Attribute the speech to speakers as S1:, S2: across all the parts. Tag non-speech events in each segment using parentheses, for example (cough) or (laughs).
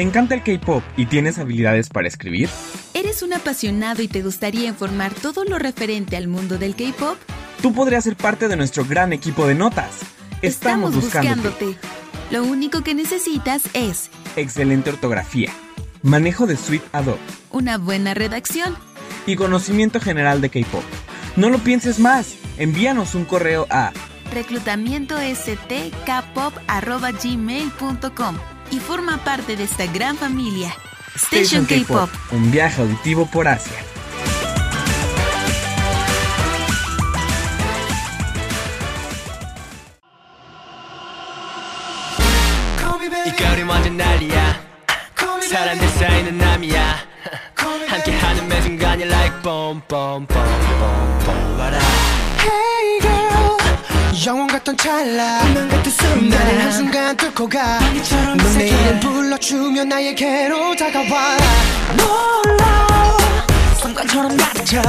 S1: ¿Te encanta el K-pop y tienes habilidades para escribir?
S2: ¿Eres un apasionado y te gustaría informar todo lo referente al mundo del K-pop?
S1: Tú podrías ser parte de nuestro gran equipo de notas.
S2: Estamos, buscándote. Lo único que necesitas es
S1: excelente ortografía, manejo de suite Adobe,
S2: una buena redacción
S1: y conocimiento general de K-pop. No lo pienses más. Envíanos un correo a
S2: reclutamientostkpop.gmail.com y forma parte de esta gran familia. Station, K-Pop.
S1: Un viaje auditivo por Asia.
S3: 영원 같던 찰나. 운명 같은 순간. 나를 한순간 뚫고 가넌 내 이름 불러주면 나에게로 다가와.
S4: 놀라. 순간처럼 가득 차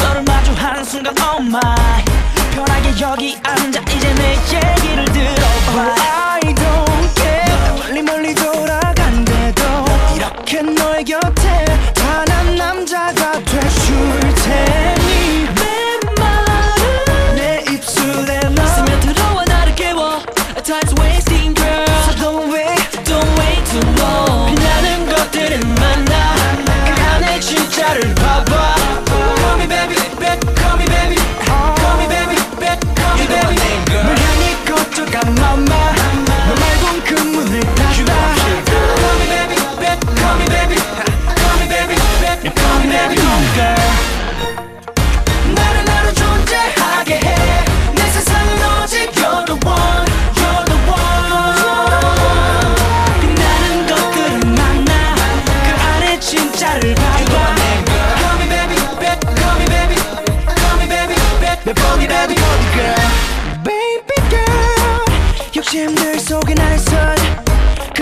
S4: 너를 마주하는 순간 oh my. 편하게 여기 앉아 이제 내 얘기를 들어봐.
S3: I don't care. 멀리 멀리 돌아간대도. 이렇게 너의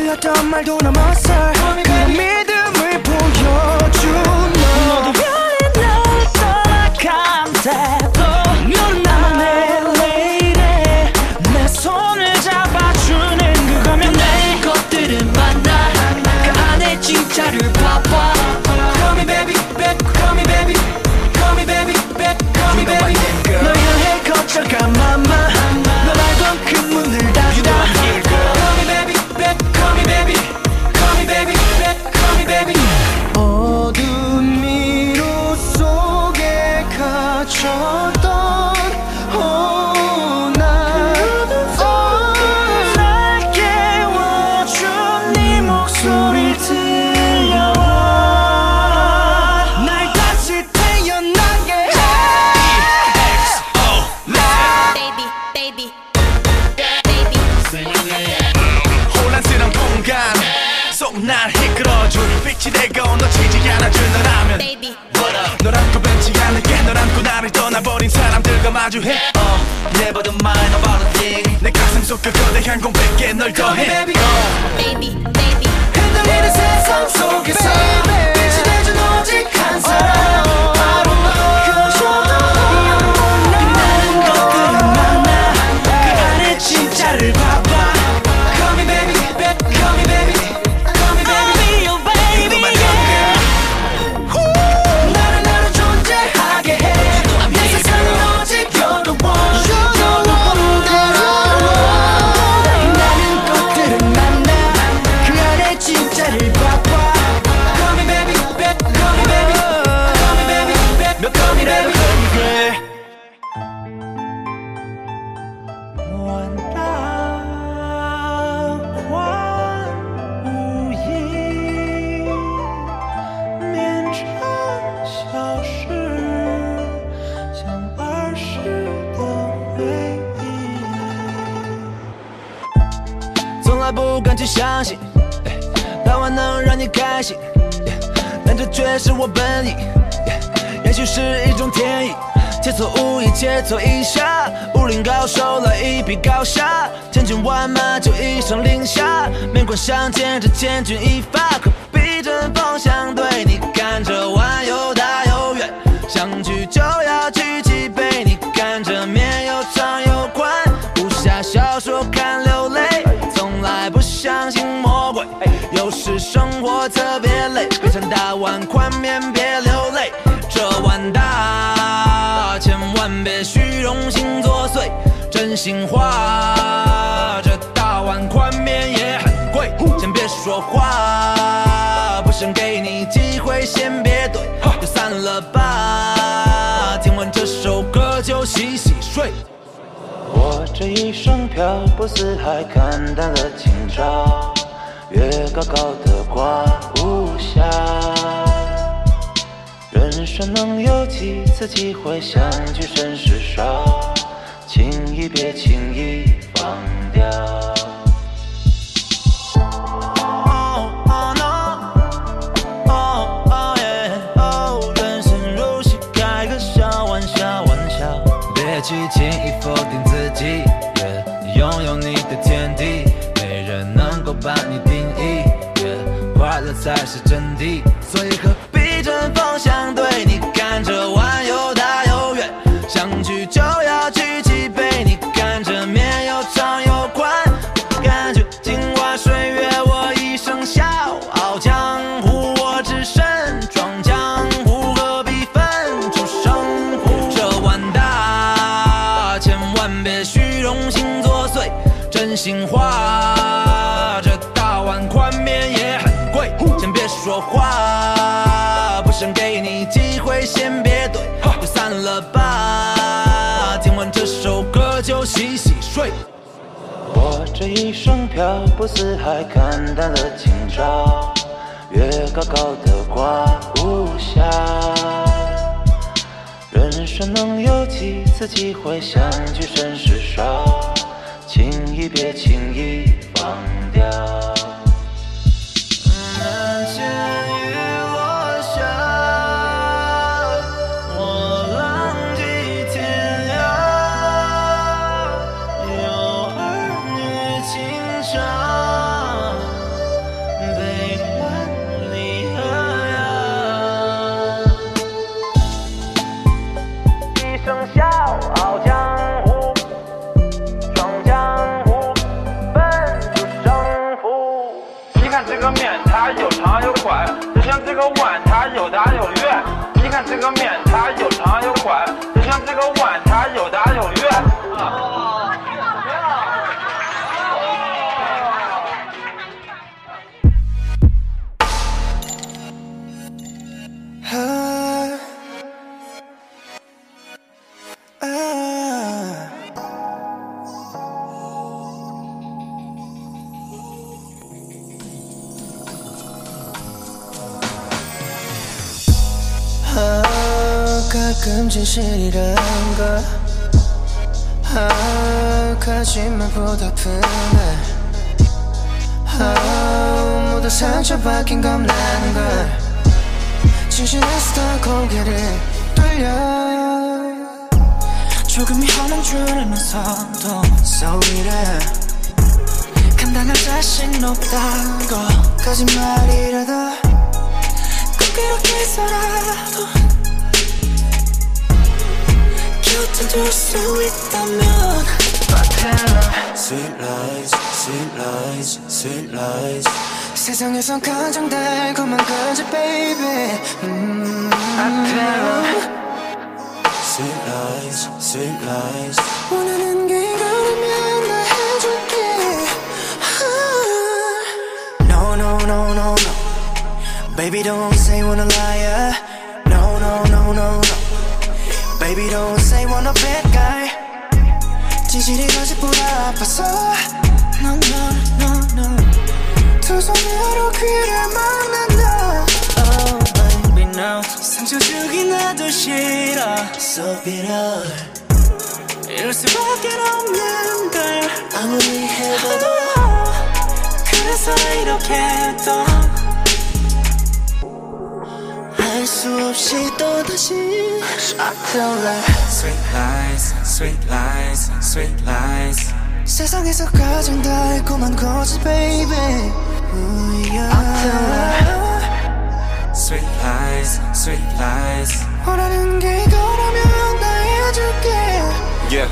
S3: 설그 어떤 말도 넘어
S5: 마주해 uh, Never the mind about a thing 내 가슴 속그 거대한 공백에 널 더해
S3: baby.
S2: baby, baby.
S3: 흔들리는 세상 속에서
S4: 却是我本意，也许是一种天意。切磋武艺，切磋一下，武林高手来一比高下，千军万马就一声令下，面馆相见这千钧一发，心话，这大碗宽面也很贵，先别说话，不想给你机会，先别怼，就散了吧，听完这首歌就洗洗睡。
S6: 我这一生漂泊四海，看淡了今朝，月高高的挂无暇。人生能有几次机会相聚，甚是少，轻易别轻易放掉。
S4: 哦哦 no，哦哦耶，哦，人生如戏，开个小玩笑，玩笑。别去轻易否定自己，拥有你的天地，没人能够把你定义，快乐才是真谛。所以何必针锋相对？你心话，这大碗宽面也很贵，先别说话，不想给你机会，先别怼，就散了吧，听完这首歌就洗洗睡。
S6: 我这一生漂泊四海，看淡了今朝，月高高的挂无暇。人生能有几次机会相聚，甚是少，轻易别轻易放掉。
S7: 这个面，它又长又宽，就像这个碗，
S4: 가끔 진실이란 걸 아, 거짓말보다 아픈데 아, 모두 상처받긴 겁나는 걸. 진실에서 고개를 돌려. 조금이 화난 줄 알면서도 So 이래 감당할 자신 없다고 거짓말이라도 꼭 이렇게 해서라도 둘수 있다면
S6: Sweet lies, sweet lies, sweet lies.
S4: 세상에선 가장 달콤한 거지 baby 음.
S6: Sweet lies, sweet lies.
S4: 원하는 게 이거라면 나 해줄게 아. No no no no no Baby don't say wanna liar Baby don't say wanna bad guy. 진실이 거짓보다 아파서 No no no no. 두 손으로 귀를 막는다. Oh baby no. 상처 주긴 나도 싫어. So bitter. 이럴 수밖에 없는 걸 아무리 해봐도 그래서 이렇게 또할 수 없이 또다시 I feel like
S6: Sweet lies, sweet lies, sweet lies.
S4: 세상에서 가장 달콤한 거짓 baby Ooh, yeah. I feel like
S6: Sweet lies, sweet lies.
S4: 원하는 게 이거라면 나 해줄게
S6: Yeah.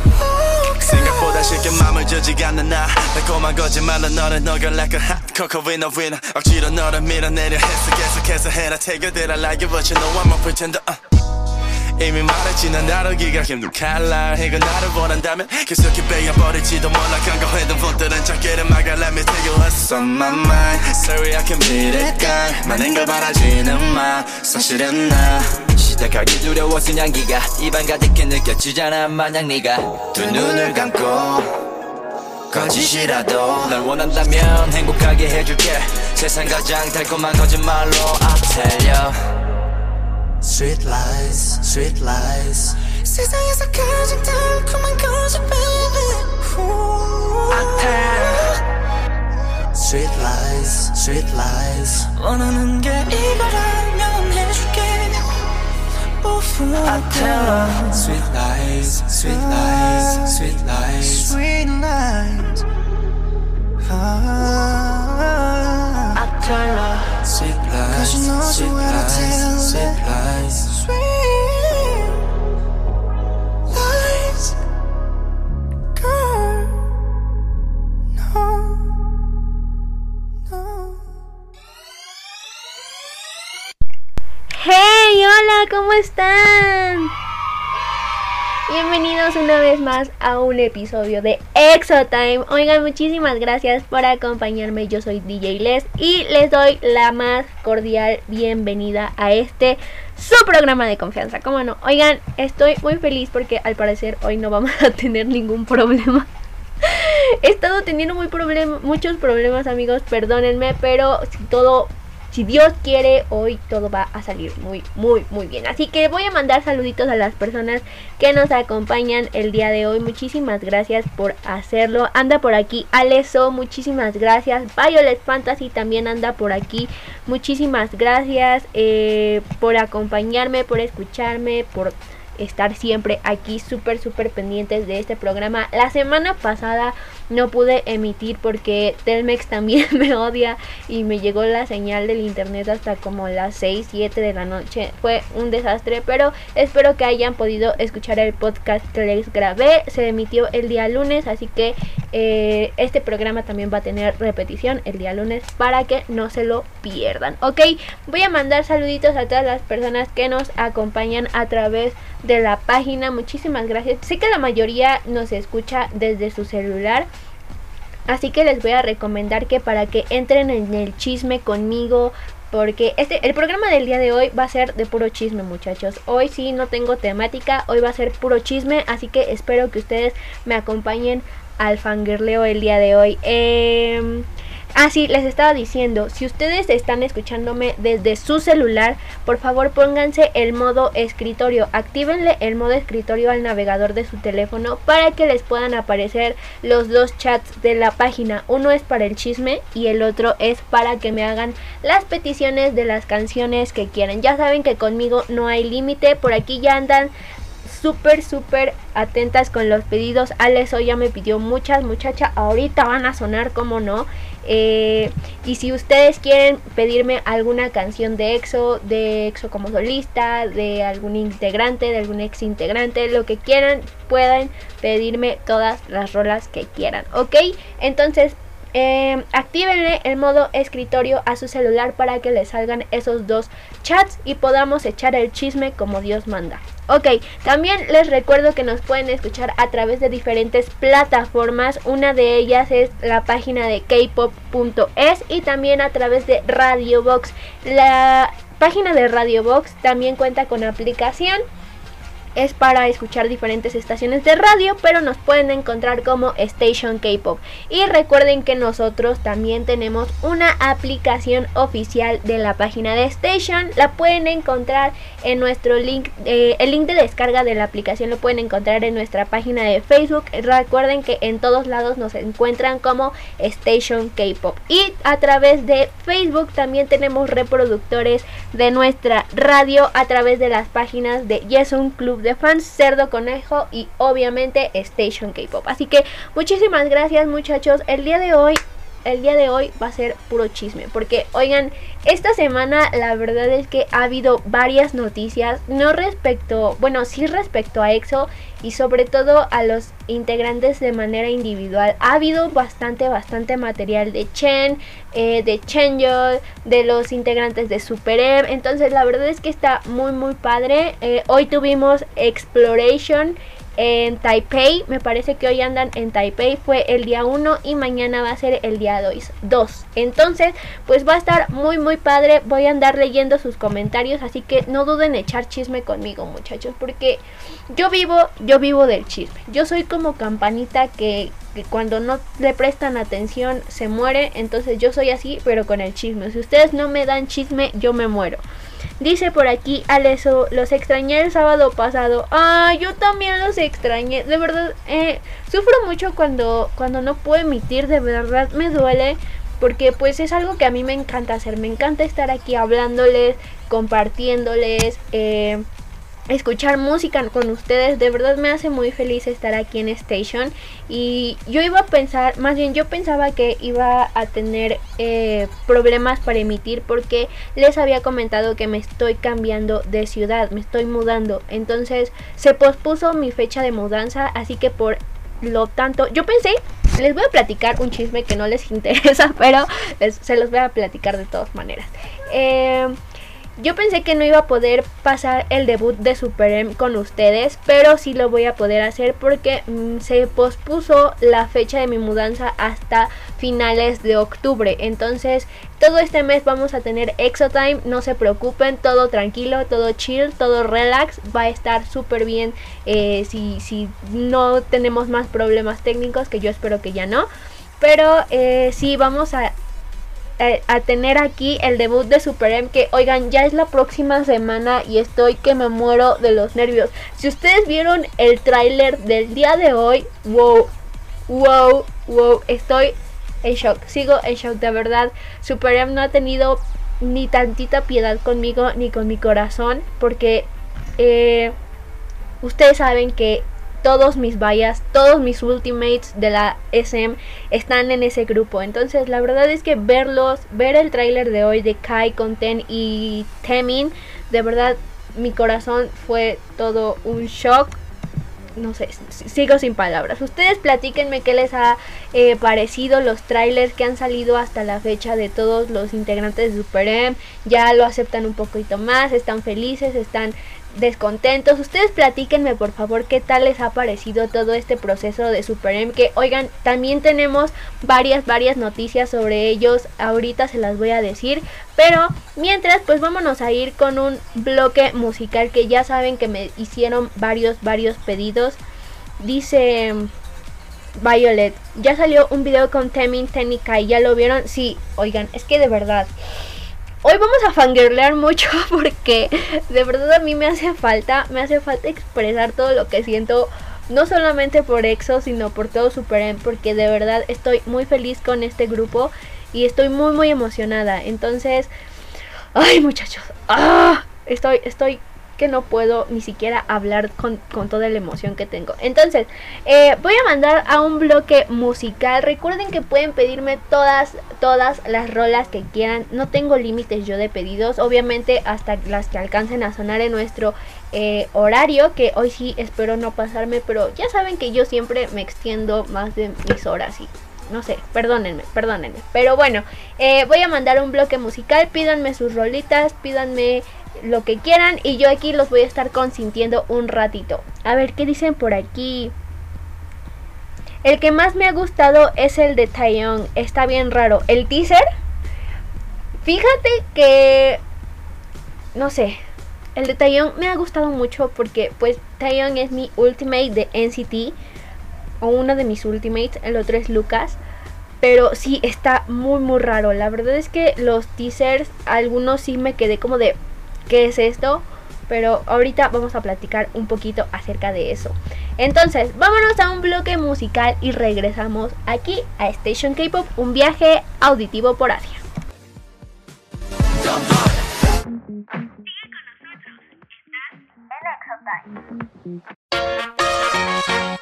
S4: Oh,
S7: 생각보다 쉽게 맘을 주지 않는 나 달콤한 거짓말로 너를 녹여 like a hot cocoa winner winner 억지로 너를 밀어내려 했어 계속해서 해라 Take it that I like it but you know I'm a pretender uh. 이미 말했지 난 다루기가 힘든 칼날 이거 나를 원한다면 계속해 베어버릴지도 몰라 간과해둔 분들은 작게를 막아 Let me take you what's on my mind Sorry I can beat it guy 많은 걸 바라지는 마 사실은 나
S8: 시작하기 두려웠은 향기가 입안 가득히 느껴지잖아 마냥 네가.
S7: 두 눈을 감고 거짓이라도
S8: 널 원한다면 행복하게 해줄게. 세상 가장 달콤한 거짓말로 I'll tell you.
S7: Sweet lies, sweet lies.
S9: 세상에서 가장 달콤한 거짓 baby.
S7: I tell Sweet lies, sweet lies.
S9: 원하는 게 이거라면 해줄게
S7: I tell Sweet lies, sweet lies, sweet lies.
S9: Sweet lies. Ah.
S7: I tell her Sweet
S9: Cause you know
S7: lies, sweet
S9: what I tell
S7: lies, sweet lies.
S9: Sweet lies. Girl No
S10: Hola, ¿cómo están? Bienvenidos una vez más a un episodio de Exotime. Oigan, muchísimas gracias por acompañarme. Yo soy DJ Les y les doy la más cordial bienvenida a este su programa de confianza. ¿Cómo no? Oigan, estoy muy feliz porque al parecer hoy no vamos a tener ningún problema. (laughs) He estado teniendo muy muchos problemas, amigos, perdónenme, pero si todo si Dios quiere, hoy todo va a salir muy, muy, muy bien. Así que voy a mandar saluditos a las personas que nos acompañan el día de hoy. Muchísimas gracias por hacerlo. Anda por aquí Aleso, muchísimas gracias. Violet Fantasy también anda por aquí. Muchísimas gracias eh, por acompañarme, por escucharme, por estar siempre aquí súper súper pendientes de este programa. La semana pasada no pude emitir porque Telmex también (laughs) me odia y me llegó la señal del internet hasta como las 6, 7 de la noche. Fue un desastre, pero espero que hayan podido escuchar el podcast que les grabé. Se emitió el día lunes, así que eh, este programa también va a tener repetición el día lunes para que no se lo pierdan. Ok, voy a mandar saluditos a todas las personas que nos acompañan a través de la página. Muchísimas gracias. Sé que la mayoría nos escucha desde su celular. Así que les voy a recomendar que para que entren en el chisme conmigo, porque este el programa del día de hoy va a ser de puro chisme, muchachos. Hoy sí no tengo temática, hoy va a ser puro chisme, así que espero que ustedes me acompañen al fangirleo el día de hoy. Eh, Ah, sí, les estaba diciendo, si ustedes están escuchándome desde su celular, por favor pónganse el modo escritorio, actívenle el modo escritorio al navegador de su teléfono para que les puedan aparecer los dos chats de la página. Uno es para el chisme y el otro es para que me hagan las peticiones de las canciones que quieran. Ya saben que conmigo no hay límite, por aquí ya andan súper, súper atentas con los pedidos. Alex hoy ya me pidió muchas, muchachas. Ahorita van a sonar, como no. Eh, y si ustedes quieren pedirme alguna canción de EXO, de EXO como solista, de algún integrante, de algún ex integrante, lo que quieran, pueden pedirme todas las rolas que quieran, ¿ok? Entonces, eh, el modo escritorio a su celular para que les salgan esos dos chats y podamos echar el chisme como Dios manda. Ok, también les recuerdo que nos pueden escuchar a través de diferentes plataformas. Una de ellas es la página de kpop.es y también a través de Radio Box. La página de Radio Box también cuenta con aplicación es para escuchar diferentes estaciones de radio, pero nos pueden encontrar como Station K-Pop. Y recuerden que nosotros también tenemos una aplicación oficial de la página de Station. La pueden encontrar en nuestro link, eh, el link de descarga de la aplicación lo pueden encontrar en nuestra página de Facebook. Recuerden que en todos lados nos encuentran como Station K-Pop. Y a través de Facebook también tenemos reproductores de nuestra radio a través de las páginas de Yesun Club de fans, Cerdo Conejo y obviamente Station K-Pop. Así que muchísimas gracias muchachos. El día de hoy el día de hoy va a ser puro chisme. Porque, oigan, esta semana la verdad es que ha habido varias noticias, no respecto, bueno, sí respecto a EXO y sobre todo a los integrantes de manera individual. Ha habido bastante, bastante material de Chen, eh, de Chenyo, de los integrantes de Super M. Entonces la verdad es que está muy, muy padre. Eh, hoy tuvimos Exploration en Taipei. Me parece que hoy andan en Taipei. Fue el día 1 y mañana va a ser el día 2. Entonces, pues va a estar muy muy padre. Voy a andar leyendo sus comentarios. Así que no duden en echar chisme conmigo, muchachos. Porque yo vivo, yo vivo del chisme. Yo soy como campanita que, que cuando no le prestan atención se muere. Entonces yo soy así, pero con el chisme. Si ustedes no me dan chisme, yo me muero. Dice por aquí Aleso, los extrañé el sábado pasado. Ah, yo también los extrañé. De verdad, eh, sufro mucho cuando, cuando no puedo emitir. De verdad me duele. Porque pues es algo que a mí me encanta hacer. Me encanta estar aquí hablándoles, compartiéndoles. Eh, escuchar música con ustedes. De verdad me hace muy feliz estar aquí en Station. Y yo iba a pensar, más bien yo pensaba que iba a tener eh, problemas para emitir porque les había comentado que me estoy cambiando de ciudad, me estoy mudando. Entonces se pospuso mi fecha de mudanza, así que por lo tanto, yo pensé, les voy a platicar un chisme que no les (laughs) interesa, pero se los voy a platicar de todas maneras. Eh, yo pensé que no iba a poder pasar el debut de Super M con ustedes, pero sí lo voy a poder hacer porque mm, se pospuso la fecha de mi mudanza hasta finales de octubre. Entonces, todo este mes vamos a tener Exotime, no se preocupen, todo tranquilo, todo chill, todo relax, va a estar súper bien eh, si, si no tenemos más problemas técnicos, que yo espero que ya no. Pero eh, sí, vamos a eh, a tener aquí el debut de Super M que oigan ya es la próxima semana y estoy que me muero de los nervios. Si ustedes vieron el tráiler del día de hoy wow wow wow estoy en shock sigo en shock de verdad. Super M no ha tenido ni tantita piedad conmigo ni con mi corazón porque eh, ustedes saben que todos mis vallas, todos mis ultimates de la SM están en ese grupo. Entonces, la verdad es que verlos, ver el tráiler de hoy de Kai, Conten y Temin, de verdad mi corazón fue todo un shock. No sé, sigo sin palabras. Ustedes platíquenme qué les ha eh, parecido los trailers que han salido hasta la fecha de todos los integrantes de Super M. Ya lo aceptan un poquito más, están felices, están descontentos. Ustedes platíquenme por favor qué tal les ha parecido todo este proceso de Super M. Que oigan, también tenemos varias, varias noticias sobre ellos. Ahorita se las voy a decir. Pero mientras, pues vámonos a ir con un bloque musical que ya saben que me hicieron varios, varios pedidos. Dice... Violet, ya salió un video con Temin Tenica y ya lo vieron. Sí, oigan, es que de verdad Hoy vamos a fangirlear mucho (laughs) porque de verdad a mí me hace falta, me hace falta expresar todo lo que siento, no solamente por EXO, sino por todo Super porque de verdad estoy muy feliz con este grupo y estoy muy muy emocionada. Entonces, ay muchachos, ah, estoy, estoy que no puedo ni siquiera hablar con, toda la emoción que tengo. Entonces, eh, voy a mandar a un bloque musical. Recuerden que pueden pedirme todas, todas las rolas que quieran. No tengo límites yo de pedidos. Obviamente hasta las que alcancen a sonar en nuestro eh, horario. Que hoy sí espero no pasarme. Pero ya saben que yo siempre me extiendo más de mis horas y no sé, perdónenme, perdónenme. Pero bueno, eh, voy a mandar un bloque musical. Pídanme sus rolitas, pídanme lo que quieran y yo aquí los voy a estar consintiendo un ratito. A ver, ¿qué dicen por aquí? El que más me ha gustado es el de Taeyong. Está bien raro. El teaser. Fíjate que... No sé. El de Taeyong me ha gustado mucho porque pues Taeyong es mi ultimate de NCT. O uno de mis ultimates. El otro es Lucas. Pero sí, está muy muy raro. La verdad es que los teasers, algunos sí me quedé como de qué es esto, pero ahorita vamos a platicar un poquito acerca de eso. Entonces, vámonos a un bloque musical y regresamos aquí a Station K-Pop, un viaje auditivo por Asia.
S7: Hey. Hey,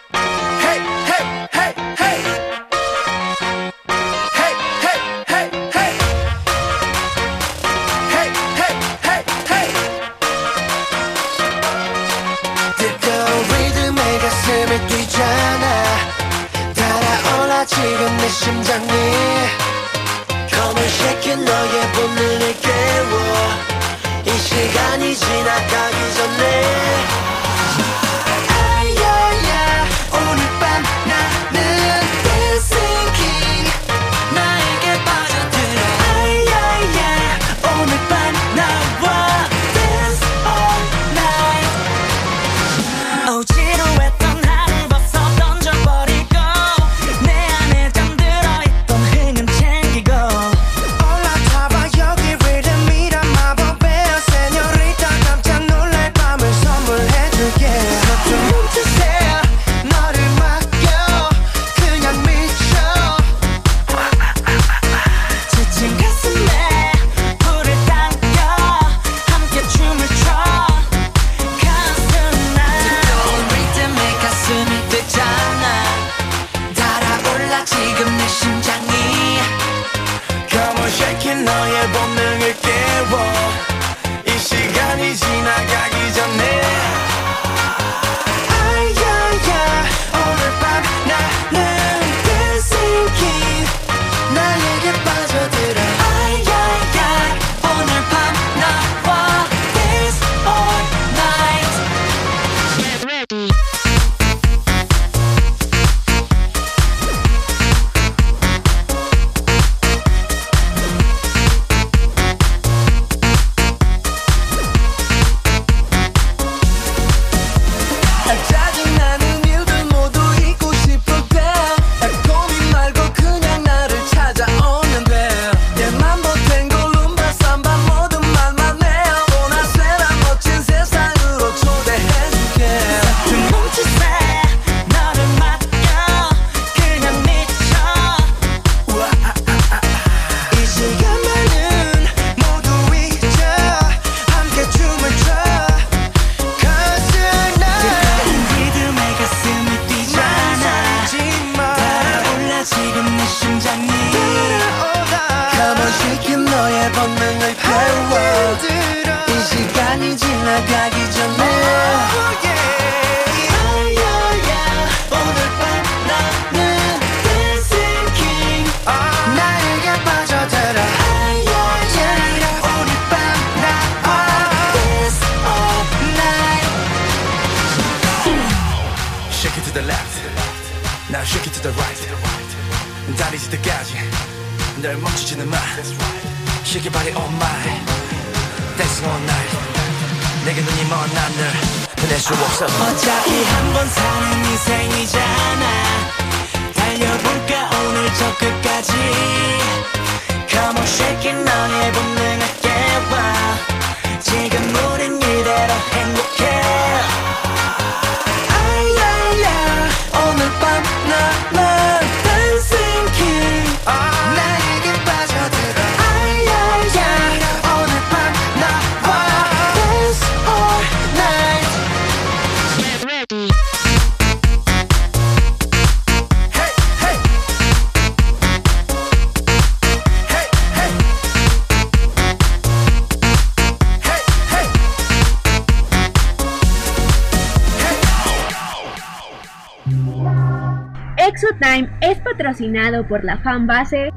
S11: por la fanbase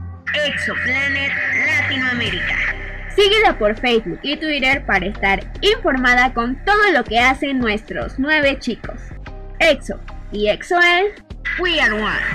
S11: Exoplanet Latinoamérica. Síguela por Facebook y Twitter para estar informada con todo lo que hacen nuestros nueve chicos. EXO y EXO-L, We Are One.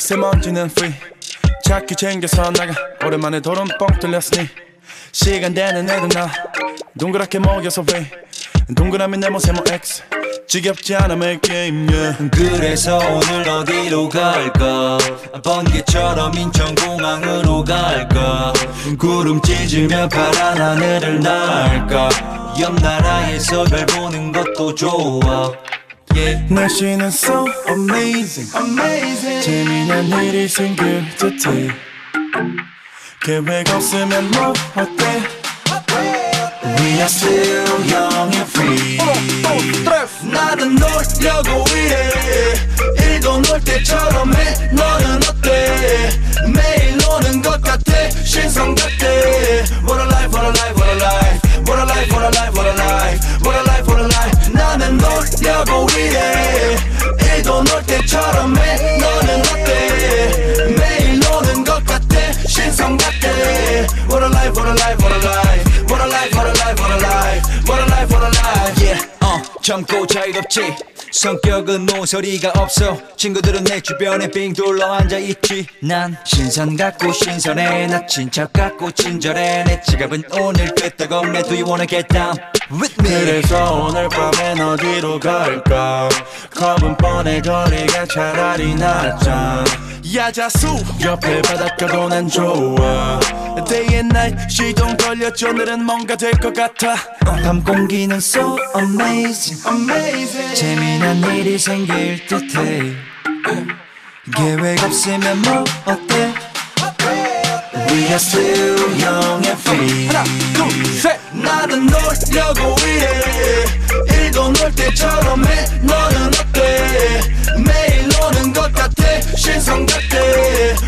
S8: 미세먼지는 free. 차키 챙겨서 나가 오랜만에 도론 뻥 뚫렸으니 시간 되는 애들 나 동그랗게 먹여서 왜 동그라미 네모 세 모 X. 지겹지 않아 make game yeah.
S5: 그래서 오늘 어디로 갈까? 번개처럼 인천공항으로 갈까? 구름 찢으며 파란 하늘을 날까? 옆 나라에서 별 보는 것도 좋아. Yeah.
S8: 날씨는 so amazing, amazing. 재미난 일이 생길 듯해. 계획 없으면 뭐 어때?
S5: We are still young and free. 나는 놀려고 이래. 일도 놀 때처럼 해 젊고 자유롭지. 성격은 모서리가 없어. 친구들은 내 주변에 빙 둘러 앉아있지. 난 신선 같고 신선해. 나 친척 같고 친절해. 내 지갑은 오늘 끄떡 없네 Do you wanna get down with me?
S8: 그래서 오늘 밤엔 어디로 갈까? 겁은 뻔해 거리가 차라리 낫잖아 야자수. 옆에 바닷가도 난 좋아 Day and night 시동 걸렸죠 오늘은 뭔가 될 것 같아.
S5: 밤 공기는 so amazing, amazing. 재미난 일이 생길 듯해. 계획 없으면 뭐 어때? We are still young and free. 하나 둘셋. 나는 놀려고 이래. 일도 놀 때처럼 해. 너는 어때? 매일 노는 것 같아 신성 같아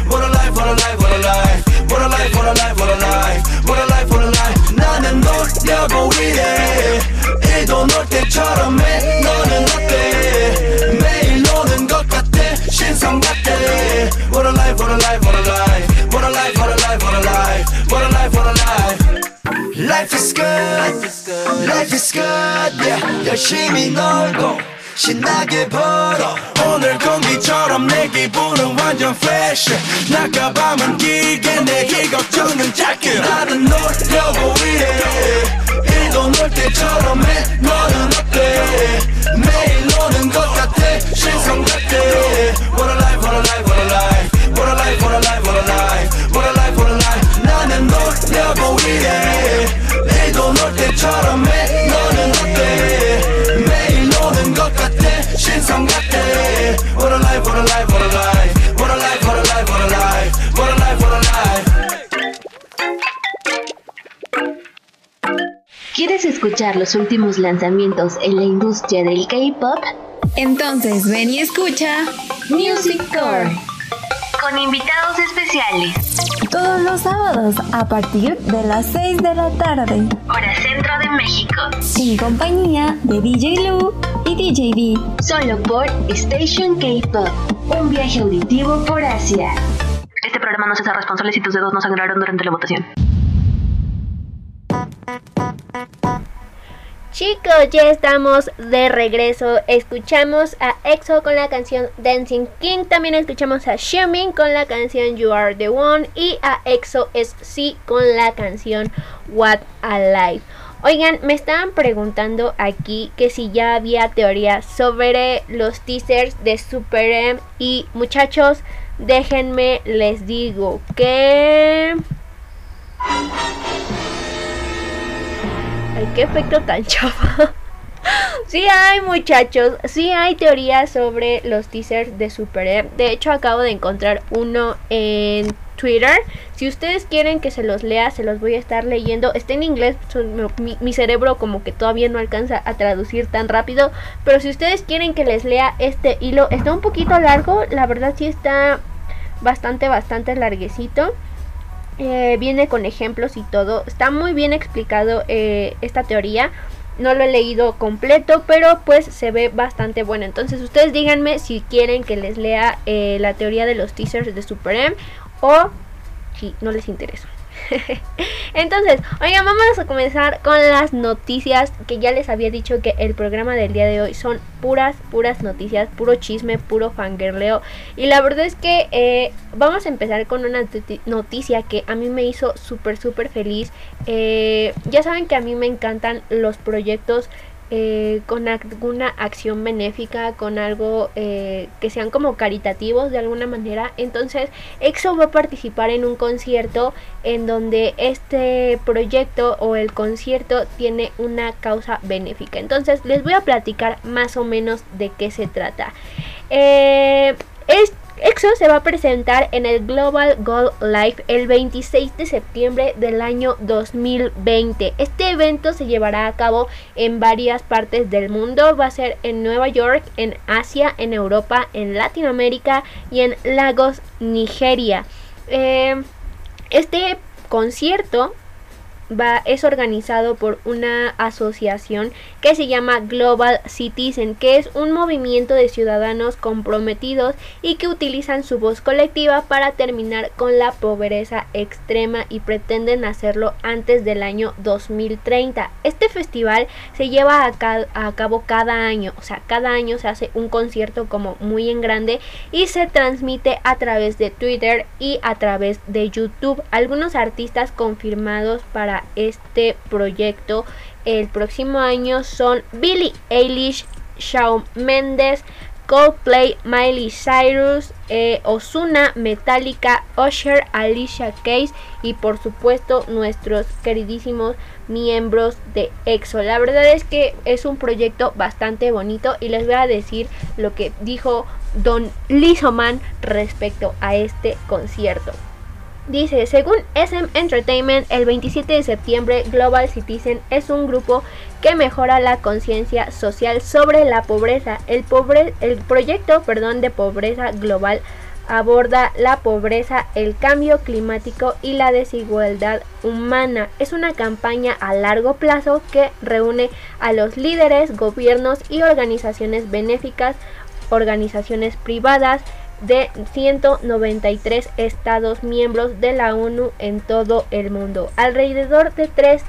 S5: What a life what a life what a life What a life what a life what a life What a life what a life 나는 놀려고 이래 일도 놀 때처럼 해 너는 어때 매일 노는 것 같아 신성 같아 What a life what a life what a life What a life what a life what a life What a life what a life Life is good Life is good yeah 열심히 놀고 신나게 벌어
S8: 오늘 공기처럼 내 기분은 완전 fresh 낮과 밤은 길게 내길 걱정은 짧게
S5: 나는 놀려고 이래 일도 놀 때처럼 해 너는 어때 매일 노는 것 같아 신성 같아 What a life what a life what a life What a life what a life what a life What a life what a life 나는 놀려고 이래 일도 놀 때처럼 해
S12: ¿Quieres escuchar los últimos lanzamientos en la industria del K-pop?
S13: Entonces ven y escucha
S12: Music Core. Con invitados especiales.
S14: Todos los sábados a partir de las 6 de la tarde.
S12: Hora Centro de México.
S14: En compañía de DJ Lu y DJ B.
S12: Solo por Station K-pop. Un viaje auditivo por Asia.
S15: Este programa no se hace responsable si tus dedos no sangraron durante la votación.
S10: Chicos, ya estamos de regreso. Escuchamos a EXO con la canción Dancing King. También escuchamos a Xiaomin con la canción You Are the One. Y a EXO SC con la canción What Alive. Oigan, me estaban preguntando aquí que si ya había teoría sobre los teasers de Super M. Y muchachos, déjenme les digo que. Ay, qué efecto tan (laughs) chafa. sí hay muchachos, sí hay teorías sobre los teasers de Super. De hecho acabo de encontrar uno en Twitter. Si ustedes quieren que se los lea, se los voy a estar leyendo. Está en inglés, mi, mi, cerebro como que todavía no alcanza a traducir tan rápido. Pero si ustedes quieren que les lea este hilo, está un poquito largo. La verdad sí está bastante, bastante larguecito. Eh, viene con ejemplos y todo. Está muy bien explicado eh, esta teoría. No lo he leído completo, pero pues se ve bastante bueno. Entonces ustedes díganme si quieren que les lea eh, la teoría de los teasers de Super M o si no les interesa. (laughs) Entonces, oigan, vamos a comenzar con las noticias que ya les había dicho que el programa del día de hoy son puras, puras noticias, puro chisme, puro fangirleo. Y la verdad es que eh, vamos a empezar con una noticia que a mí me hizo súper, súper feliz. Eh, ya saben que a mí me encantan los proyectos eh, con alguna acción benéfica, con algo eh, que sean como caritativos de alguna manera. Entonces, EXO va a participar en un concierto en donde este proyecto o el concierto tiene una causa benéfica. Entonces, les voy a platicar más o menos de qué se trata. Eh, EXO se va a presentar en el Global Gold Life el 26 de septiembre del año 2020. Este evento se llevará a cabo en varias partes del mundo. Va a ser en Nueva York, en Asia, en Europa, en Latinoamérica y en Lagos, Nigeria. Eh, este concierto va, es organizado por una asociación que se llama Global Citizen, que es un movimiento de ciudadanos comprometidos y que utilizan su voz colectiva para terminar con la pobreza extrema y pretenden hacerlo antes del año 2030. Este festival se lleva a, a cabo cada año, o sea, cada año se hace un concierto como muy en grande y se transmite a través de Twitter y a través de YouTube. Algunos artistas confirmados para este proyecto el próximo año son Billie Eilish, Shawn Mendes, Coldplay, Miley Cyrus, eh, Osuna, Metallica, Usher, Alicia Keys y por supuesto nuestros queridísimos miembros de EXO. La verdad es que es un proyecto bastante bonito y les voy a decir lo que dijo Don Lizoman respecto a este concierto. Dice, según SM Entertainment, el 27 de septiembre Global Citizen es un grupo que mejora la conciencia social sobre la pobreza. El, pobre, el proyecto perdón, de pobreza global aborda la pobreza, el cambio climático y la desigualdad humana. Es una campaña a largo plazo que reúne a los líderes, gobiernos y organizaciones benéficas, organizaciones privadas, de 193 estados miembros de la ONU en todo el mundo. Alrededor de 3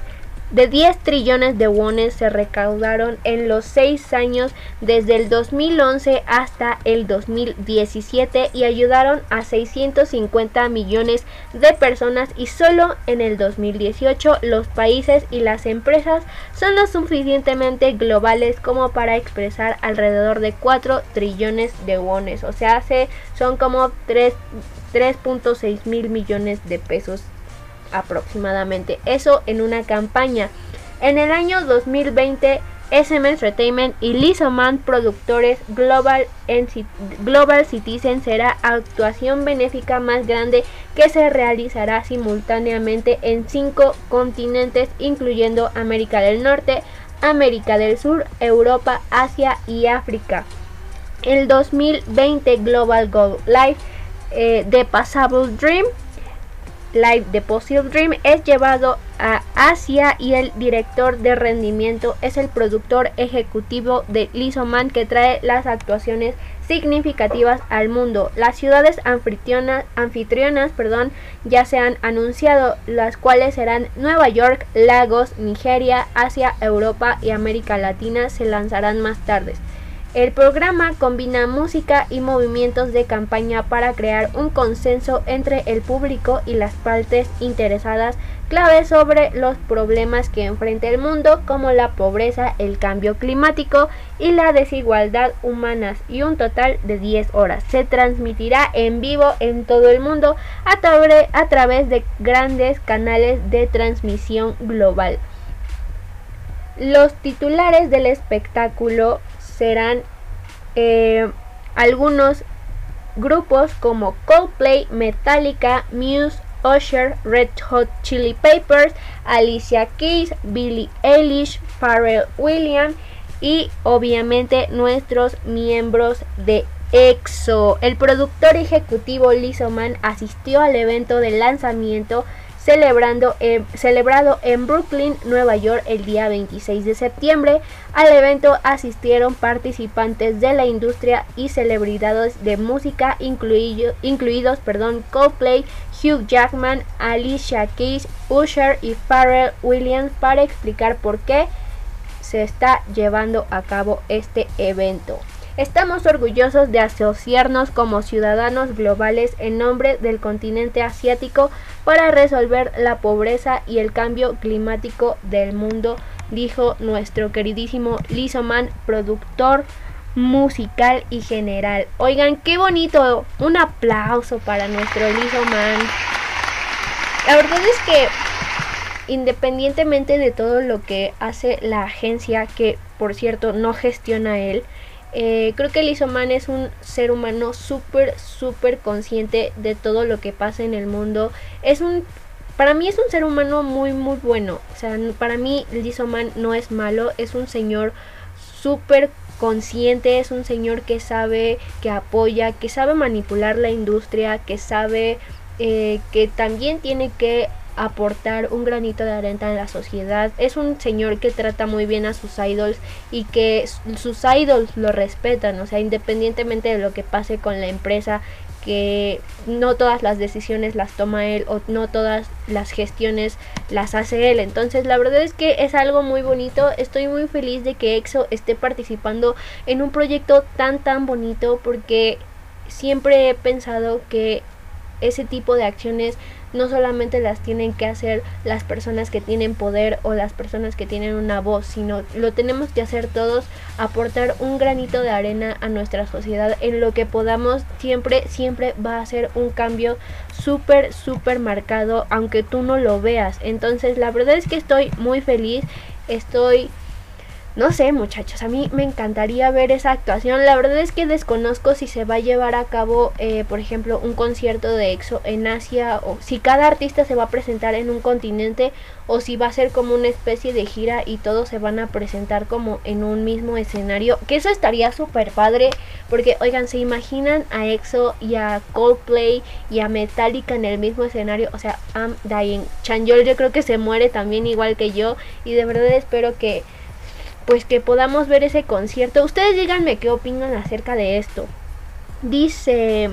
S10: de 10 trillones de wones se recaudaron en los 6 años desde el 2011 hasta el 2017 y ayudaron a 650 millones de personas y solo en el 2018 los países y las empresas son lo suficientemente globales como para expresar alrededor de 4 trillones de wones, o sea, son como 3.6 mil millones de pesos aproximadamente. Eso en una campaña. En el año 2020, SM Entertainment y Lisa Man Productores Global, Global Citizen será actuación benéfica más grande que se realizará simultáneamente en cinco continentes, incluyendo América del Norte, América del Sur, Europa, Asia y África. El 2020 Global Gold Live eh, The Passable Dream Live de Possible Dream es llevado a Asia y el director de rendimiento es el productor ejecutivo de Lizoman que trae las actuaciones significativas al mundo. Las ciudades anfitrionas, anfitrionas perdón, ya se han anunciado, las cuales serán Nueva York, Lagos, Nigeria, Asia, Europa y América Latina se lanzarán más tarde. El programa combina música y movimientos de campaña para crear un consenso entre el público y las partes interesadas clave sobre los problemas que enfrenta el mundo como la pobreza, el cambio climático y la desigualdad humanas y un total de 10 horas. Se transmitirá en vivo en todo el mundo a, a través de grandes canales de transmisión global. Los titulares del espectáculo serán eh, algunos grupos como Coldplay, Metallica, Muse, Usher, Red Hot Chili Peppers, Alicia Keys, Billie Eilish, Pharrell Williams y obviamente nuestros miembros de EXO. El productor ejecutivo Lizoman asistió al evento de lanzamiento celebrando celebrado en Brooklyn, Nueva York el día 26 de septiembre. Al evento asistieron participantes de la industria y celebridades de música, incluido- incluidos perdón, Coldplay, Hugh Jackman, Alicia Keys, Usher y Pharrell Williams para explicar por qué se está llevando a cabo este evento. Estamos orgullosos de asociarnos como ciudadanos globales en nombre del continente asiático para resolver la pobreza y el cambio climático del mundo, dijo nuestro queridísimo Lizoman, productor musical y general. Oigan, qué bonito. Un aplauso para nuestro Lizoman. La verdad es que independientemente de todo lo que hace la agencia, que por cierto no gestiona él, eh, creo que Lizoman es un ser humano súper, súper consciente de todo lo que pasa en el mundo. Es un, para mí es un ser humano muy, muy bueno. O sea, para mí Lizoman no es malo, es un señor súper consciente, es un señor que sabe, que apoya, que sabe manipular la industria, que sabe eh, que también tiene que aportar un granito de arena en la sociedad. Es un señor que trata muy bien a sus idols y que sus idols lo respetan, o sea, independientemente de lo que pase con la empresa, que no todas las decisiones las toma él o no todas las gestiones las hace él. Entonces, la verdad es que es algo muy bonito. Estoy muy feliz de que EXO esté participando en un proyecto tan tan bonito porque siempre he pensado que ese tipo de acciones no solamente las tienen que hacer las personas que tienen poder o las personas que tienen una voz, sino lo tenemos que hacer todos, aportar un granito de arena a nuestra sociedad en lo que podamos, siempre, siempre va a ser un cambio súper, súper marcado, aunque tú no lo veas. Entonces, la verdad es que estoy muy feliz, estoy no sé, muchachos, a mí me encantaría ver esa actuación. La verdad es que desconozco si se va a llevar a cabo, eh, por ejemplo, un concierto de EXO en Asia o si cada artista se va a presentar en un continente o si va a ser como una especie de gira y todos se van a presentar como en un mismo escenario. Que eso estaría súper padre porque, oigan, ¿se imaginan a EXO y a Coldplay y a Metallica en el mismo escenario? O sea, I'm dying. Chanyeol yo creo que se muere también igual que yo y de verdad espero que pues que podamos ver ese concierto. Ustedes díganme qué opinan acerca de esto. Dice,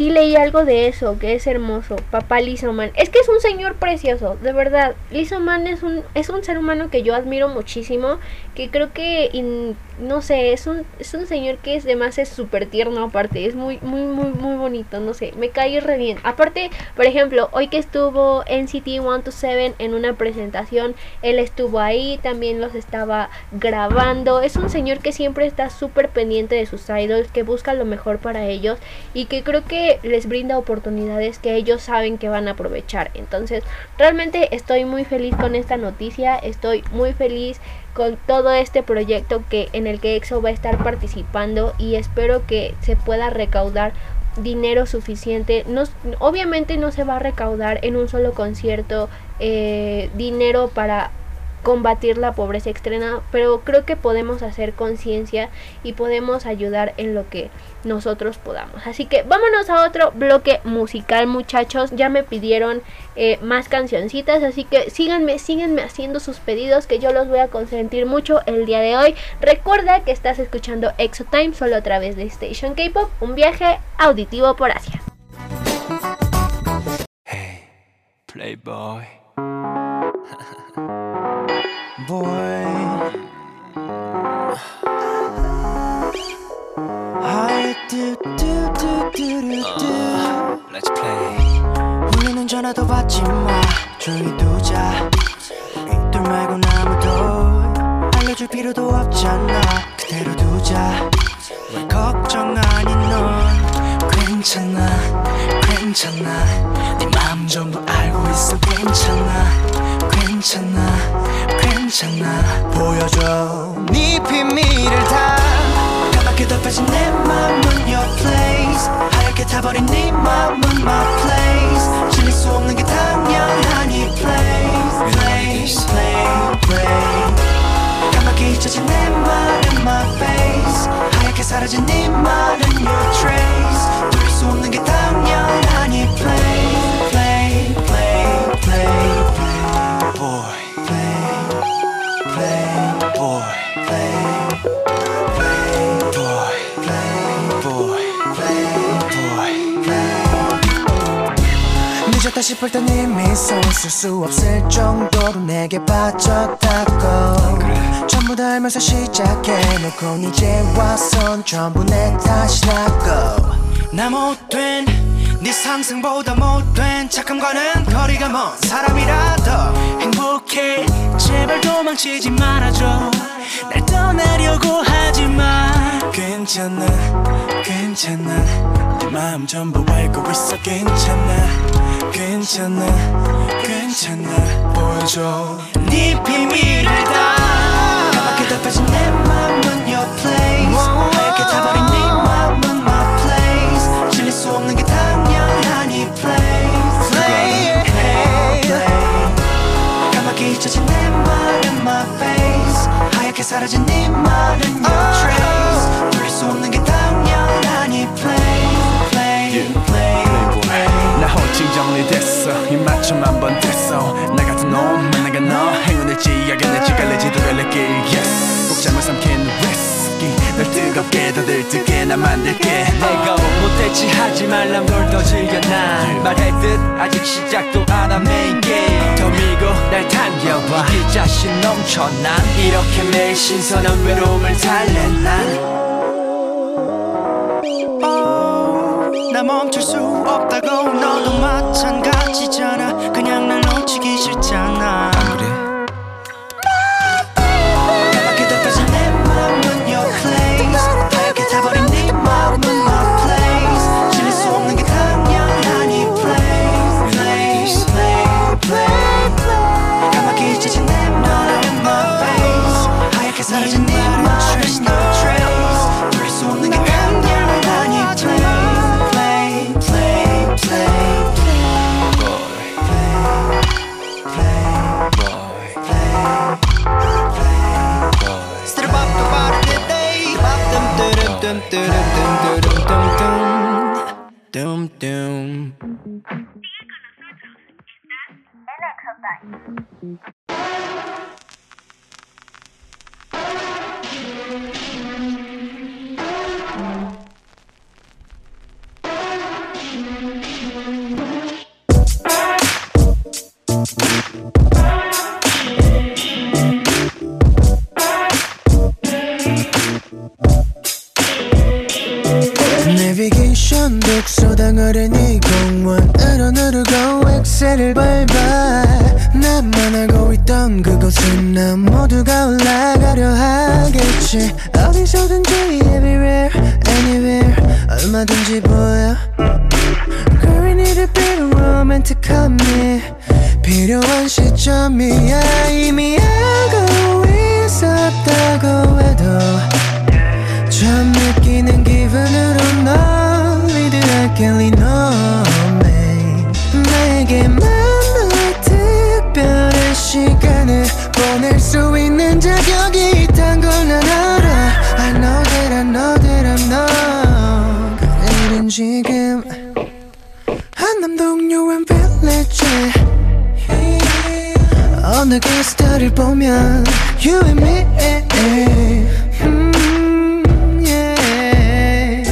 S10: sí leí algo de eso, que es hermoso, papá Lizoman. Es que es un señor precioso, de verdad. Lizoman es un, es un ser humano que yo admiro muchísimo, que creo que, no sé, es un, es un señor que es además es súper tierno aparte, es muy, muy, muy, muy bonito, no sé, me cae re bien. Aparte, por ejemplo, hoy que estuvo NCT 127 en una presentación, él estuvo ahí, también los estaba grabando. Es un señor que siempre está súper pendiente de sus idols, que busca lo mejor para ellos y que creo que les brinda oportunidades que ellos saben que van a aprovechar. Entonces, realmente estoy muy feliz con esta noticia, estoy muy feliz con todo este proyecto que en el que EXO va a estar participando y espero que se pueda recaudar dinero suficiente. No, obviamente no se va a recaudar en un solo concierto eh, dinero para combatir la pobreza extrema, pero creo que podemos hacer conciencia y podemos ayudar en lo que nosotros podamos. Así que vámonos a otro bloque musical, muchachos. Ya me pidieron eh, más cancioncitas, así que síganme, síganme haciendo sus pedidos que yo los voy a consentir mucho el día de hoy. Recuerda que estás escuchando Exo Time solo a través de Station K-Pop, un viaje auditivo por Asia.
S8: Playboy.
S7: 울리는 전화도 받지 마. 조용히 두자. 둘 말고 아무도 알려줄 필요도 없잖아. 그대로 두자. 왜 걱정 아닌 넌 괜찮아, 괜찮아. 네 마음 전부 알고 있어. 괜찮아, 괜찮아, 괜찮아. 보여줘 네 비밀을 다. 까맣게 덮여진 내 맘은 your place. 하얗게 타버린 네 맘은 my place. 질릴 수 없는 게 당연하니 play, play, play, play. 잊혀진 내 말은 my face 하얗게 사라진 네 말은 your trace 돌릴 수 없는 게 당연한 이 play play play play play boy play play boy play 볼까 싶을 땐 이미 손쓸 수 없을 정도로 내게 빠졌다고. 전부 다 알면서 시작해놓고 이제 와선 전부 내 탓이라고. 나 못된 네 상승보다 못된 착함과는 거리가 먼 사람이라도. 행복해 제발 도망치지 말아줘. 날 떠나려고 하지마. 괜찮아 괜찮아. 네 마음 전부 알고 있어 괜찮아 괜찮아 괜찮아 보여줘. 네 비밀을 다 까맣게 덮여진 내 맘은 your place. 하얗게 타버린 네 맘은 my place. 질릴 수 없는 게 당연한 이 place play. Play. 까맣게 잊혀진 내 말은 my face. 하얗게 사라진 네 말은 your trace. 돌릴 수 없는 게 당연한 이 play
S5: 호칭 정리됐어. 입맞춤 한 번 됐어. 나 같은 놈 만나가 너 행운일지 야견일지 갈래지도 별내길 yes. 복장을 삼킨 위스키 널 뜨겁게 더 들뜨게 나 만들게.
S8: 내가 못했지 하지 말람 널더 즐겨 난 말했듯 아직 시작도 안한 메인 게임 더 밀고 날 당겨봐 이 자신 넘쳐 난. 이렇게 매일 신선한 외로움을 달래 난
S7: 멈출 수 없다고 너도 마찬가지잖아 내비게이션 독서당을 네 공원 으로 누르고 엑셀을 밟아 나만 알고 있던 그곳은 나 모두가 올라가려 하겠지. 어디서든지 everywhere anywhere. 얼마든지 보여. A bit romantic한 me 필요한 시점이야. 이미 알고 있었다고 해도 처음 느끼는 기분으로 널 위드하게 너 낼수 있는 자격이 있단 걸난 알아 I know that I know that I'm not 그래 지금 한남동요한 빌리지 어느 게스트를 보면 You and me 음, yeah.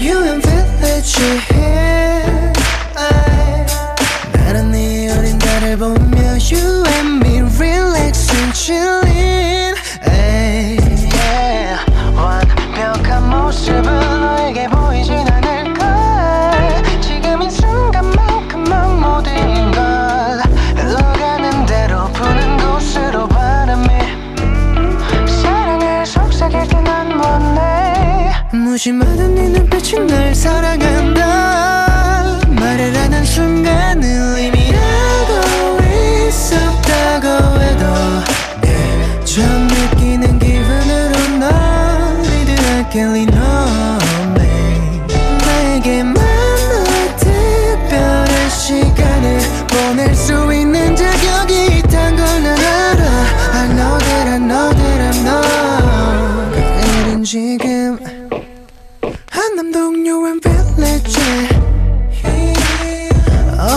S7: You and village ay, yeah. 완벽한 모습은 너에게 보이진 않을까 지금 이 순간만큼만 모든 걸 흘러가는 대로 부는 곳으로 바람이 사랑을 속삭일 때난 못내 무심하던 네 눈빛이 날 사랑한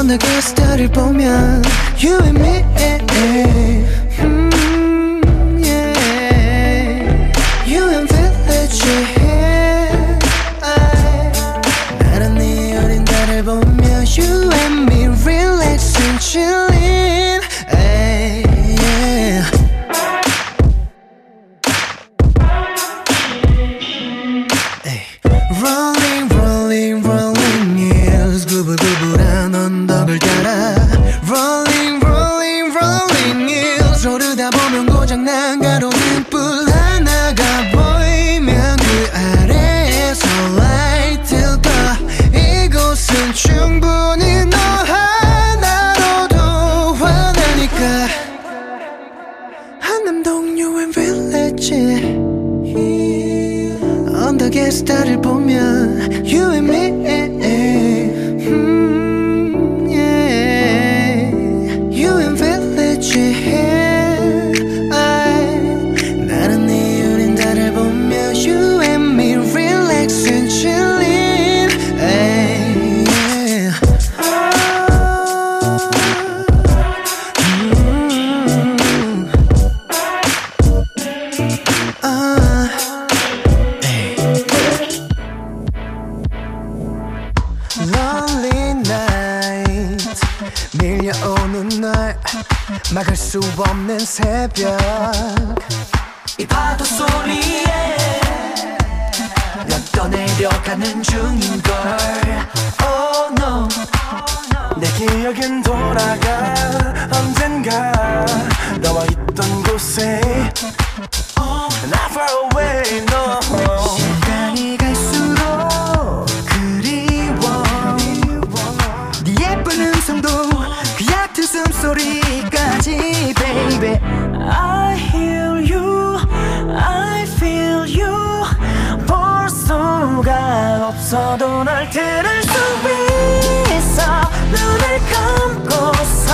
S7: 어느 게스트를 보면 You and me Lonely night 밀려오는 날 막을 수 없는 새벽.
S9: 이 파도 소리에 난 떠내려가는 중인걸. Oh no.
S5: 내 기억은 돌아가 언젠가 너와 있던 곳에. Not far away no.
S7: 시간이
S9: 없어도 널 들을 수 있어. 눈을 감고서.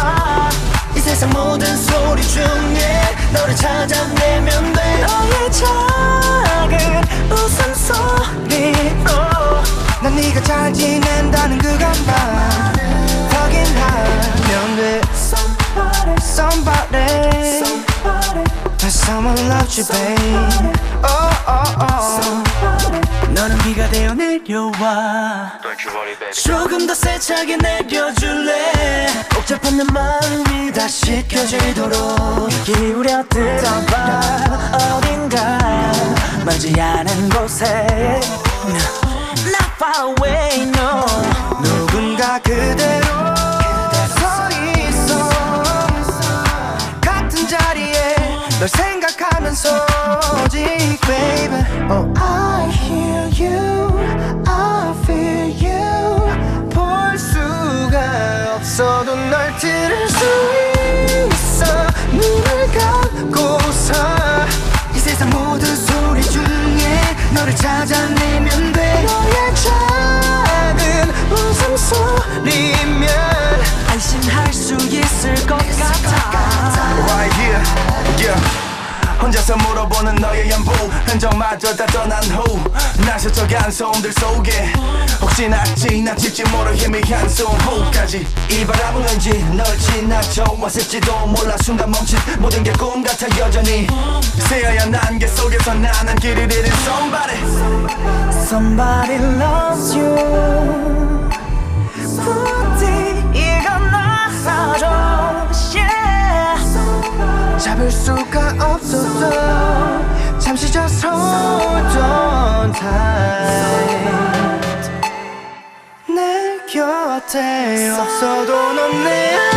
S7: 이 세상 모든 소리 중에 너를 찾아내면 돼.
S9: 너의 작은 웃음소리로
S7: 난 네가 잘 지낸다는 그것만 확인하면 돼. Somebody Someone loves you babe. Oh oh oh
S9: 너는 비가 되어 내려와. 조금 더 세차게 내려줄래? 복잡한 내 마음이 다 식혀지도록 기울여 들어봐. 어딘가 멀지 않은 곳에. Not far away no.
S7: 누군가 그대로 서 있어. 같은 자리에 널 생각 하면서 오직 baby. Oh I hear you I feel you. 볼 수가 없어도 널 들을 수 있어. 눈을 감고서 이 세상 모든 소리 중에 너를 찾아내면 돼. 너의 작은 웃음소리면
S9: 안심할 수 있을 것 같아.
S5: Right here yeah 혼자서 물어보는 너의 연보. 흔적마저 다 떠난 후날 스쳐간 소음들 속에 혹시나 지나칠지 모를 희미한 소음호까지 이 바람은 왠지 널 지나쳐 왔을지도 몰라. 순간 멈춘 모든 게 꿈 같아 여전히 새하얀 안개 속에서 나는 길을 잃은 somebody.
S9: Somebody loves you. 부디 이건 나사줘.
S7: 잡을 수가 없었어 잠시 저 서던 time 내 곁에 없어도 넌내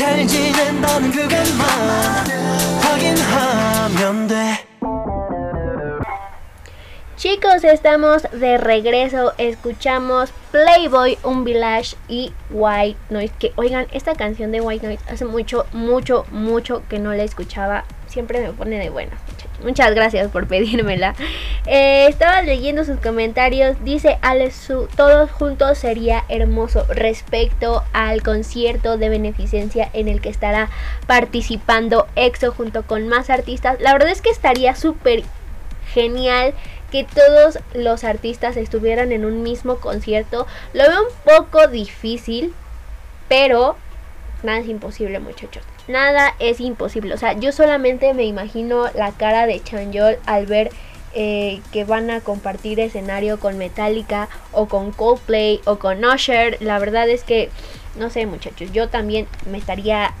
S9: 잘 지낸다는 그것만 확인하면 돼
S10: Chicos, estamos de regreso. Escuchamos Playboy, Un Village y White Noise. Que oigan, esta canción de White Noise hace mucho, mucho, mucho que no la escuchaba. Siempre me pone de buenas, muchachos. Muchas gracias por pedírmela. Eh, estaba leyendo sus comentarios. Dice Alesu, todos juntos sería hermoso respecto al concierto de beneficencia en el que estará participando EXO junto con más artistas. La verdad es que estaría súper genial que todos los artistas estuvieran en un mismo concierto. Lo veo un poco difícil, pero nada es imposible, muchachos. Nada es imposible. O sea, yo solamente me imagino la cara de Chanyeol al ver eh, que van a compartir escenario con Metallica o con Coldplay o con Usher. La verdad es que, no sé muchachos, yo también me estaría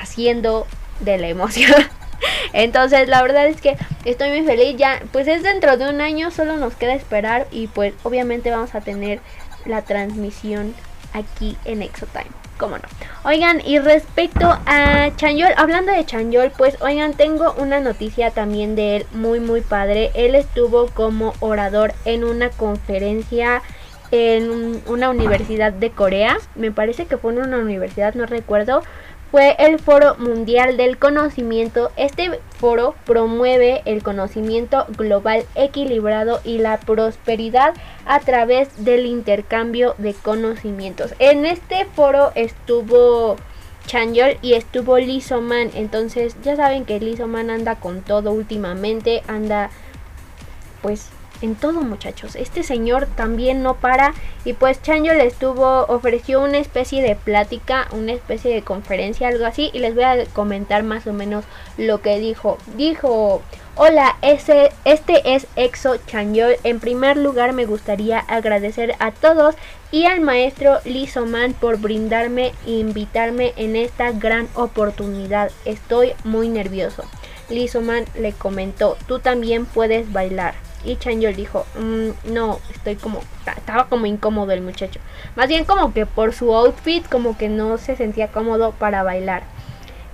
S10: haciendo de la emoción. (laughs) Entonces la verdad es que estoy muy feliz ya, pues es dentro de un año, solo nos queda esperar y pues obviamente vamos a tener la transmisión aquí en Exotime. ¿Cómo no? Oigan, y respecto a Chanyol, hablando de Chanyol, pues oigan, tengo una noticia también de él muy muy padre. Él estuvo como orador en una conferencia en una universidad de Corea. Me parece que fue en una universidad, no recuerdo fue el Foro Mundial del Conocimiento. Este foro promueve el conocimiento global equilibrado y la prosperidad a través del intercambio de conocimientos. En este foro estuvo Chanyeol y estuvo Lizoman. Entonces ya saben que Lizoman anda con todo últimamente, anda pues en todo muchachos. Este señor también no para y pues Chanyo le estuvo, ofreció una especie de plática, una especie de conferencia, algo así y les voy a comentar más o menos lo que dijo. Dijo, hola, ese, este es Exo Chanyol. En primer lugar me gustaría agradecer a todos y al maestro Lizoman por brindarme e invitarme en esta gran oportunidad. Estoy muy nervioso. Lizoman le comentó, tú también puedes bailar. Y Chanyol dijo, mm, no, estoy como, estaba como incómodo el muchacho. Más bien como que por su outfit como que no se sentía cómodo para bailar.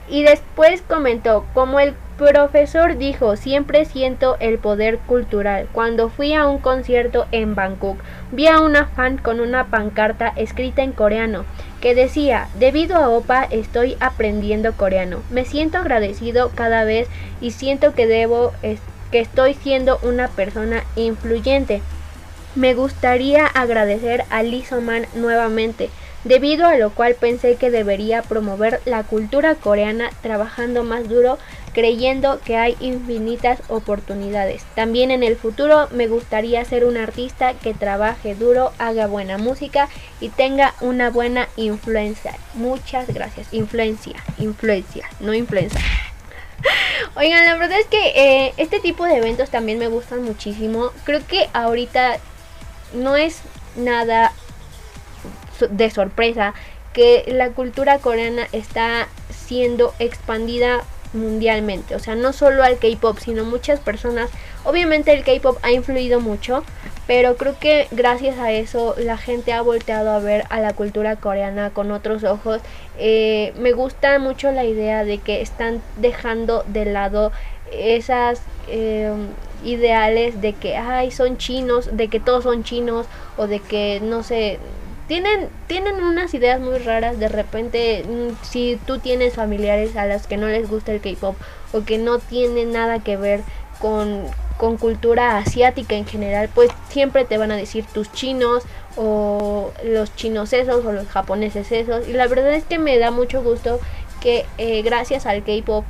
S10: Y después comentó, como el profesor dijo, siempre siento el poder cultural. Cuando fui a un concierto en Bangkok, vi a una fan con una pancarta escrita en coreano que decía, debido a OPA estoy aprendiendo coreano. Me siento agradecido cada vez y siento que debo que estoy siendo una persona influyente. Me gustaría agradecer a Lizoman nuevamente, debido a lo cual pensé que debería promover la cultura coreana trabajando más duro, creyendo que hay infinitas oportunidades. También en el futuro me gustaría ser un artista que trabaje duro, haga buena música y tenga una buena influencia. Muchas gracias. Influencia, influencia, no influencia. Oigan, la verdad es que eh, este tipo de eventos también me gustan muchísimo. Creo que ahorita no es nada de sorpresa que la cultura coreana está siendo expandida mundialmente. O sea, no solo al K-Pop, sino muchas personas. Obviamente el K-Pop ha influido mucho, pero creo que gracias a eso la gente ha volteado a ver a la cultura coreana con otros ojos. Eh, me gusta mucho la idea de que están dejando de lado esas... Eh, ideales de que ay son chinos de que todos son chinos o de que no sé tienen, tienen unas ideas muy raras. De repente, mm, si tú tienes familiares a las que no les gusta el K-pop o que no tienen nada que ver con, con cultura asiática en general, pues siempre te van a decir tus chinos o los chinos esos o los japoneses esos. Y la verdad es que me da mucho gusto que eh, gracias al K-pop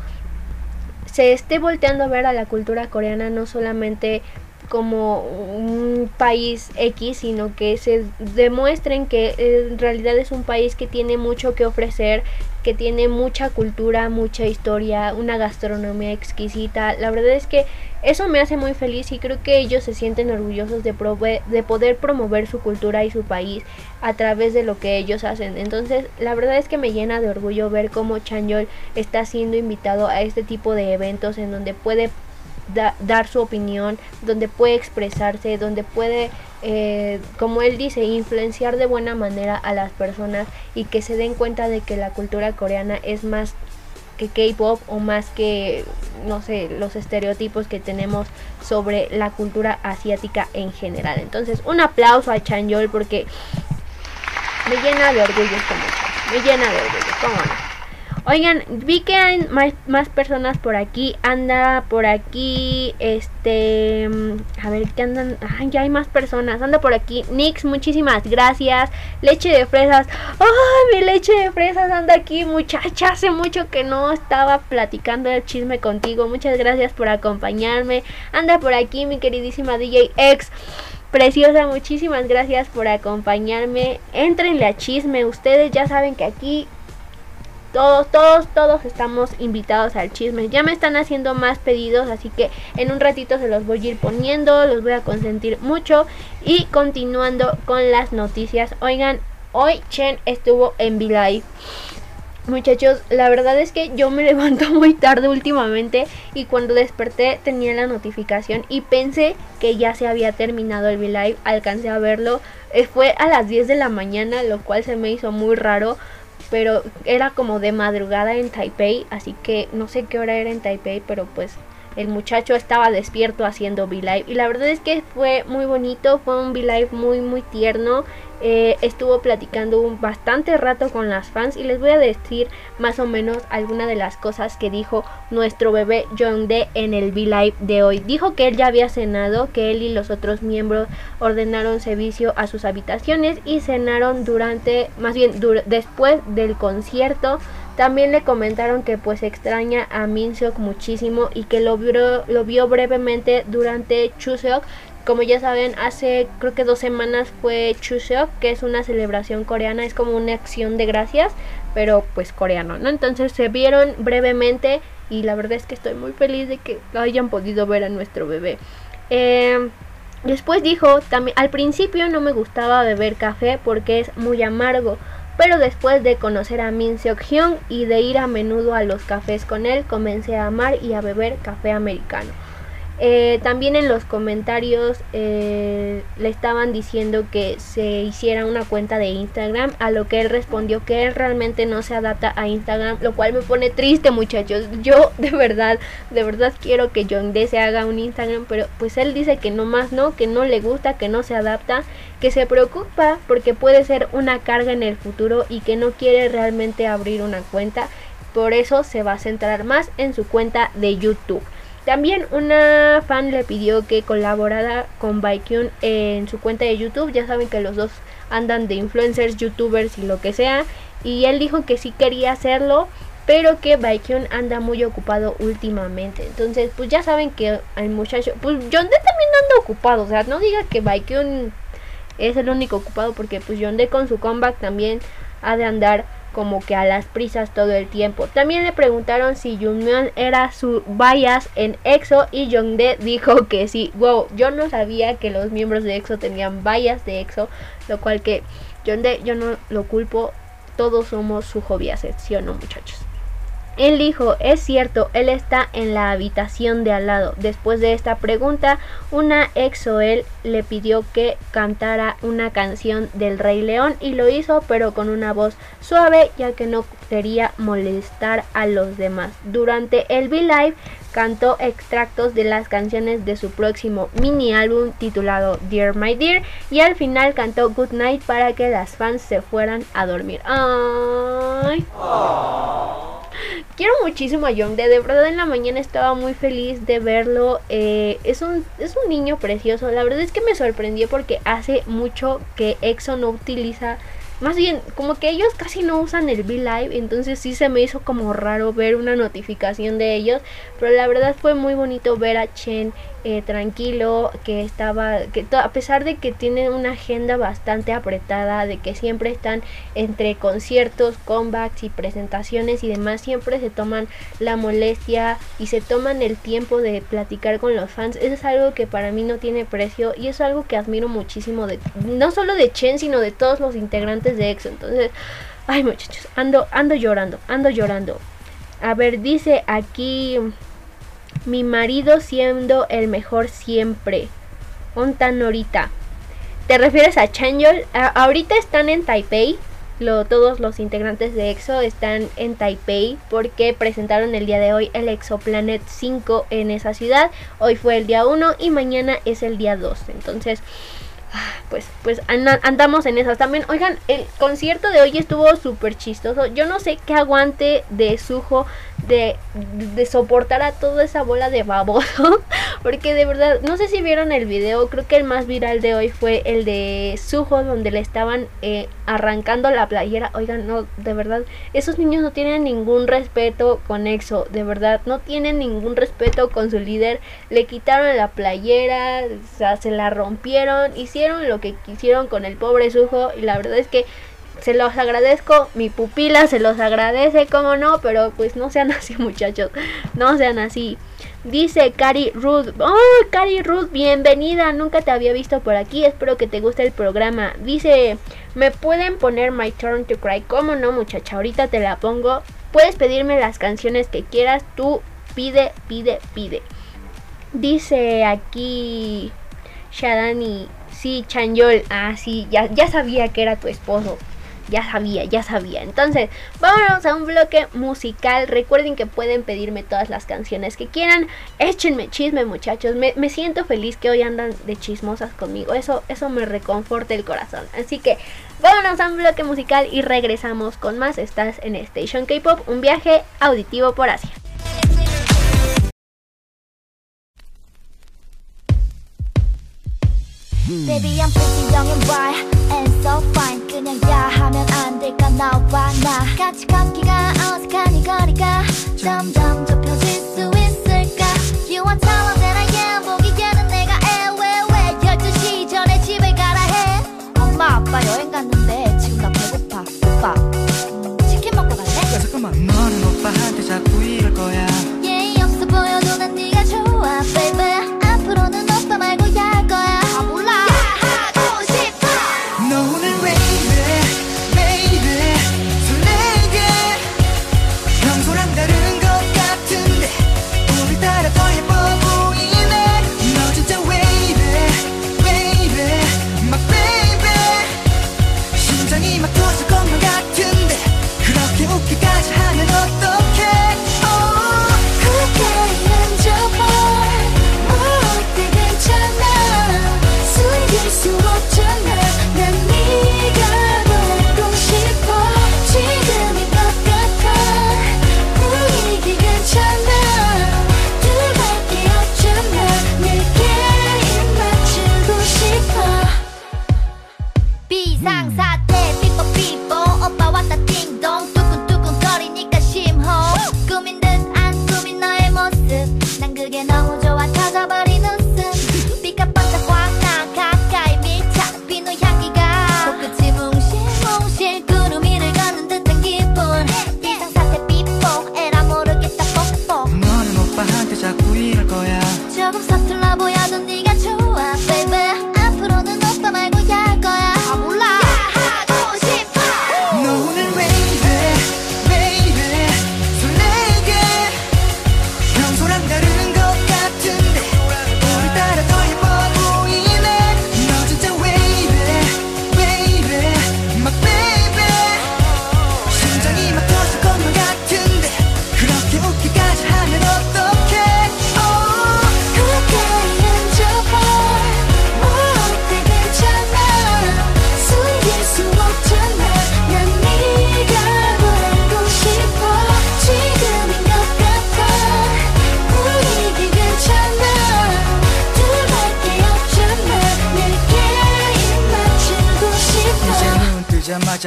S10: se esté volteando a ver a la cultura coreana no solamente como un país X, sino que se demuestren que en realidad es un país que tiene mucho que ofrecer, que tiene mucha cultura, mucha historia, una gastronomía exquisita. La verdad es que eso me hace muy feliz y creo que ellos se sienten orgullosos de, de poder promover su cultura y su país a través de lo que ellos hacen. Entonces, la verdad es que me llena de orgullo ver cómo Chanyol está siendo invitado a este tipo de eventos en donde puede dar su opinión, donde puede expresarse, donde puede, eh, como él dice, influenciar de buena manera a las personas y que se den cuenta de que la cultura coreana es más que K-pop o más que, no sé, los estereotipos que tenemos sobre la cultura asiática en general. Entonces, un aplauso a Chanyeol porque me llena de orgullo este Me llena de orgullo, ¿cómo no? Oigan, vi que hay más, personas por aquí. Anda por aquí. Este. A ver, ¿qué andan? Ay, ya hay más personas. Anda por aquí. Nix, muchísimas gracias. Leche de fresas. ¡Ay, mi leche de fresas anda aquí, muchacha! Hace mucho que no estaba platicando el chisme contigo. Muchas gracias por acompañarme. Anda por aquí, mi queridísima DJ X. Preciosa, muchísimas gracias por acompañarme. Entrenle a chisme. Ustedes ya saben que aquí todos, todos, todos estamos invitados al chisme. Ya me están haciendo más pedidos, así que en un ratito se los voy a ir poniendo, los voy a consentir mucho. Y continuando con las noticias, oigan, hoy Chen estuvo en V-Live. Muchachos, la verdad es que yo me (laughs) levanto muy tarde últimamente y cuando desperté tenía la notificación y pensé que ya se había terminado el V-Live, alcancé a verlo, eh, fue a las 10 de la mañana, lo cual se me hizo muy raro, pero era como de madrugada en Taipei, así que no sé qué hora era en Taipei, pero pues el muchacho estaba despierto haciendo V-Live y la verdad es que fue muy bonito, fue un V-Live muy muy tierno eh, estuvo platicando un bastante rato con las fans y les voy a decir más o menos algunas de las cosas que dijo nuestro bebé John D en el V-Live de hoy. Dijo que él ya había cenado, que él y los otros miembros ordenaron servicio a sus habitaciones y cenaron durante, más bien después del concierto. También le comentaron que pues extraña a Minseok muchísimo y que lo vio, lo vio brevemente durante Chuseok como ya saben, hace creo que dos semanas fue Chuseok, que es una celebración coreana, es como una acción de gracias, pero pues coreano, ¿no? Entonces se vieron brevemente y la verdad es que estoy muy feliz de que hayan podido ver a nuestro bebé. Eh, después dijo, también, al principio no me gustaba beber café porque es muy amargo, pero después de conocer a Min Seok Hyun y de ir a menudo a los cafés con él, comencé a amar y a beber café americano. Eh, también en los comentarios eh, le estaban diciendo que se hiciera una cuenta de Instagram, a lo que él respondió que él realmente no se adapta a Instagram, lo cual me pone triste muchachos. Yo (laughs) de verdad, de verdad quiero que John D se haga un Instagram, pero pues él dice que no más no, que no le gusta, que no se adapta, que se preocupa porque puede ser una carga en el futuro y que no quiere realmente abrir una cuenta. Por eso se va a centrar más en su cuenta de YouTube. También una fan le pidió que colaborara con Baekhyun en su cuenta de YouTube. Ya saben que los dos andan de influencers, youtubers y lo que sea. Y él dijo que sí quería hacerlo, pero que Baekhyun anda muy ocupado últimamente. Entonces, pues ya saben que el muchacho, pues John también anda ocupado. O sea, no diga que Baekhyun es el único ocupado porque pues John con su comeback también ha de andar como que a las prisas todo el tiempo. También le preguntaron si Jungmyeon era su bias en EXO y Jongdae dijo que sí. Wow, yo no sabía que los miembros de EXO tenían bias de EXO, lo cual que Jongdae yo no lo culpo, todos somos su hobby ¿sí o no muchachos? Él dijo, es cierto, él está en la habitación de al lado. Después de esta pregunta, una él le pidió que cantara una canción del Rey León y lo hizo pero con una voz suave ya que no quería molestar a los demás. Durante el V-Live cantó extractos de las canciones de su próximo mini álbum titulado Dear My Dear y al final cantó Good Night para que las fans se fueran a dormir. Ay. Quiero muchísimo a Young de verdad en la mañana estaba muy feliz de verlo. Eh, es, un, es un niño precioso. La verdad es que me sorprendió porque hace mucho que EXO no utiliza más bien, como que ellos casi no usan el V-Live, entonces sí se me hizo como raro ver una notificación de ellos, pero la verdad fue muy bonito ver a Chen eh, tranquilo, que estaba, que a pesar de que tienen una agenda bastante apretada, de que siempre están entre conciertos, comebacks y presentaciones y demás, siempre se toman la molestia y se toman el tiempo de platicar con los fans. Eso es algo que para mí no tiene precio y es algo que admiro muchísimo de, no solo de Chen, sino de todos los integrantes de EXO. Entonces, ay muchachos, ando, ando llorando, ando llorando. A ver, dice aquí mi marido siendo el mejor siempre. Ahorita. ¿Te refieres a Chanyeol? ahorita están en Taipei. Lo, todos los integrantes de EXO están en Taipei porque presentaron el día de hoy el Exoplanet 5 en esa ciudad. Hoy fue el día 1 y mañana es el día 2. Entonces, pues, pues andamos en esas. También, oigan, el concierto de hoy estuvo súper chistoso. Yo no sé qué aguante de Sujo de, soportar a toda esa bola de baboso. (laughs) Porque de verdad, no sé si vieron el video. Creo que el más viral de hoy fue el de Sujo, donde le estaban eh, arrancando la playera. Oigan, no, de verdad, esos niños no tienen ningún respeto con EXO. De verdad, no tienen ningún respeto con su líder. Le quitaron la playera, o sea, se la rompieron. Lo que quisieron con el pobre Sujo. Y la verdad es que se los agradezco, mi pupila se los agradece, como no, pero pues no sean (laughs) así muchachos, no sean así. Dice Cari Ruth, oh Cari Ruth, bienvenida, nunca te había visto por aquí, espero que te guste el programa. Dice, ¿me pueden poner My Turn to Cry? ¿Cómo no muchacha? Ahorita te la pongo. Puedes pedirme las canciones que quieras, tú pide, pide, pide. Dice aquí Shadani, sí, Chanyol, ah, sí, ya, ya sabía que era tu esposo. Ya sabía, ya sabía. Entonces, vámonos a un bloque musical. Recuerden que pueden pedirme todas las canciones que quieran. Échenme chisme, muchachos. Me, me siento feliz que hoy andan de chismosas conmigo. Eso, eso me reconforta el corazón. Así que vámonos a un bloque musical y regresamos con más. Estás en Station K-Pop, un viaje auditivo por Asia.
S16: Baby I'm pretty young and wild and so fine. 그냥 야 하면 안 될까 나와 나. 같이 걷기가 어색한 이 거리가 점점 좁혀질 수 있을까? You want taller than I am. 보기에는 내가 애외외 12시 전에 집에 가라 해? 엄마 아빠 여행 갔는데 지금 나 배고파. 오빠 음, 치킨 먹고 갈래?
S17: 야 잠깐만. 너는 오빠한테 자꾸 이럴 거야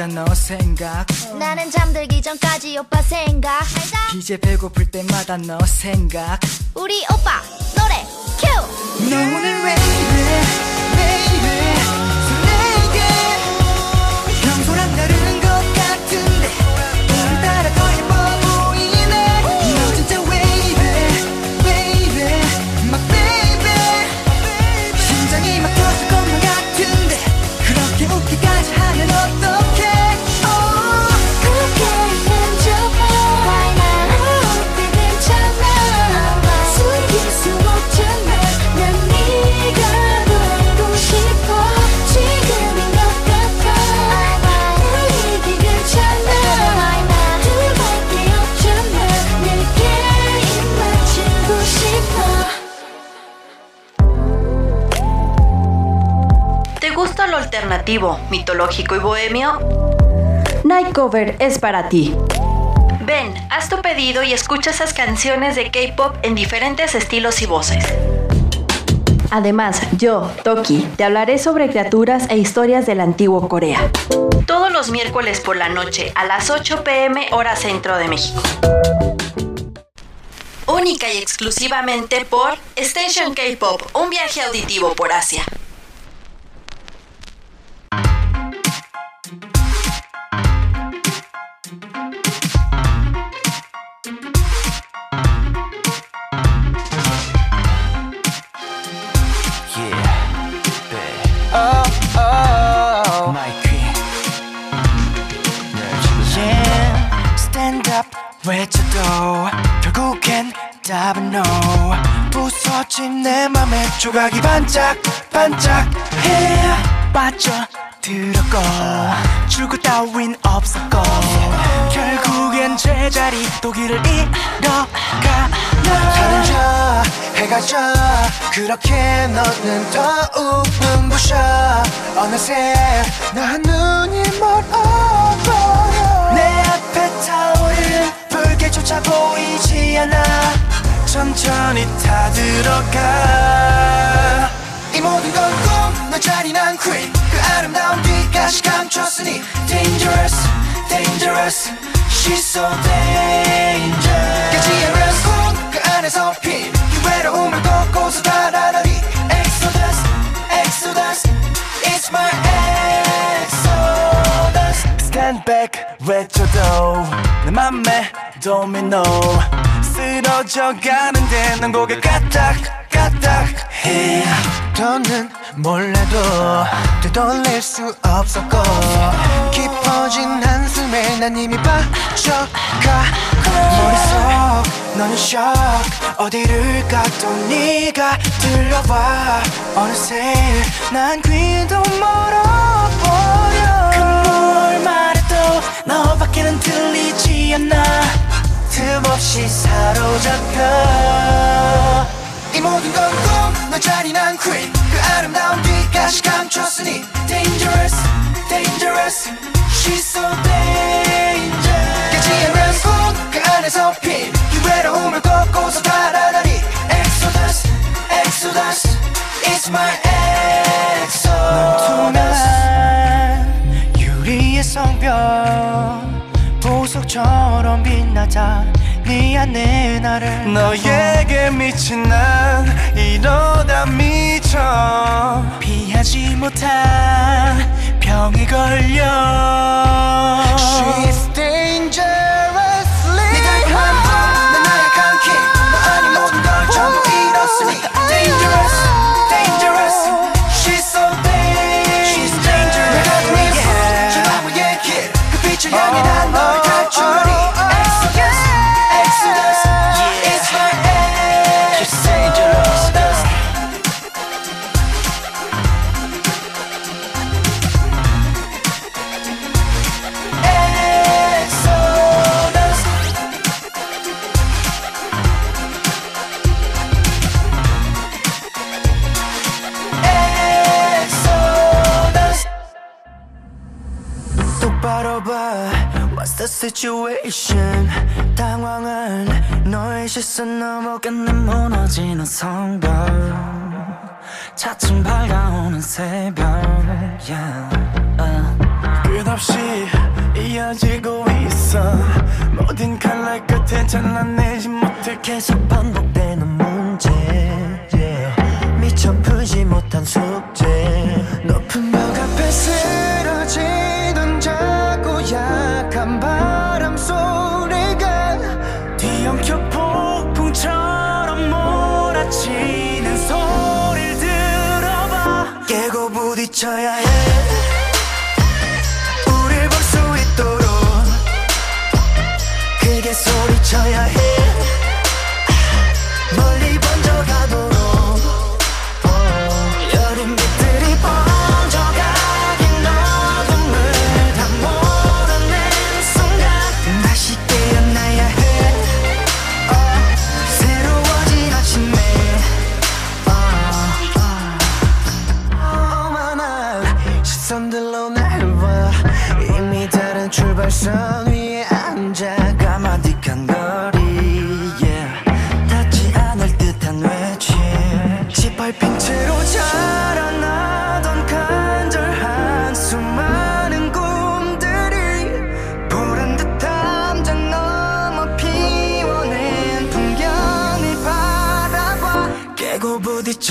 S17: 뜨자마자 너 생각.
S16: 나는 잠들기 전까지 오빠 생각.
S17: 이제 배고플 때마다 너 생각.
S16: 우리 오빠 노래 큐.
S17: 너 오늘 왜 이래 왜 이래
S18: alternativo, mitológico y bohemio? Night Cover es para ti. Ven, haz tu pedido y escucha esas canciones de K-pop en diferentes estilos y voces. Además, yo, Toki, te hablaré sobre criaturas e historias del antiguo Corea. Todos los miércoles por la noche a las 8 pm hora centro de México. Única y exclusivamente por Station K-Pop, un viaje auditivo por Asia.
S9: 외쳐도 결국엔 답은 no. 부서진 내 맘에 조각이 반짝 반짝해 빠져들었고 출구 따윈 없었고 결국엔 제자리 또 길을 잃어가
S7: 하는 자 해가 져 그렇게 너는 더욱 눈부셔. 어느새 나 눈이 멀어
S9: 불길조차 보이지 않아 천천히 타들어가
S7: 이 모든 건꿈너 잔인한 queen 그 아름다운 뒷가시 감췄으니
S9: Dangerous, dangerous She's so dangerous
S7: 깨지는 꿈그 안에서 핀 기회로움을 걷고서 달아나니
S9: Exodus, Exodus It's my Stand back 외쳐도 내 맘에 도미노 쓰러져 가는데 넌 고개 까딱 까딱 해.
S7: 더는 몰라도 되돌릴 수 없었고 깊어진 한숨에 난 이미 빠져가
S9: 머릿속 너는 쇼ck 어디를 가도 네가 들려와. 어느새 난 귀도 멀어버려 너밖에는 들리지 않아 틈없이 사로잡혀
S7: 이 모든 건꿈너 잔인한 queen 그 아름다운 뒷가시 감췄으니
S9: Dangerous, dangerous She's so dangerous
S7: 깨지는 꿈그 안에서 핀 기회로움을 걷고서 달아나니
S9: Exodus, Exodus It's my Exodus 성벽 보석처럼 빛나자 네 안에 나를 너에게 미친 난 이러다 미쳐. 피하지 못한 병에 걸려.
S7: She's dangerously
S9: the situation 당황한 너의 넘어간 내 무너지는 성벽 차츰 밝아오는 새벽 yeah. uh. 끝없이 이어지고 있어 모든 칼날 끝에 잘라내지 못해 계속 반복되는 문제 yeah. 미처 풀지 못한 숙제 높은 벽 앞에 쓰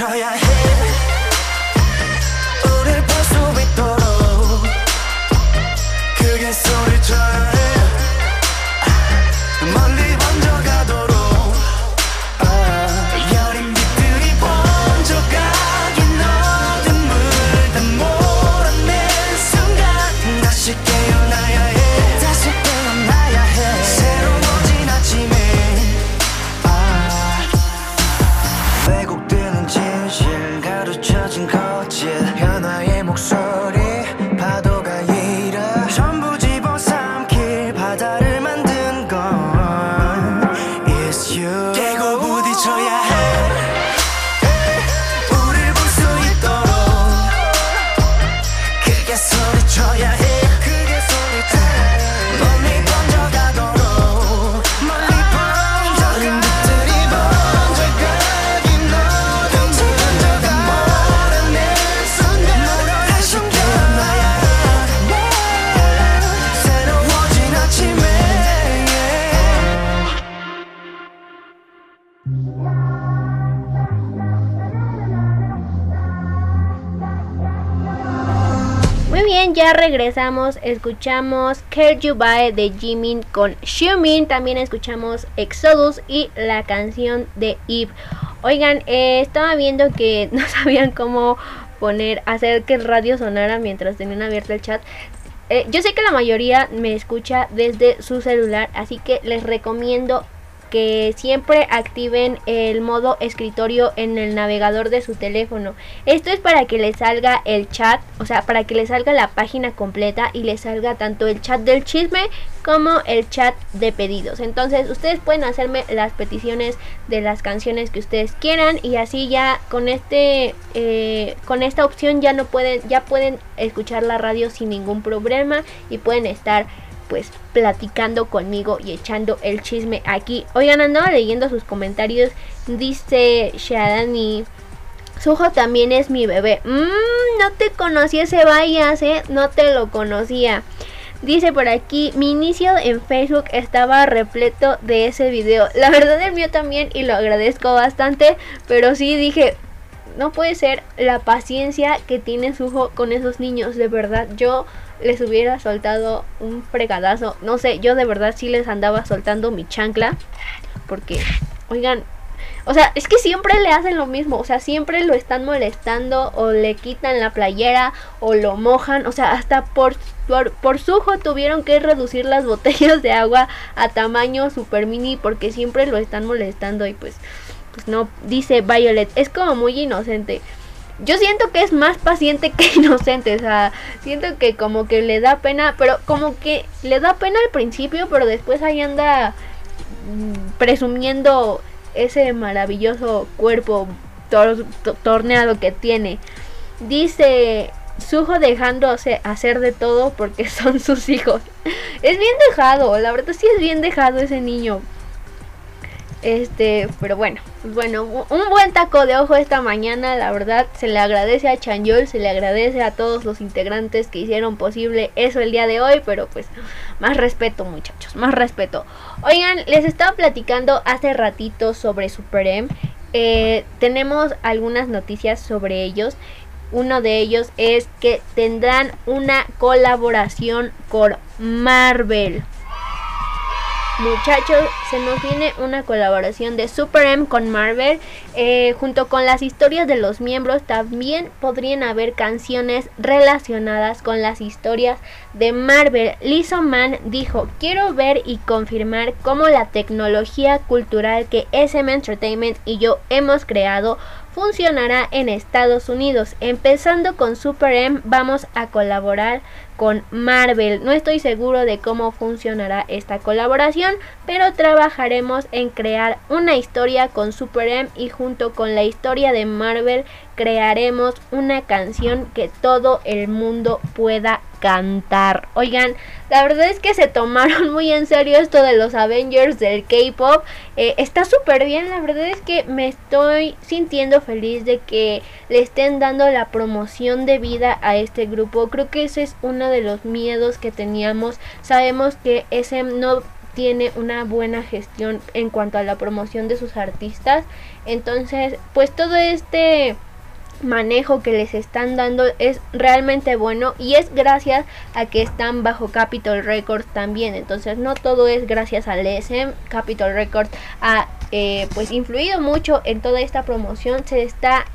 S10: try out. Escuchamos Care You By de Jimin con Xiumin. También escuchamos Exodus y la canción de Eve. Oigan, eh, estaba viendo que (laughs) no sabían cómo poner, hacer que el radio sonara mientras tenían abierto el chat. Eh, yo sé que la mayoría me escucha desde su celular, así que les recomiendo que siempre activen el modo escritorio en el navegador de su teléfono. Esto es para que les salga el chat, o sea, para que les salga la página completa y les salga tanto el chat del chisme como el chat de pedidos. Entonces, ustedes pueden hacerme las peticiones de las canciones que ustedes quieran y así ya con este eh, con esta opción ya no pueden ya pueden escuchar la radio sin ningún problema y pueden estar pues platicando conmigo y echando el chisme aquí. Oigan, andaba leyendo sus comentarios. Dice Shadani. Sujo también es mi bebé. Mmm, no te conocí ese vayas, eh. No te lo conocía. Dice por aquí, mi inicio en Facebook estaba repleto de ese video. La verdad el mío también y lo agradezco bastante. Pero sí dije, no puede ser la paciencia que tiene Sujo con esos niños. De verdad, yo les hubiera soltado un fregadazo. No sé, yo de verdad sí les andaba soltando mi chancla. Porque, oigan, o sea, es que siempre le hacen lo mismo. O sea, siempre lo están molestando o le quitan la playera o lo mojan. O sea, hasta por, por, por sujo tuvieron que reducir las (laughs) botellas de agua a tamaño super mini porque siempre lo están molestando y pues, pues no, dice Violet, es como muy inocente yo siento que es más paciente que (laughs) inocente, o sea, siento que como que le da pena, pero como que le da pena al principio, pero después ahí anda mm, presumiendo ese maravilloso cuerpo tor- to- torneado que tiene. Dice Sujo dejándose hacer de todo porque (laughs) son sus hijos. Es bien dejado, la verdad sí es bien dejado ese niño. Este, pero bueno, bueno, un buen taco de ojo esta mañana, la verdad, se le agradece a Chanyol, se le agradece a todos los integrantes que hicieron posible eso el día de hoy, pero pues más respeto muchachos, más respeto. Oigan, les estaba platicando hace ratito sobre Super M, eh, tenemos algunas noticias sobre ellos. Uno de ellos es que tendrán una colaboración con Marvel. Muchachos, se nos viene una colaboración de Super M con Marvel. eh, junto con las historias de los miembros, también podrían haber canciones relacionadas con las historias de Marvel. Lizzo Man dijo: Quiero ver y confirmar cómo la tecnología cultural que SM Entertainment y yo hemos creado funcionará en Estados Unidos. Empezando con Super M, vamos a colaborar con Marvel. No estoy seguro de cómo funcionará esta colaboración, pero trabajaremos en crear una historia con Super M y junto con la historia de Marvel crearemos una canción que todo el mundo pueda cantar. Oigan, la verdad es que se tomaron muy en serio esto de los Avengers del K-Pop. Eh, está súper bien, la verdad es que me estoy sintiendo feliz de que le estén dando la promoción de vida a este grupo. Creo que ese es uno de los miedos que teníamos. Sabemos que SM no tiene una buena gestión en cuanto a la promoción de sus artistas. Entonces, pues todo este manejo que les están dando es realmente bueno y es gracias a que están bajo Capitol Records también entonces no todo es gracias al SM Capitol Records ha eh, pues influido mucho en toda esta promoción se está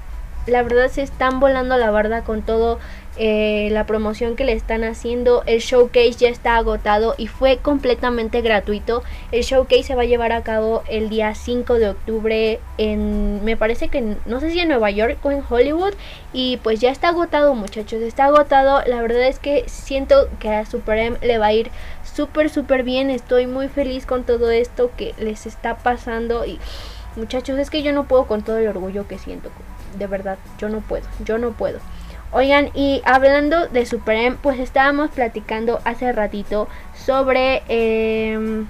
S10: la verdad se están volando la barda con todo eh, la promoción que le están haciendo. El showcase ya está agotado y fue completamente gratuito. El showcase se va a llevar a cabo el día 5 de octubre en, me parece que, no sé si en Nueva York o en Hollywood. Y pues ya está agotado muchachos, está agotado. La verdad es que siento que a Super M le va a ir súper, súper bien. Estoy muy feliz con todo esto que les está pasando y... Muchachos, es que yo no puedo con todo el orgullo que siento. De verdad, yo no puedo, yo no puedo. Oigan, y hablando de Supreme, pues estábamos platicando hace ratito sobre... em,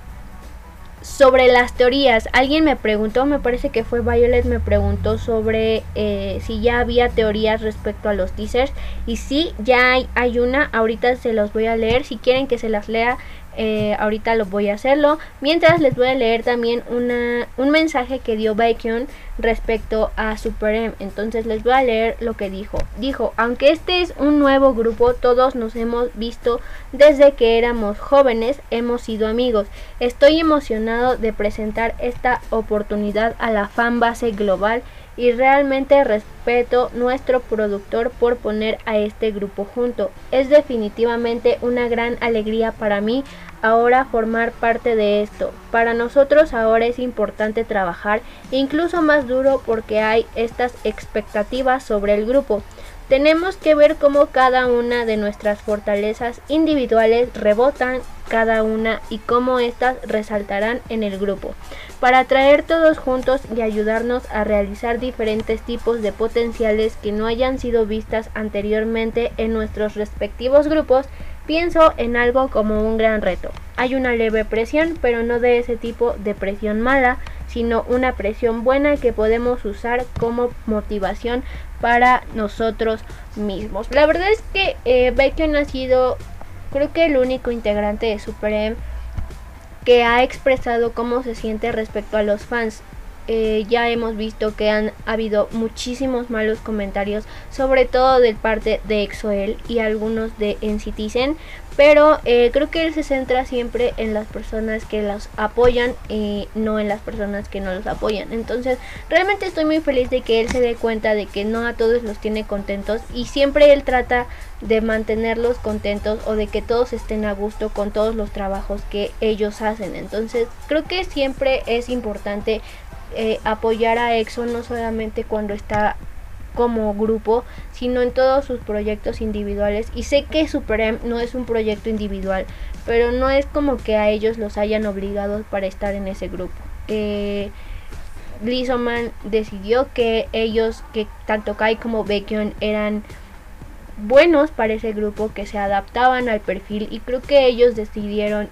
S10: sobre las teorías. Alguien me preguntó, me parece que fue Violet, me preguntó sobre eh, si ya había teorías respecto a los teasers. Y sí, ya hay, hay una, ahorita se los voy a leer. Si quieren que se las lea, eh, ahorita lo voy a hacerlo. Mientras les voy a leer también una, un mensaje que dio Bacon respecto a Super M. Entonces les voy a leer lo que dijo. Dijo, aunque este es un nuevo grupo, todos nos hemos visto desde que éramos jóvenes, hemos sido amigos. Estoy emocionado de presentar esta oportunidad a la fan base global y realmente respeto nuestro productor por poner a este grupo junto. Es definitivamente una gran alegría para mí ahora formar parte de esto. Para nosotros ahora es importante trabajar incluso más duro porque hay estas expectativas sobre el grupo. Tenemos que ver cómo cada una de nuestras fortalezas individuales rebotan cada una y cómo éstas resaltarán en el grupo, para traer todos juntos y ayudarnos a realizar diferentes tipos de potenciales que no hayan sido vistas anteriormente en nuestros respectivos grupos Pienso en algo como un gran reto. Hay una leve presión, pero no de ese tipo de presión mala, sino una presión buena que podemos usar como motivación para nosotros mismos. La verdad es que eh, ha sido, creo que el único integrante de Supreme que ha expresado cómo se siente respecto a los fans. Eh, ya hemos visto que han habido muchísimos malos comentarios, sobre todo del parte de Exoel y algunos de Encitizen, pero eh, creo que él se centra siempre en las personas que los apoyan y no en las personas que no los apoyan. Entonces, realmente estoy muy feliz de que él se dé cuenta de que no a todos los tiene contentos y siempre él trata de mantenerlos contentos o de que todos estén a gusto con todos los trabajos que ellos hacen. Entonces, creo que siempre es importante eh, apoyar a EXO no solamente cuando está como grupo, sino en todos sus proyectos individuales. Y sé que Super no es un proyecto individual, pero no es como que a ellos los hayan obligado para estar en ese grupo. Eh, Lizoman decidió que ellos, que tanto Kai como Baekhyun eran buenos para ese grupo, que se adaptaban al perfil y creo que ellos decidieron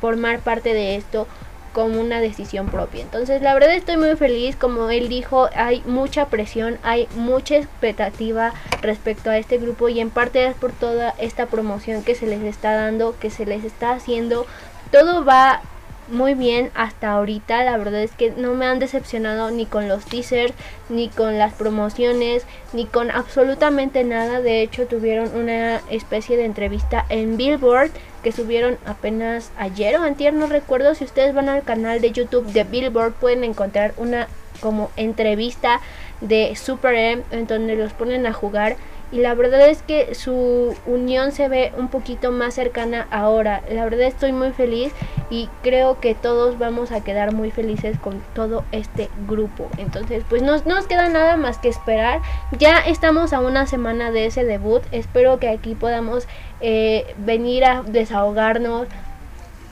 S10: formar parte de esto como una decisión propia. Entonces, la verdad estoy muy feliz, como él dijo, hay mucha presión, hay mucha expectativa respecto a este grupo y en parte es por toda esta promoción que se les está dando, que se les está haciendo. Todo va muy bien hasta ahorita. La verdad es que no me han decepcionado ni con los teasers, ni con las promociones, ni con absolutamente nada. De hecho, tuvieron una especie de entrevista en Billboard que subieron apenas ayer o antier, no recuerdo. Si ustedes van al canal de YouTube de Billboard pueden encontrar una como entrevista de Super M en donde los ponen a jugar y la verdad es que su unión se ve un poquito más cercana ahora. La verdad estoy muy feliz y creo que todos vamos a quedar muy felices con todo este grupo. Entonces, pues no nos queda nada más que esperar. Ya estamos a una semana de ese debut. Espero que aquí podamos eh, venir a desahogarnos,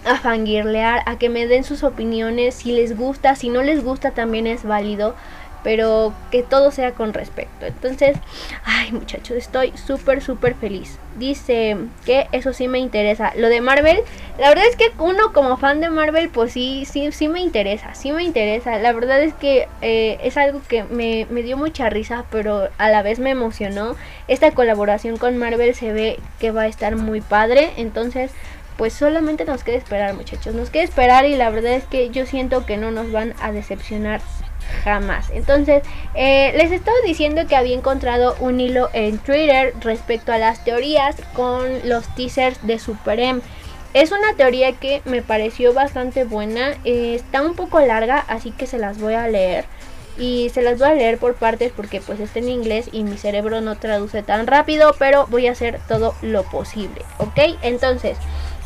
S10: a fangirlear, a que me den sus opiniones, si les gusta, si no les gusta también es válido pero que todo sea con respecto. Entonces, ay muchachos, estoy súper, súper feliz. Dice que eso sí me interesa. Lo de Marvel, la verdad es que uno como fan de Marvel, pues sí, sí, sí me interesa, sí me interesa. La verdad es que eh, es algo que me, me dio mucha risa, pero a la vez me emocionó. Esta colaboración con Marvel se ve que va a estar muy padre, entonces pues solamente nos queda esperar muchachos, nos queda esperar y la verdad es que yo siento que no nos van a decepcionar jamás. Entonces, eh, les estaba diciendo que había encontrado un hilo en Twitter respecto a las teorías con los teasers de Super M. Es una teoría que me pareció bastante buena, eh, está un poco larga, así que se las voy a leer. Y se las voy a leer por partes porque pues está en inglés y mi cerebro no traduce tan rápido, pero voy a hacer todo lo posible, ¿ok? Entonces,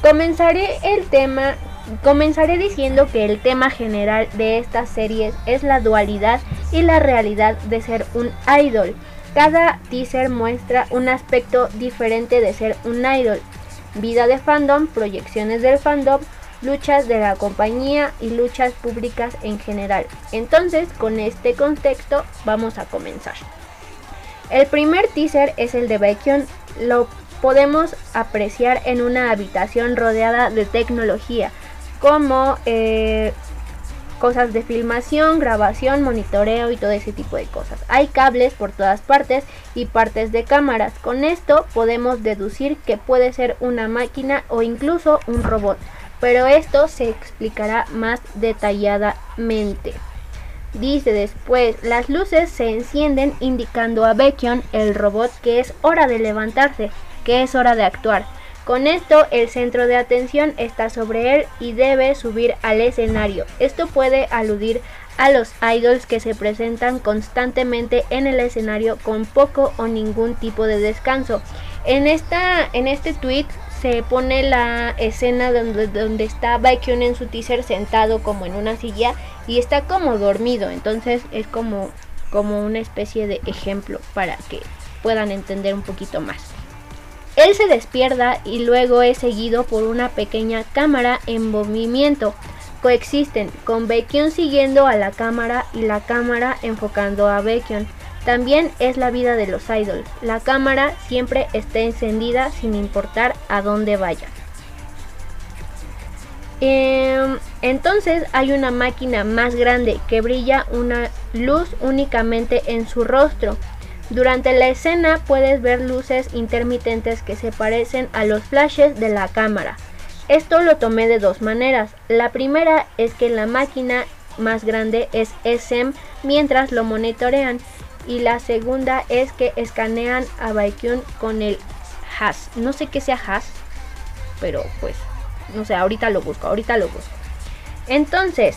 S10: comenzaré el tema Comenzaré diciendo que el tema general de estas series es la dualidad y la realidad de ser un idol. Cada teaser muestra un aspecto diferente de ser un idol. Vida de fandom, proyecciones del fandom, luchas de la compañía y luchas públicas en general. Entonces, con este contexto, vamos a comenzar. El primer teaser es el de Baekhyun, lo podemos apreciar en una habitación rodeada de tecnología, como eh, cosas de filmación, grabación, monitoreo y todo ese tipo de cosas. Hay cables por todas partes y partes de cámaras. Con esto podemos deducir que puede ser una máquina o incluso un robot, pero esto se explicará más detalladamente. Dice después, las luces se encienden indicando a Baekhyun, el robot, que es hora de levantarse, que es hora de actuar. Con esto el centro de atención está sobre él y debe subir al escenario. Esto puede aludir a los idols que se presentan constantemente en el escenario con poco o ningún tipo de descanso. En, esta, en este tweet se pone la escena donde, donde está Baekhyun en su teaser sentado como en una silla y está como dormido. Entonces es como, como una especie de ejemplo para que puedan entender un poquito más. Él se despierta y luego es seguido por una pequeña cámara en movimiento. Coexisten con Baekhyun siguiendo a la cámara y la cámara enfocando a Baekhyun. También es la vida de los idols. La cámara siempre está encendida sin importar a dónde vaya. Em, entonces hay una máquina más grande que brilla una luz únicamente en su rostro. Durante la escena puedes ver luces intermitentes que se parecen a los flashes de la cámara. Esto lo tomé de dos maneras. La primera es que la máquina más grande es SM mientras lo monitorean y la segunda es que escanean a Baekhyun con el HAS. No sé qué sea HAS, pero pues no sé, ahorita lo busco, ahorita lo busco. Entonces,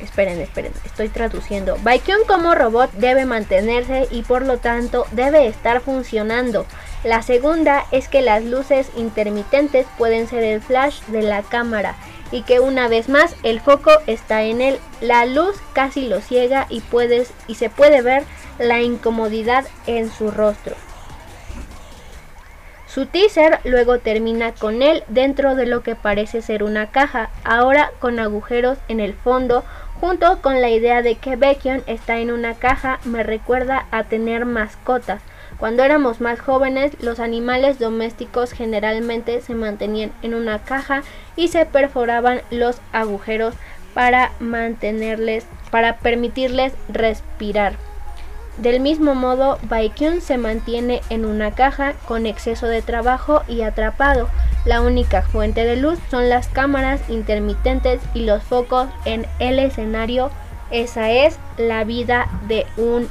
S10: esperen, esperen, estoy traduciendo. Baekhyun como robot debe mantenerse y por lo tanto debe estar funcionando. La segunda es que las luces intermitentes pueden ser el flash de la cámara y que una vez más el foco está en él. La luz casi lo ciega y puedes y se puede ver la incomodidad en su rostro. Su teaser luego termina con él dentro de lo que parece ser una caja, ahora con agujeros en el fondo, junto con la idea de que Baekhyun está en una caja me recuerda a tener mascotas. Cuando éramos más jóvenes, los animales domésticos generalmente se mantenían en una caja y se perforaban los agujeros para mantenerles, para permitirles respirar. Del mismo modo, Baekhyun se mantiene en una caja con exceso de trabajo y atrapado. La única fuente de luz son las cámaras intermitentes y los focos en el escenario. Esa es la vida de un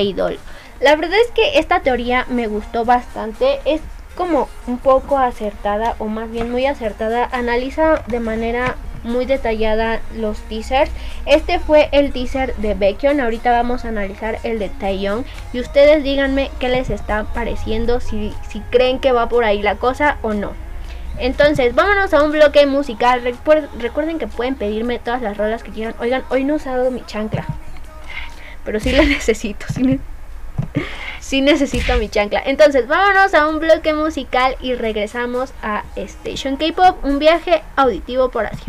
S10: idol. La verdad es que esta teoría me gustó bastante. Es como un poco acertada o más bien muy acertada. Analiza de manera muy detallada los teasers. Este fue el teaser de Baekhyun. Ahorita vamos a analizar el de Taeyong. Y ustedes díganme qué les está pareciendo. Si, si creen que va por ahí la cosa o no. Entonces, vámonos a un bloque musical. recuerden que pueden pedirme todas las rolas que quieran. Oigan, hoy no he usado mi chancla. Pero sí la (laughs) necesito. Sí, necesito mi chancla. Entonces, vámonos a un bloque musical y regresamos a Station K-Pop. Un viaje auditivo por Asia.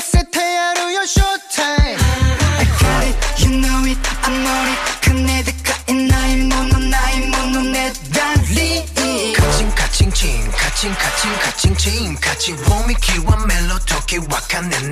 S9: que é bacana, né?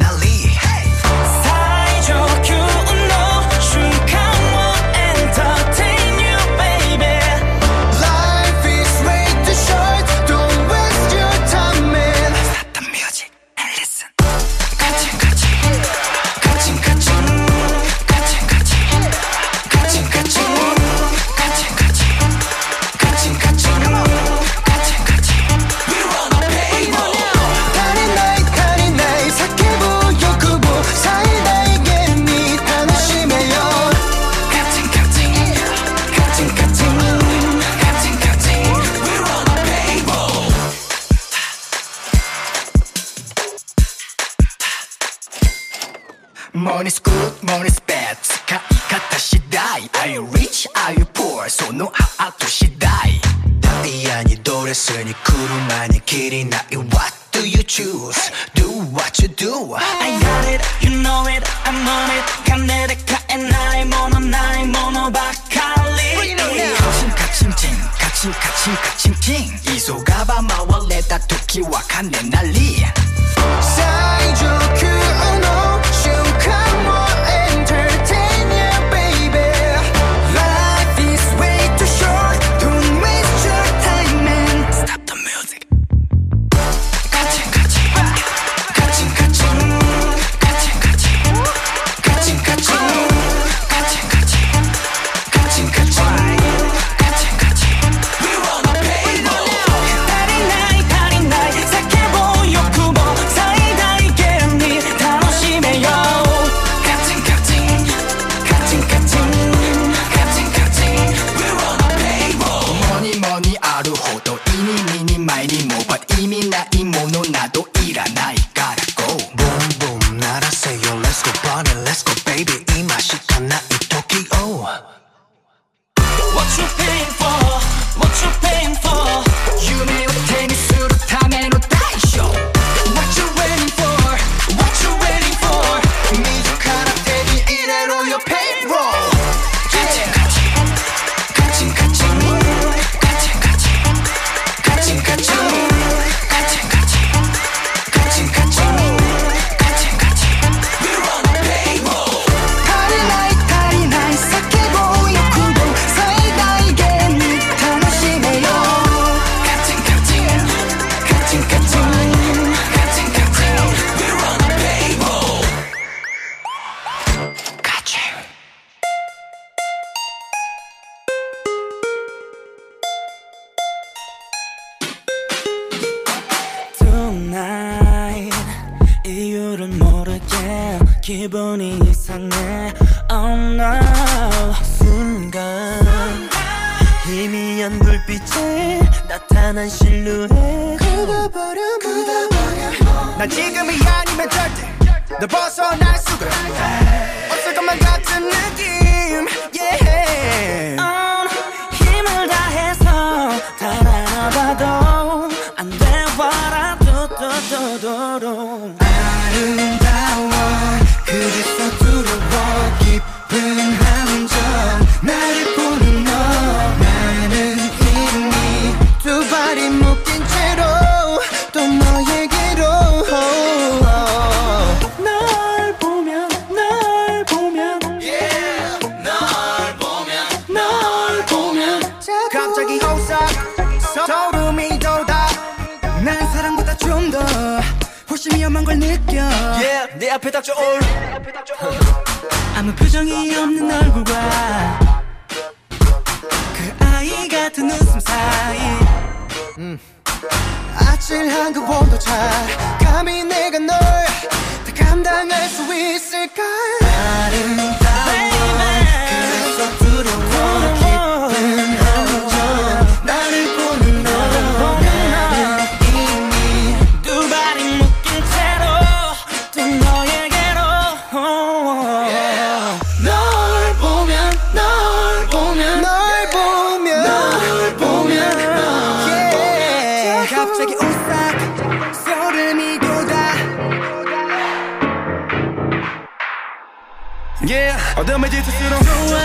S9: 어둠의
S7: 짙을수록 좋아.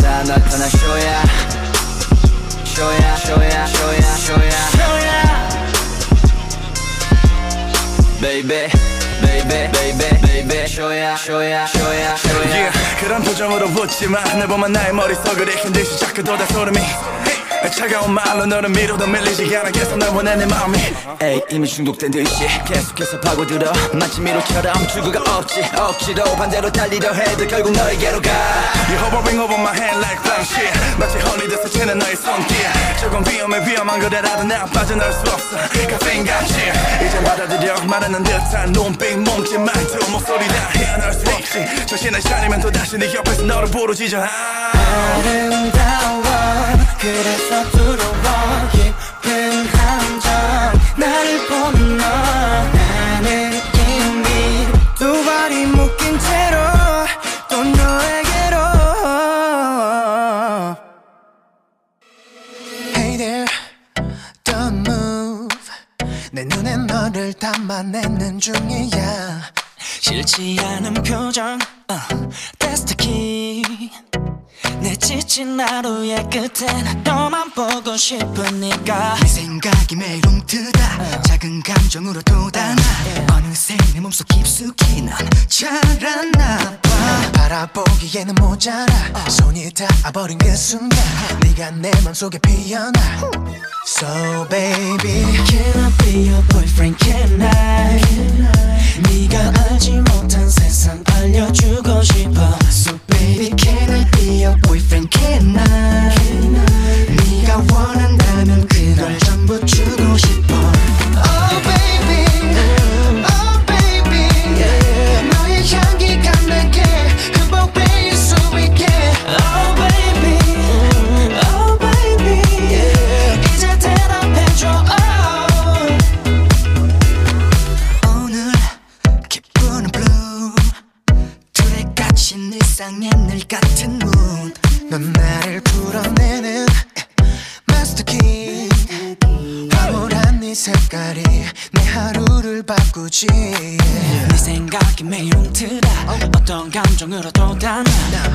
S7: 난널 떠나
S8: 쇼야. 쇼야 쇼야 쇼야 쇼야. 쇼야. Baby baby baby baby. 쇼야 쇼야 쇼야 쇼야.
S5: Yeah, 그런 표정으로 웃지마 날 보면 나의 머릿속을 힘들지. 자꾸 돋아 소름이. 차가운 말로 너를 밀어도 밀리지 않아 계속 널 원해 내 마음이.
S8: 에이 이미 중독된 듯이 계속해서 파고들어. 마치 미로처럼 출구가 없지 억지로 반대로 달리려 해도 결국 너에게로 가.
S5: You hovering over my head like flying shit 마치 허니 듯이 채는 너의 손길. 조금 위험해 위험한 그대라도 나 빠져나올 수 없어. 카페인 같이 이젠 받아들여 말하는 듯한 눈빛 뭉친 말투 목소리 다 헤어나올 수 없지. 정신을 샤리면 또다시 네 옆에서 너를 부르짖어.
S7: 아름다워. 그래서 들어와 깊은 함정 나를 보는 너 나는 이미
S9: 두 발이 묶인 채로 또 너에게로.
S7: Hey there Don't move. 내 눈에 너를 담아내는
S9: 중이야. 싫지 않은 표정 uh, That's the key. 내 지친 하루의 끝엔 너만 보고 싶으니까. 네 생각이 매일 웅트다. 작은 감정으로 돋아나 어느새 내 몸속 깊숙이 넌 자랐나 봐. 바라보기에는 모자라. 손이 닿아버린 그 순간 네가 내 맘속에 피어나. So baby Can I be your boyfriend? Can I 네가 알지 못한 세상 알려주고 싶어 So baby can I be your boyfriend can I 네가 원한다면 그걸 전부 주고 싶어 같은 문넌 나를 풀어내는 마스터 키 황홀한 네 색깔이 내 하루를 바꾸지. 네 생각이 매일 웅트다 어떤 감정으로 돋아나.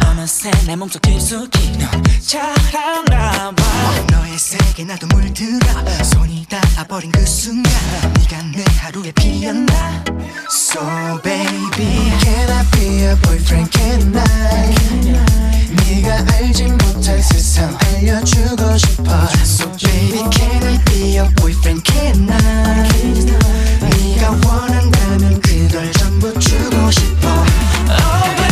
S9: 어느새 내 몸속 깊숙이 넌 자라나 봐 너의 세계 나도 물들어. 손이 닿아버린 그 순간 네가 내 하루에 피어나? So baby Can I be your boyfriend? Can I? 네가 알지 못할 세상 알려주고 싶어. So baby can I be your boyfriend? Can I 네가 원한다면 그걸 전부 주고 싶어. Oh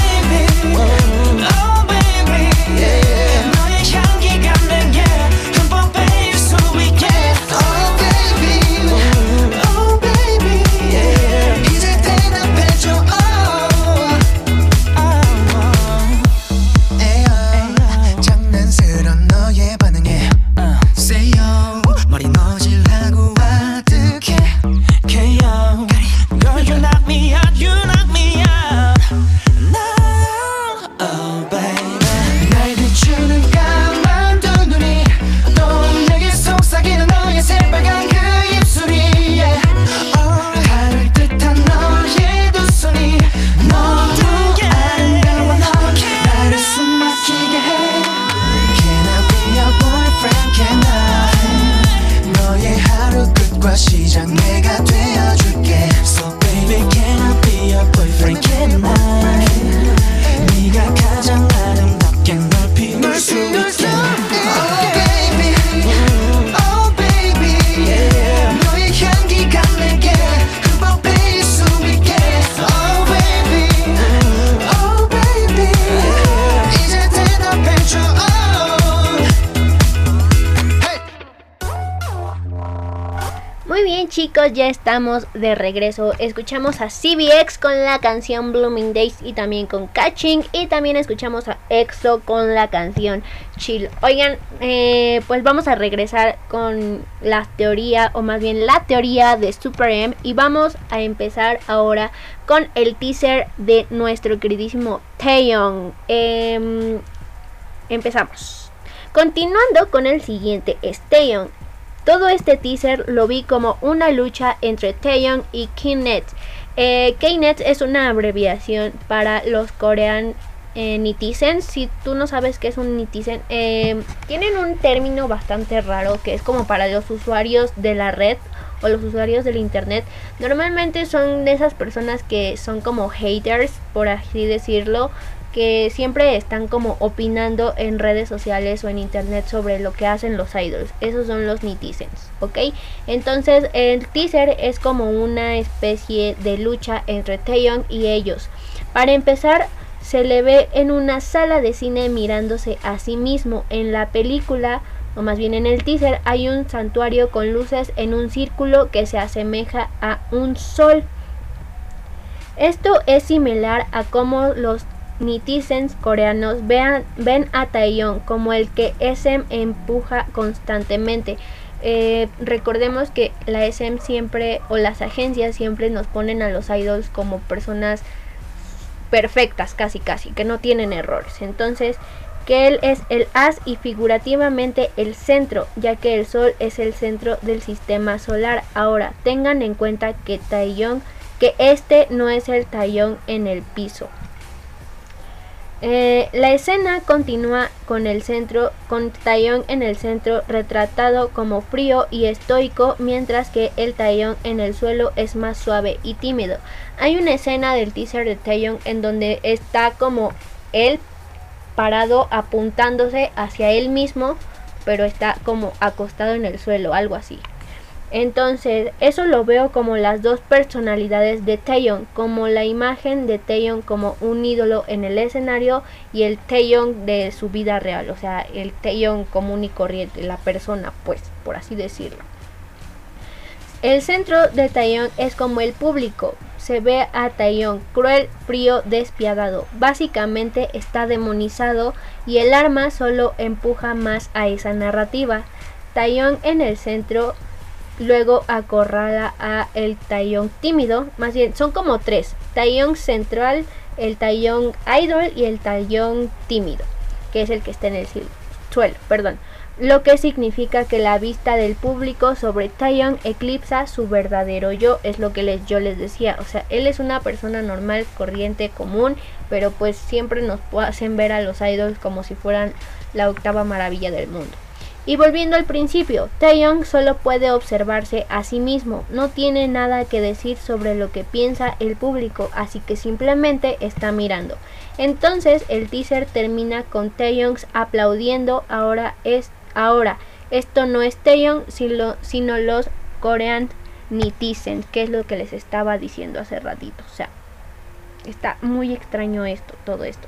S10: chicos, ya estamos de regreso. Escuchamos a CBX con la canción Blooming Days y también con Catching y también escuchamos a EXO con la canción Chill. Oigan, eh, pues vamos a regresar con la teoría o más bien la teoría de Super M y vamos a empezar ahora con el teaser de nuestro queridísimo Taeyong. Em, empezamos. Continuando con el siguiente, es Taeyong. Todo este teaser lo vi como una lucha entre Taeyong y Knet. Eh, Knet es una abreviación para los corean eh. Si tú no sabes qué es un netizen, eh, tienen un término bastante raro que es como para los usuarios de la red o los usuarios del internet. Normalmente son de esas personas que son como haters, por así decirlo que siempre están como opinando en redes sociales o en internet sobre lo que hacen los idols. Esos son los netizens, ¿ok? Entonces el teaser es como una especie de lucha entre Taeyong y ellos. Para empezar, se le ve en una sala de cine mirándose a sí mismo. En la película, o más bien en el teaser, hay un santuario con luces en un círculo que se asemeja a un sol. Esto es similar a cómo los netizens coreanos vean, ven a Taeyong como el que SM empuja constantemente. Eh, recordemos que la SM siempre o las agencias siempre nos ponen a los idols como personas perfectas casi casi, que no tienen errores. Entonces, que él es el as y figurativamente el centro, ya que el sol es el centro del sistema solar. Ahora, tengan en cuenta que Taeyong que este no es el tallón en el piso. Eh, la escena continúa con el centro, con Tallón en el centro retratado como frío y estoico, mientras que el Tallón en el suelo es más suave y tímido. Hay una escena del teaser de Tallón en donde está como él parado apuntándose hacia él mismo, pero está como acostado en el suelo, algo así. Entonces, eso lo veo como las dos personalidades de Taeyong, como la imagen de Taeyong como un ídolo en el escenario y el Taeyong de su vida real, o sea, el Taeyong común y corriente, la persona, pues, por así decirlo. El centro de Taeyong es como el público. Se ve a Taeyong cruel, frío, despiadado. Básicamente está demonizado y el arma solo empuja más a esa narrativa. Taeyong en el centro luego acorrala a el tallón tímido, más bien son como tres, tallón central, el tallón idol y el tallón tímido, que es el que está en el suelo, perdón. Lo que significa que la vista del público sobre Taeyong eclipsa su verdadero yo, es lo que yo les decía. O sea, él es una persona normal, corriente, común, pero pues siempre nos hacen ver a los idols como si fueran la octava maravilla del mundo. Y volviendo al principio, Taeyong solo puede observarse a sí mismo, no tiene nada que decir sobre lo que piensa el público, así que simplemente está mirando. Entonces el teaser termina con Taeyong aplaudiendo, ahora es ahora, esto no es Taeyong sino, sino los Korean Nitizen, que es lo que les estaba diciendo hace ratito, o sea, está muy extraño esto, todo esto.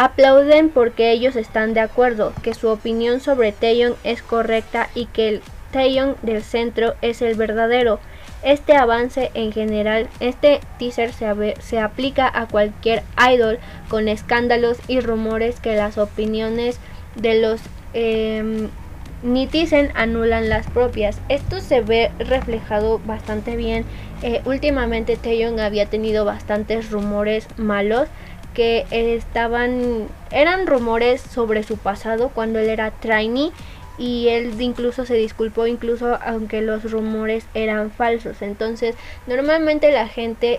S10: Aplauden porque ellos están de acuerdo que su opinión sobre Taeyong es correcta y que el Taeyong del centro es el verdadero. Este avance en general, este teaser se, se, aplica a cualquier idol con escándalos y rumores que las opiniones de los eh, Nitizen anulan las propias. Esto se ve reflejado bastante bien. Eh, últimamente Taeyong había tenido bastantes rumores malos que estaban, eran rumores sobre su pasado cuando él era trainee y él incluso se disculpó incluso aunque los rumores eran falsos. Entonces, normalmente la gente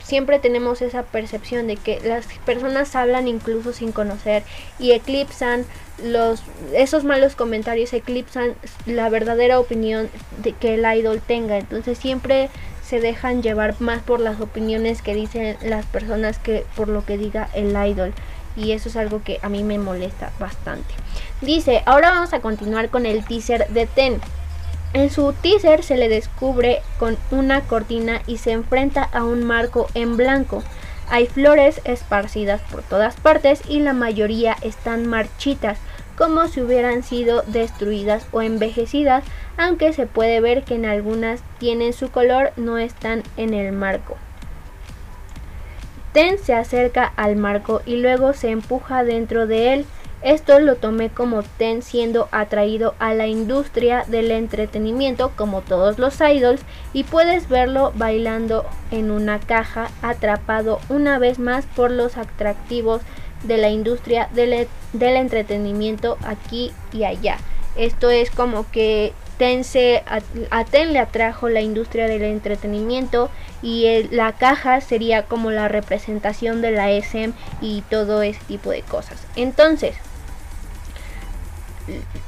S10: siempre tenemos esa percepción de que las personas hablan incluso sin conocer y eclipsan los esos malos comentarios eclipsan la verdadera opinión de que el idol tenga. Entonces, siempre se dejan llevar más por las opiniones que dicen las personas que por lo que diga el idol. Y eso es algo que a mí me molesta bastante. Dice, ahora vamos a continuar con el teaser de Ten. En su teaser se le descubre con una cortina y se enfrenta a un marco en blanco. Hay flores esparcidas por todas partes y la mayoría están marchitas como si hubieran sido destruidas o envejecidas, aunque se puede ver que en algunas tienen su color, no están en el marco. Ten se acerca al marco y luego se empuja dentro de él. Esto lo tomé como Ten siendo atraído a la industria del entretenimiento como todos los idols y puedes verlo bailando en una caja atrapado una vez más por los atractivos de la industria del, del entretenimiento aquí y allá. Esto es como que Tense, a, Ten le atrajo la industria del entretenimiento y la caja sería como la representación de la SM y todo ese tipo de cosas. Entonces,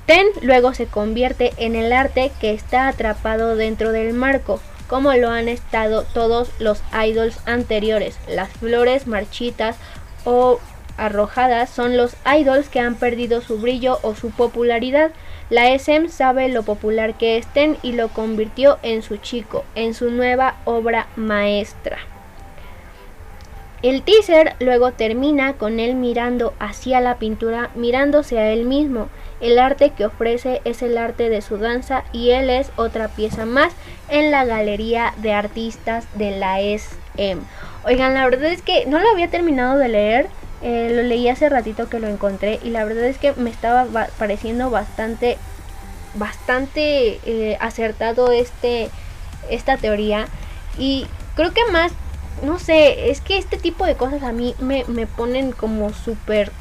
S10: Ten luego se convierte en el arte que está atrapado dentro del marco, como lo han estado todos los idols anteriores, las flores marchitas o arrojadas son los idols que han perdido su brillo o su popularidad. La SM sabe lo popular que estén y lo convirtió en su chico, en su nueva obra maestra. El teaser luego termina con él mirando hacia la pintura, mirándose a él mismo. El arte que ofrece es el arte de su danza y él es otra pieza más en la galería de artistas de la SM. Oigan, la verdad es que no lo había terminado de leer, eh, lo leí hace ratito que lo encontré y la verdad es que me estaba pareciendo bastante, bastante eh, acertado este, esta teoría. Y creo que más, no sé, es que este tipo de cosas a mí me, me ponen como súper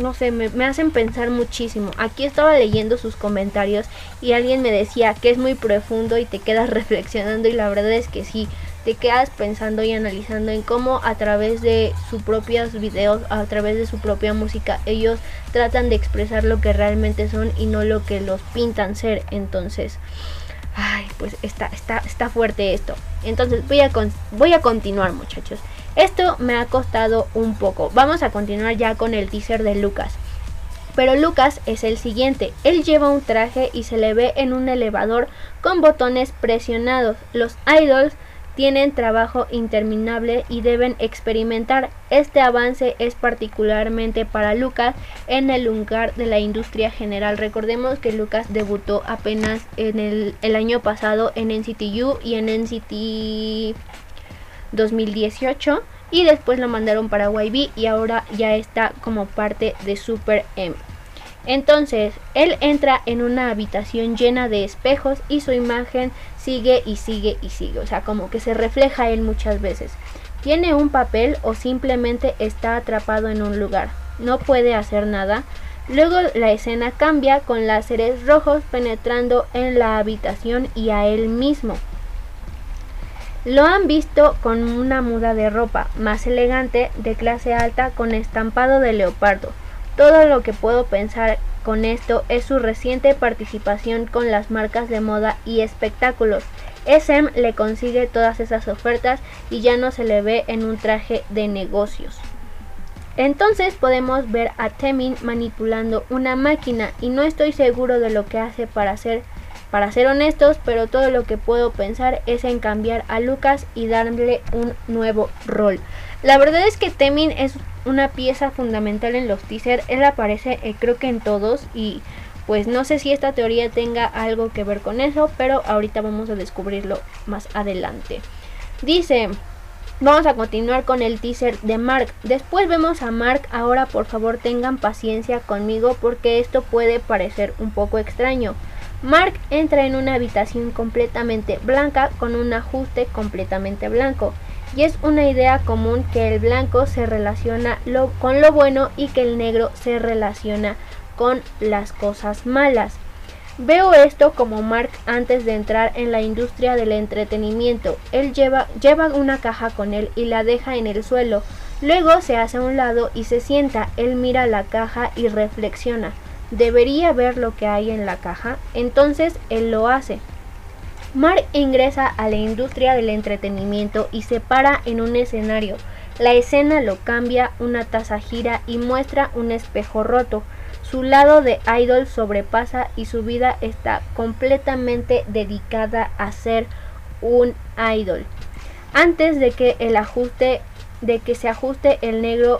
S10: no sé, me, me hacen pensar muchísimo. Aquí estaba leyendo sus comentarios y alguien me decía que es muy profundo y te quedas (laughs) reflexionando y la verdad es que sí, te quedas pensando y analizando en cómo a través de sus propios videos, a través de su propia música, ellos tratan de expresar lo que realmente son y no lo que los pintan ser. Entonces, ay, pues está, está, está fuerte esto. Entonces voy a, con- voy a continuar muchachos. Esto me ha costado un poco. Vamos a continuar ya con el teaser de Lucas. Pero Lucas es el siguiente. Él lleva un traje y se le ve en un elevador con botones presionados. Los idols tienen trabajo interminable y deben experimentar. Este avance es particularmente para Lucas en el lugar de la industria general. Recordemos que Lucas debutó apenas en el, el año pasado en NCTU y en NCT 2018 y después lo mandaron para YB y ahora ya está como parte de Super M. Entonces, él entra en una habitación llena de espejos y su imagen sigue y sigue y sigue, o sea, como que se refleja él muchas veces. Tiene un papel o simplemente está atrapado en un lugar. No puede hacer nada. Luego la escena cambia con láseres rojos penetrando en la habitación y a él mismo. Lo han visto con una muda de ropa más elegante, de clase alta, con estampado de leopardo. Todo lo que puedo pensar con esto es su reciente participación con las marcas de moda y espectáculos. SM le consigue todas esas ofertas y ya no se le ve en un traje de negocios. Entonces podemos ver a Temin manipulando una máquina y no estoy seguro de lo que hace para ser para ser honestos, pero todo lo que puedo pensar es en cambiar a Lucas y darle un nuevo rol. La verdad es que Temin es una pieza fundamental en los teasers, él aparece eh, creo que en todos y pues no sé si esta teoría tenga algo que ver con eso, pero ahorita vamos a descubrirlo más adelante. Dice, Vamos a continuar con el teaser de Mark. Después vemos a Mark. Ahora por favor tengan paciencia conmigo porque esto puede parecer un poco extraño. Mark entra en una habitación completamente blanca con un ajuste completamente blanco. Y es una idea común que el blanco se relaciona con lo bueno y que el negro se relaciona con las cosas malas. Veo esto como Mark antes de entrar en la industria del entretenimiento. Él lleva, lleva una caja con él y la deja en el suelo. Luego se hace a un lado y se sienta. Él mira la caja y reflexiona. ¿Debería ver lo que hay en la caja? Entonces él lo hace. Mark ingresa a la industria del entretenimiento y se para en un escenario. La escena lo cambia, una taza gira y muestra un espejo roto. Su lado de idol sobrepasa y su vida está completamente dedicada a ser un idol. Antes de que el ajuste, de que se ajuste el negro,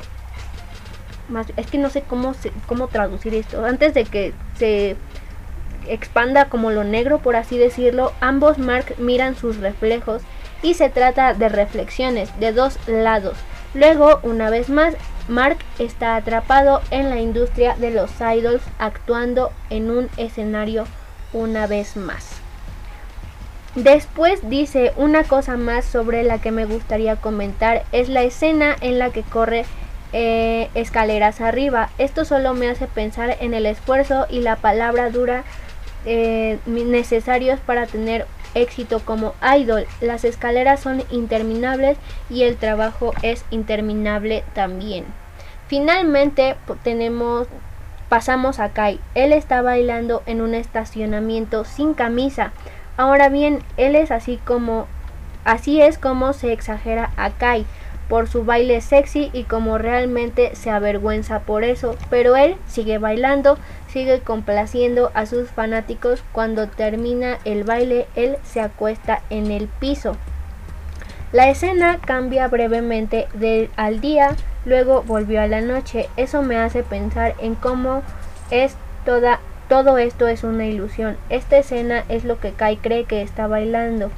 S10: es que no sé cómo, cómo traducir esto. Antes de que se expanda como lo negro, por así decirlo, ambos Mark miran sus reflejos y se trata de reflexiones de dos lados. Luego, una vez más, Mark está atrapado en la industria de los idols actuando en un escenario una vez más. Después dice una cosa más sobre la que me gustaría comentar, es la escena en la que corre eh, escaleras arriba. Esto solo me hace pensar en el esfuerzo y la palabra dura eh, necesarios para tener éxito como idol. Las escaleras son interminables y el trabajo es interminable también. Finalmente tenemos pasamos a Kai. Él está bailando en un estacionamiento sin camisa. Ahora bien, él es así como así es como se exagera a Kai por su baile sexy y como realmente se avergüenza por eso, pero él sigue bailando, sigue complaciendo a sus fanáticos. Cuando termina el baile, él se acuesta en el piso. La escena cambia brevemente al día, luego volvió a la noche. Eso me hace pensar en cómo es toda todo esto es una ilusión. Esta escena es lo que Kai cree que está bailando.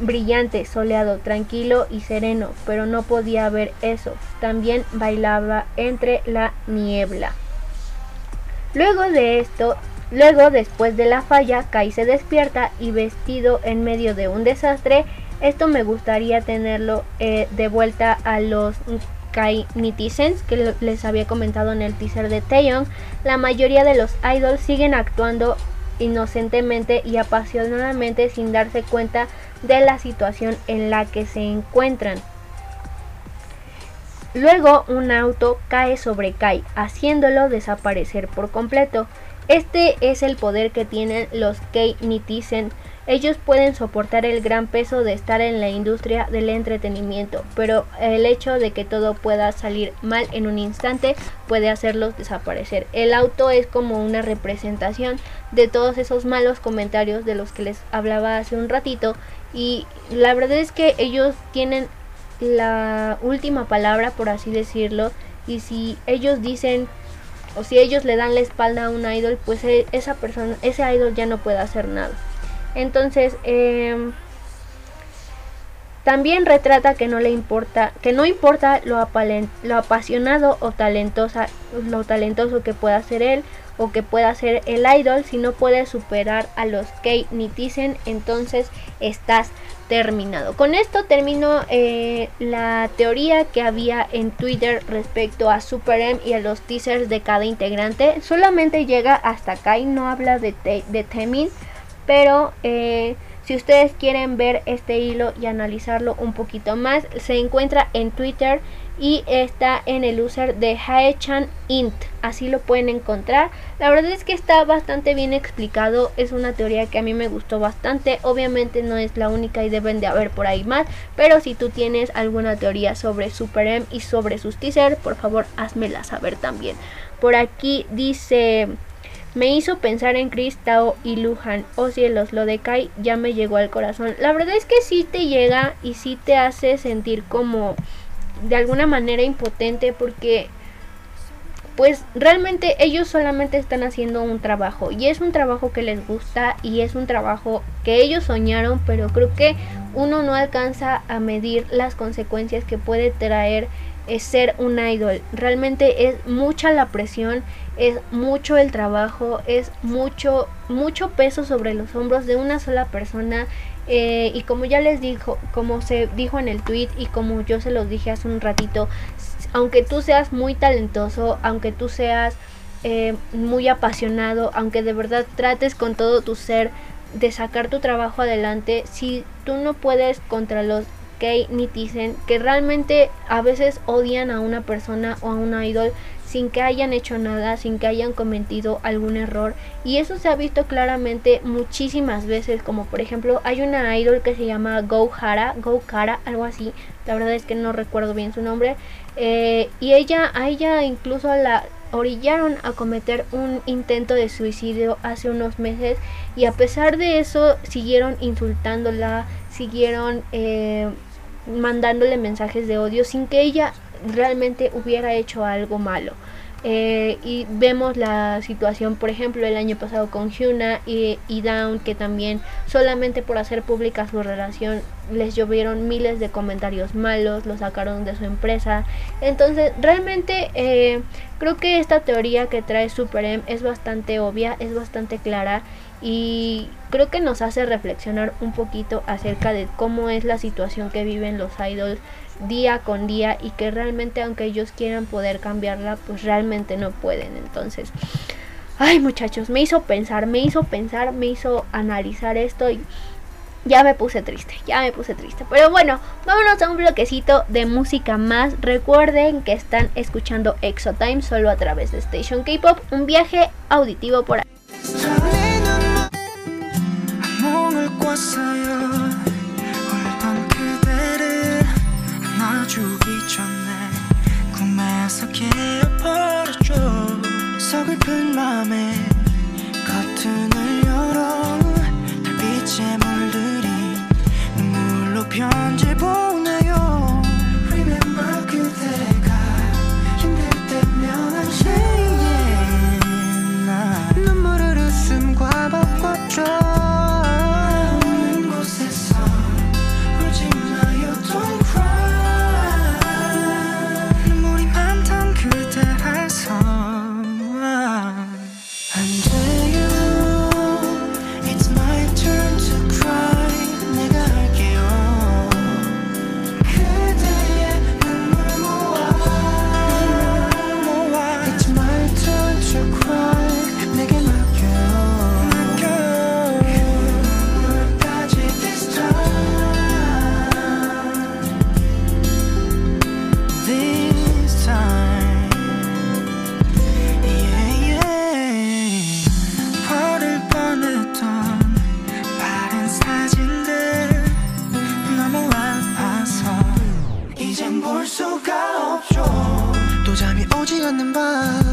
S10: Brillante, soleado, tranquilo y sereno, pero no podía ver eso. También bailaba entre la niebla. Luego de esto, luego después de la falla, Kai se despierta y vestido en medio de un desastre, esto me gustaría tenerlo eh, de vuelta a los K-Netizens, que lo- les había comentado en el teaser de Taeyong, la mayoría de los idols siguen actuando inocentemente y apasionadamente sin darse cuenta de la situación en la que se encuentran. Luego un auto cae sobre Kai, haciéndolo desaparecer por completo. Este es el poder que tienen los K-Netizen. Ellos pueden soportar el gran peso de estar en la industria del entretenimiento, pero el hecho de que todo pueda salir mal en un instante puede hacerlos desaparecer. El auto es como una representación de todos esos malos comentarios de los que les hablaba hace un ratito y la verdad es que ellos tienen la última palabra, por así decirlo, y si ellos dicen o si ellos le dan la espalda a un idol, pues e- esa persona, ese idol ya no puede hacer nada. Entonces, em, también retrata que no le importa, que no importa lo, lo apasionado o talentosa, lo talentoso que pueda ser él o que pueda ser el idol, si no puede superar a los K-Netizen, entonces estás terminado. Con esto termino eh, la teoría que había en Twitter respecto a Super M y a los teasers de cada integrante. Solamente llega hasta acá y no habla de, Te- de Temin, pero eh, si ustedes quieren ver este hilo y analizarlo un poquito más, se encuentra en Twitter y está en el user de Haechan Int. Así lo pueden encontrar. La verdad es que está bastante bien explicado. Es una teoría que a mí me gustó bastante. Obviamente no es la única y deben de haber por ahí más. Pero si tú tienes alguna teoría sobre Super M y sobre sus teasers, por favor házmela saber también. Por aquí dice... Me hizo pensar en Chris, Tao y Luhan. Oh cielos, lo de Kai ya me llegó al corazón. La verdad es que sí te llega y sí te hace sentir como de alguna manera impotente porque pues realmente ellos solamente están haciendo un trabajo. Y es un trabajo que les gusta y es un trabajo que ellos soñaron pero creo que uno no alcanza a medir las consecuencias que puede traer eh, ser un idol. Realmente es mucha la presión es mucho el trabajo es mucho mucho peso sobre los hombros de una sola persona eh, y como ya les dijo, como se dijo en el tweet y como yo se los dije hace un ratito, aunque tú seas muy talentoso, aunque tú seas eh, muy apasionado, aunque de verdad trates con todo tu ser de sacar tu trabajo adelante, si tú no puedes contra los K-Netizen que realmente a veces odian a una persona o a una idol sin que hayan hecho nada, sin que hayan cometido algún error. Y eso se ha visto claramente muchísimas veces, como por ejemplo hay una idol que se llama Go Hara, Go Kara, algo así. La verdad es que no recuerdo bien su nombre. Eh, y ella, a ella incluso la orillaron a cometer un intento de suicidio hace unos meses y a pesar de eso siguieron insultándola, siguieron eh, mandándole mensajes de odio sin que ella realmente hubiera hecho algo malo. Eh, y vemos la situación, por ejemplo, el año pasado con Hyuna y, Down, que también solamente por hacer pública su relación les llovieron miles de comentarios malos, lo sacaron de su empresa. Entonces, realmente eh, creo que esta teoría que trae Super M es bastante obvia, es bastante clara y creo que nos hace reflexionar un poquito acerca de cómo es la situación que viven los idols día con día y que realmente aunque ellos quieran poder cambiarla, pues realmente no pueden. Entonces, ay muchachos, me hizo pensar, me hizo pensar, me hizo analizar esto y ya me puse triste, ya me puse triste. Pero bueno, vámonos a un bloquecito de música más. Recuerden que están escuchando Exotime solo a través de Station K-Pop, un viaje auditivo por ahí.
S9: 안아주기 전에 꿈에서 깨어버렸죠. 서글픈 맘에 커튼을 열어 달빛에 물들이 눈물로 편지 보내요. Remember 그대가 힘들 때면 언제에 나 눈물을 웃음과 바꿨죠. 없
S3: 수가 없죠. 또 잠이 오지 않는 밤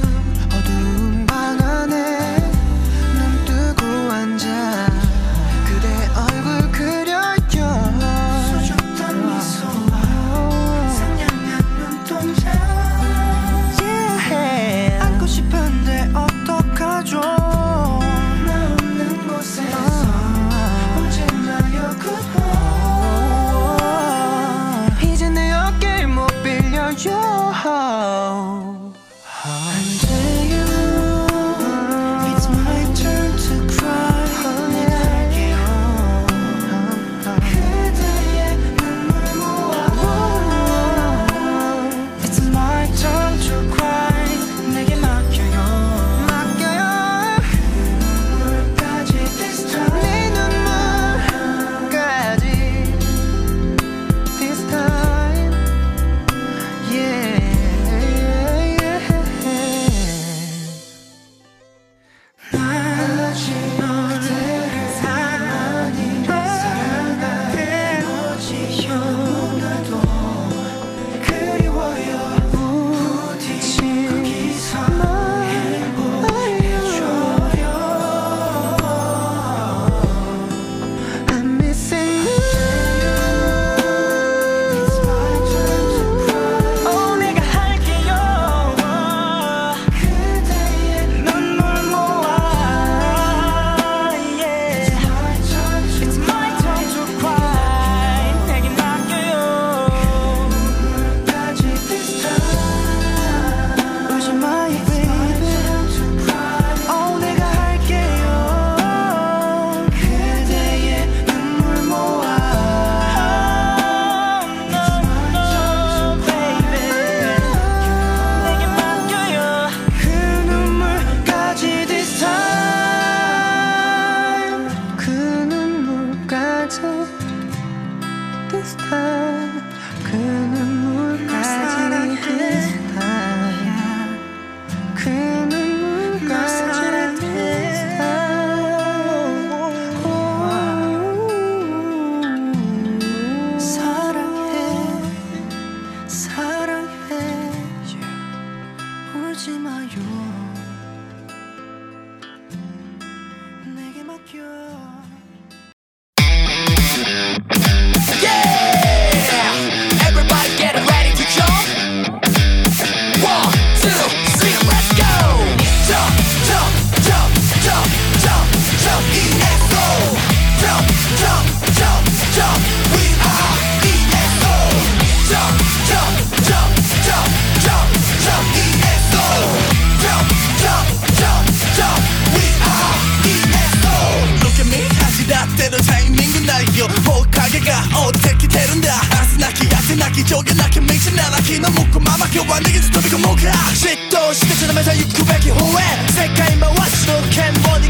S8: 泣き上限なきミスなら気の向くま
S3: ま今日は逃げず飛び込もうか嫉妬して
S7: 定めた行くべき方へ世
S8: 界回しの剣を握れ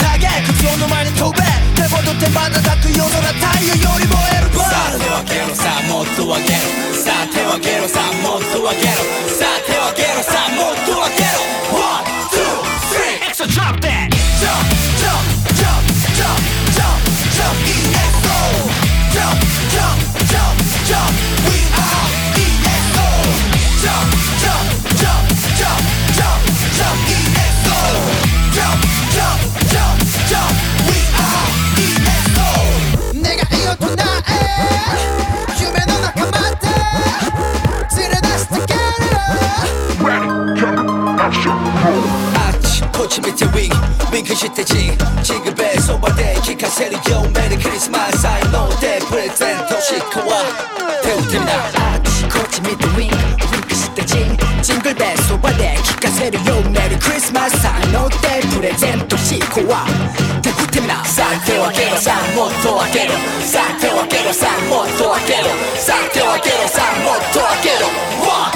S8: 投げ靴の前に飛べ手元手放たく夜空太陽より燃えるさあ手を開けろさあもっと開けろさあ手を開けろさあもっと開けろさあ手を開けろさあもっと開けろ One, two, three, extra drop that
S7: jump, jump, jump. ち見てウィン
S3: クウィンクしてジン。ジングベーそばで聞かせるよメリークリスマ
S9: ス才能でプレゼント執行は手を手なあっちこっち見てウィンクウィンクしてジン。ジングベーそばで聞かせるよ
S3: メリークリスマス才能でプレゼント執行は手を手な。さあ手を開けろさあもっと開けろ。さあ手を開けろさあもっと開けろ。さあ手を開けろさあもっと開けろ。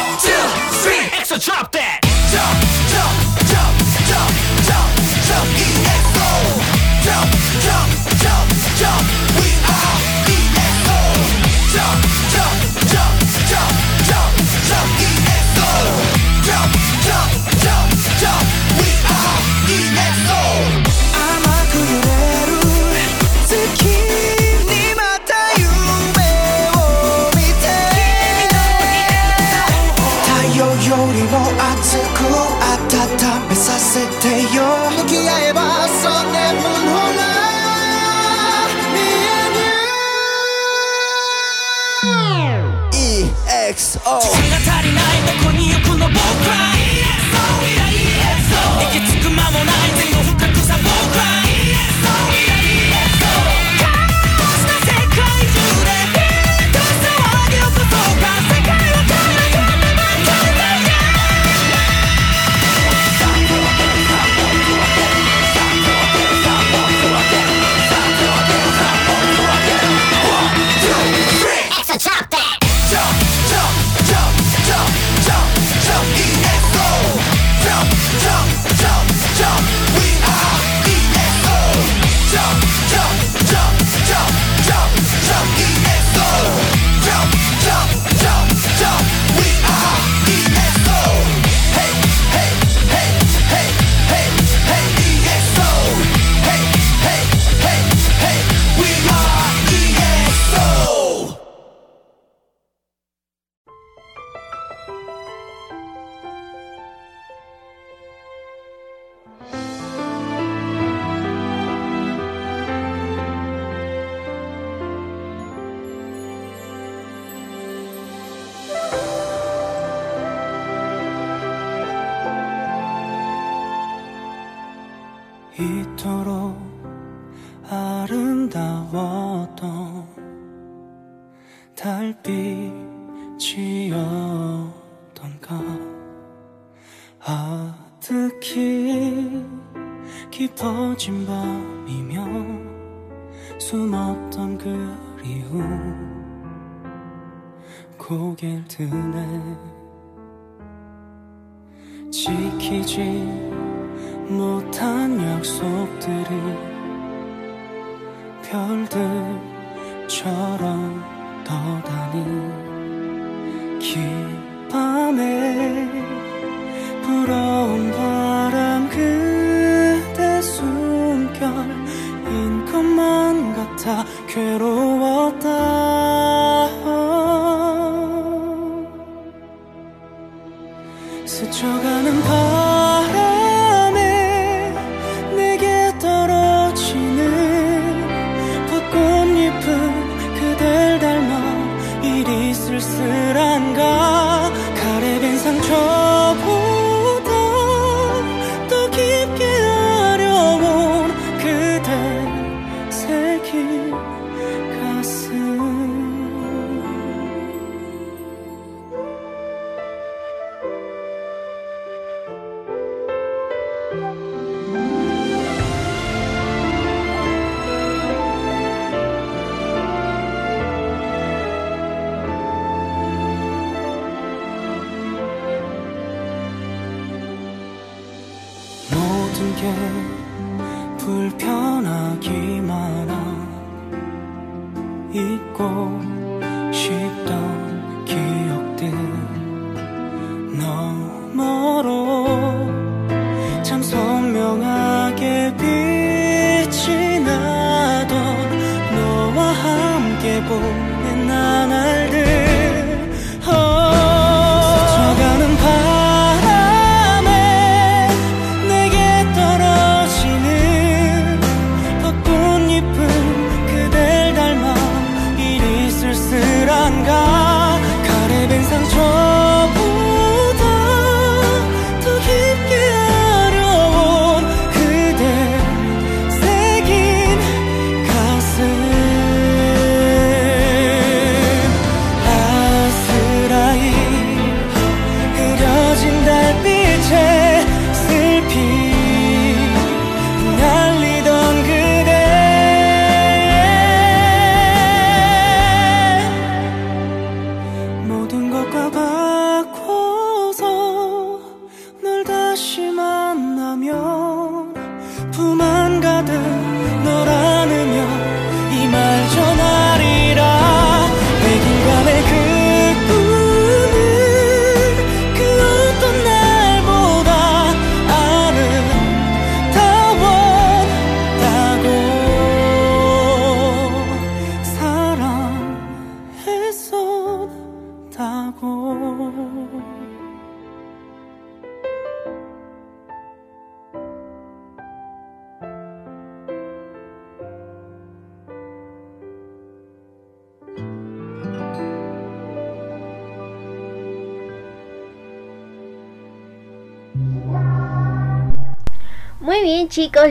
S3: 스쳐가는 바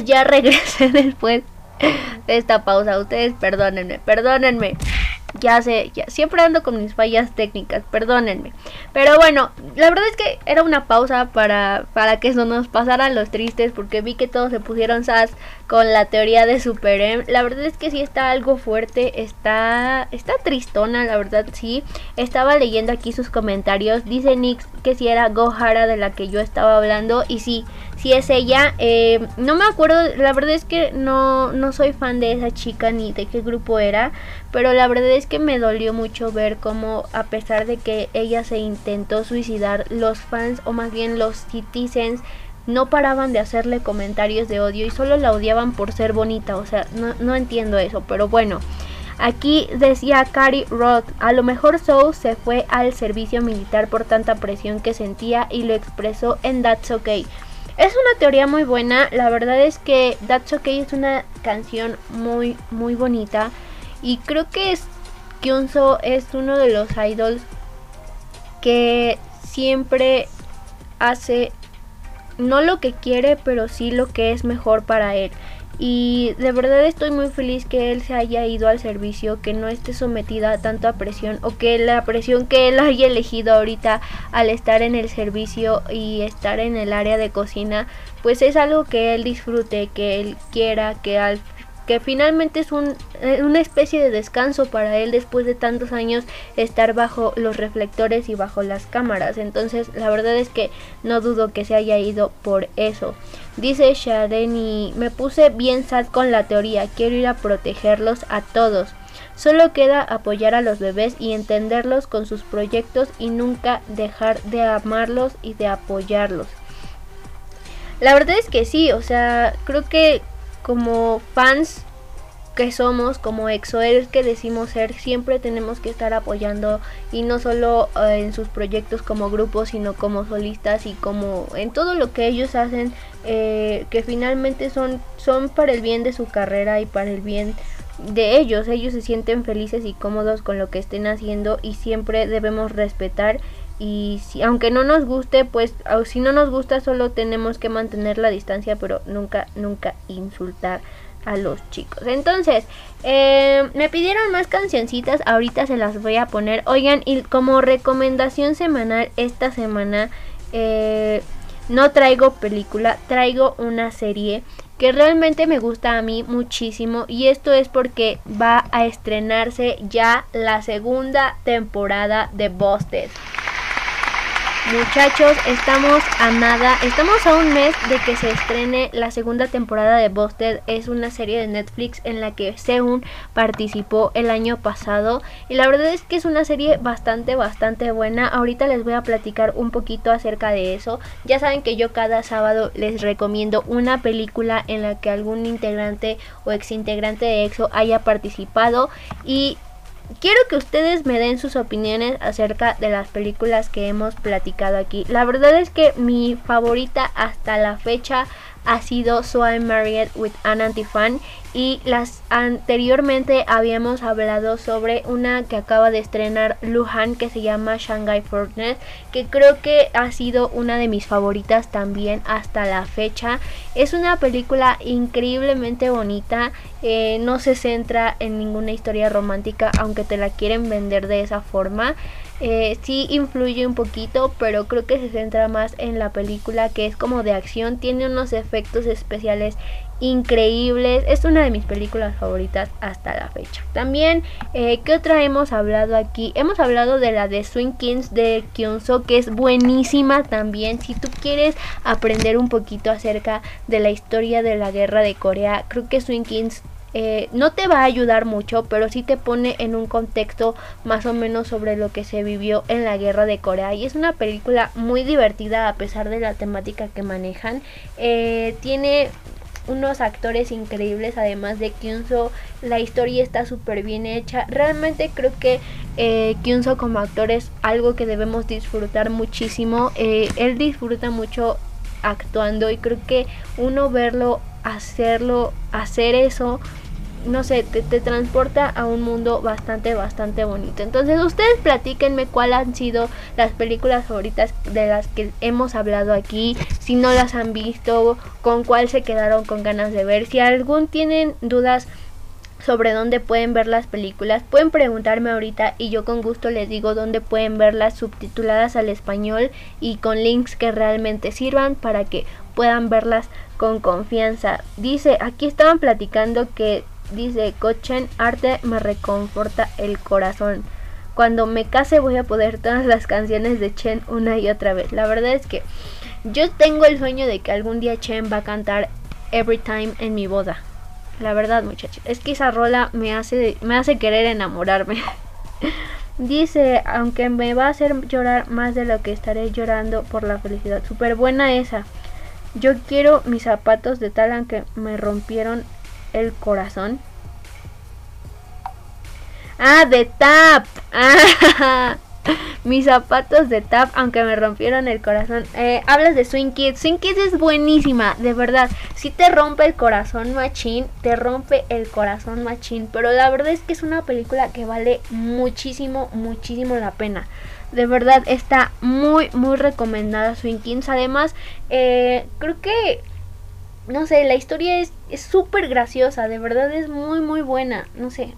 S10: ya regresé (laughs) después de esta pausa. Ustedes perdónenme, perdónenme. Ya sé, ya siempre ando con mis fallas técnicas, perdónenme. Pero bueno, la verdad es que era una pausa para, para que eso nos pasara los tristes, porque vi que todos se pusieron sas con la teoría de Super M. La verdad es que sí está algo fuerte, está, está tristona, la verdad sí. Estaba leyendo aquí sus comentarios. Dice Nix que si era Gohara de la que yo estaba hablando, y sí, si es ella. Eh, no me acuerdo, la verdad es que no, no soy fan de esa chica ni de qué grupo era, pero la verdad es que me dolió mucho ver cómo a pesar de que ella se intentó suicidar, los fans o más bien los citizens no paraban de hacerle comentarios de odio y solo la odiaban por ser bonita, o sea, no, no entiendo eso, pero bueno. Aquí decía Cary Roth, a lo mejor Soul se fue al servicio militar por tanta presión que sentía y lo expresó en That's Okay. Es una teoría muy buena, la verdad es que That's Okay es una canción muy muy bonita y creo que es Kyunso es uno de los idols que siempre hace no lo que quiere, pero sí lo que es mejor para él. Y de verdad estoy muy feliz que él se haya ido al servicio, que no esté sometida a tanta presión o que la presión que él haya elegido ahorita al estar en el servicio y estar en el área de cocina, pues es algo que él disfrute, que él quiera, que al que finalmente es eh, una especie de descanso para él después de tantos años estar bajo los reflectores y bajo las cámaras. Entonces la verdad es que no dudo que se haya ido por eso. Dice Shadeni, me puse bien sad con la teoría, quiero ir a protegerlos a todos. Solo queda apoyar a los bebés y entenderlos con sus proyectos y nunca dejar de amarlos y de apoyarlos. La verdad es que sí, o sea, creo que como fans que somos, como EXO-L que decimos ser, siempre tenemos que estar apoyando y no solo eh, en sus proyectos como grupo, sino como solistas y como en todo lo que ellos hacen, eh, que finalmente son, son para el bien de su carrera y para el bien de ellos. Ellos se sienten felices y cómodos con lo que estén haciendo y siempre debemos respetar y si, aunque no nos guste, pues si no nos gusta solo tenemos que mantener la distancia, pero nunca, nunca insultar a los chicos. Entonces, eh, me pidieron más cancioncitas, ahorita se las voy a poner. Oigan, y como recomendación semanal esta semana, eh, no traigo película, traigo una serie que realmente me gusta a mí muchísimo y esto es porque va a estrenarse ya la segunda temporada de Busted. Muchachos, estamos a nada, estamos a un mes de que se estrene la segunda temporada de Busted. Es una serie de Netflix en la que Seun participó el año pasado. Y la verdad es que es una serie bastante, bastante buena. Ahorita les voy a platicar un poquito acerca de eso. Ya saben que yo cada sábado les recomiendo una película en la que algún integrante o exintegrante de EXO haya participado. Y quiero que ustedes me den sus opiniones acerca de las películas que hemos platicado aquí. La verdad es que mi favorita hasta la fecha ha sido So I'm Married with an Anti-Fan y las anteriormente habíamos hablado sobre una que acaba de estrenar Luhan que se llama Shanghai Fortnite que creo que ha sido una de mis favoritas también hasta la fecha. Es una película increíblemente bonita eh, no se centra en ninguna historia romántica aunque te la quieren vender de esa forma. Eh, sí influye un poquito, pero creo que se centra más en la película que es como de acción, tiene unos efectos especiales increíbles, es una de mis películas favoritas hasta la fecha. También, eh, ¿qué otra hemos hablado aquí? Hemos hablado de la de Swing Kings de Kyunso, que es buenísima también. Si tú quieres aprender un poquito acerca de la historia de la guerra de Corea, creo que Swing Kings eh, no te va a ayudar mucho, pero sí te pone en un contexto más o menos sobre lo que se vivió en la guerra de Corea. Y es una película muy divertida a pesar de la temática que manejan. Eh, tiene unos actores increíbles, además de Kyunso, la historia está súper bien hecha. Realmente creo que eh, Kyunso como actor es algo que debemos disfrutar muchísimo. Eh, él disfruta mucho actuando y creo que uno verlo hacerlo, hacer eso no sé, te, transporta a un mundo bastante, bastante bonito. Entonces ustedes platíquenme cuáles han sido las películas favoritas de las que hemos hablado aquí, si no las han visto, con cuál se quedaron con ganas de ver, si algún tienen dudas sobre dónde pueden ver las películas, pueden preguntarme ahorita y yo con gusto les digo dónde pueden verlas subtituladas al español y con links que realmente sirvan para que puedan verlas con confianza. Dice, aquí estaban platicando que dice, Cochen arte me reconforta el corazón. Cuando me case voy a poder todas las canciones de Chen una y otra vez. La verdad es que yo tengo el sueño de que algún día Chen va a cantar Every Time en mi boda. La verdad, muchachos, es que esa rola me hace me hace querer enamorarme. (laughs) Dice, aunque me va a hacer llorar más de lo que estaré llorando por la felicidad. Súper buena esa. Yo quiero mis zapatos de tal aunque me rompieron el corazón. Ah, de tap. (laughs) Ah, mis zapatos de tap, aunque me rompieron el corazón. Eh, hablas de Swing Kids. Swing Kids es buenísima, de verdad. Si te rompe el corazón machín, te rompe el corazón machín. Pero la verdad es que es una película que vale muchísimo, muchísimo la pena. De verdad está muy, muy recomendada Swing Kids. Además, eh, creo que no sé, la historia es súper graciosa, de verdad es muy muy buena, no sé,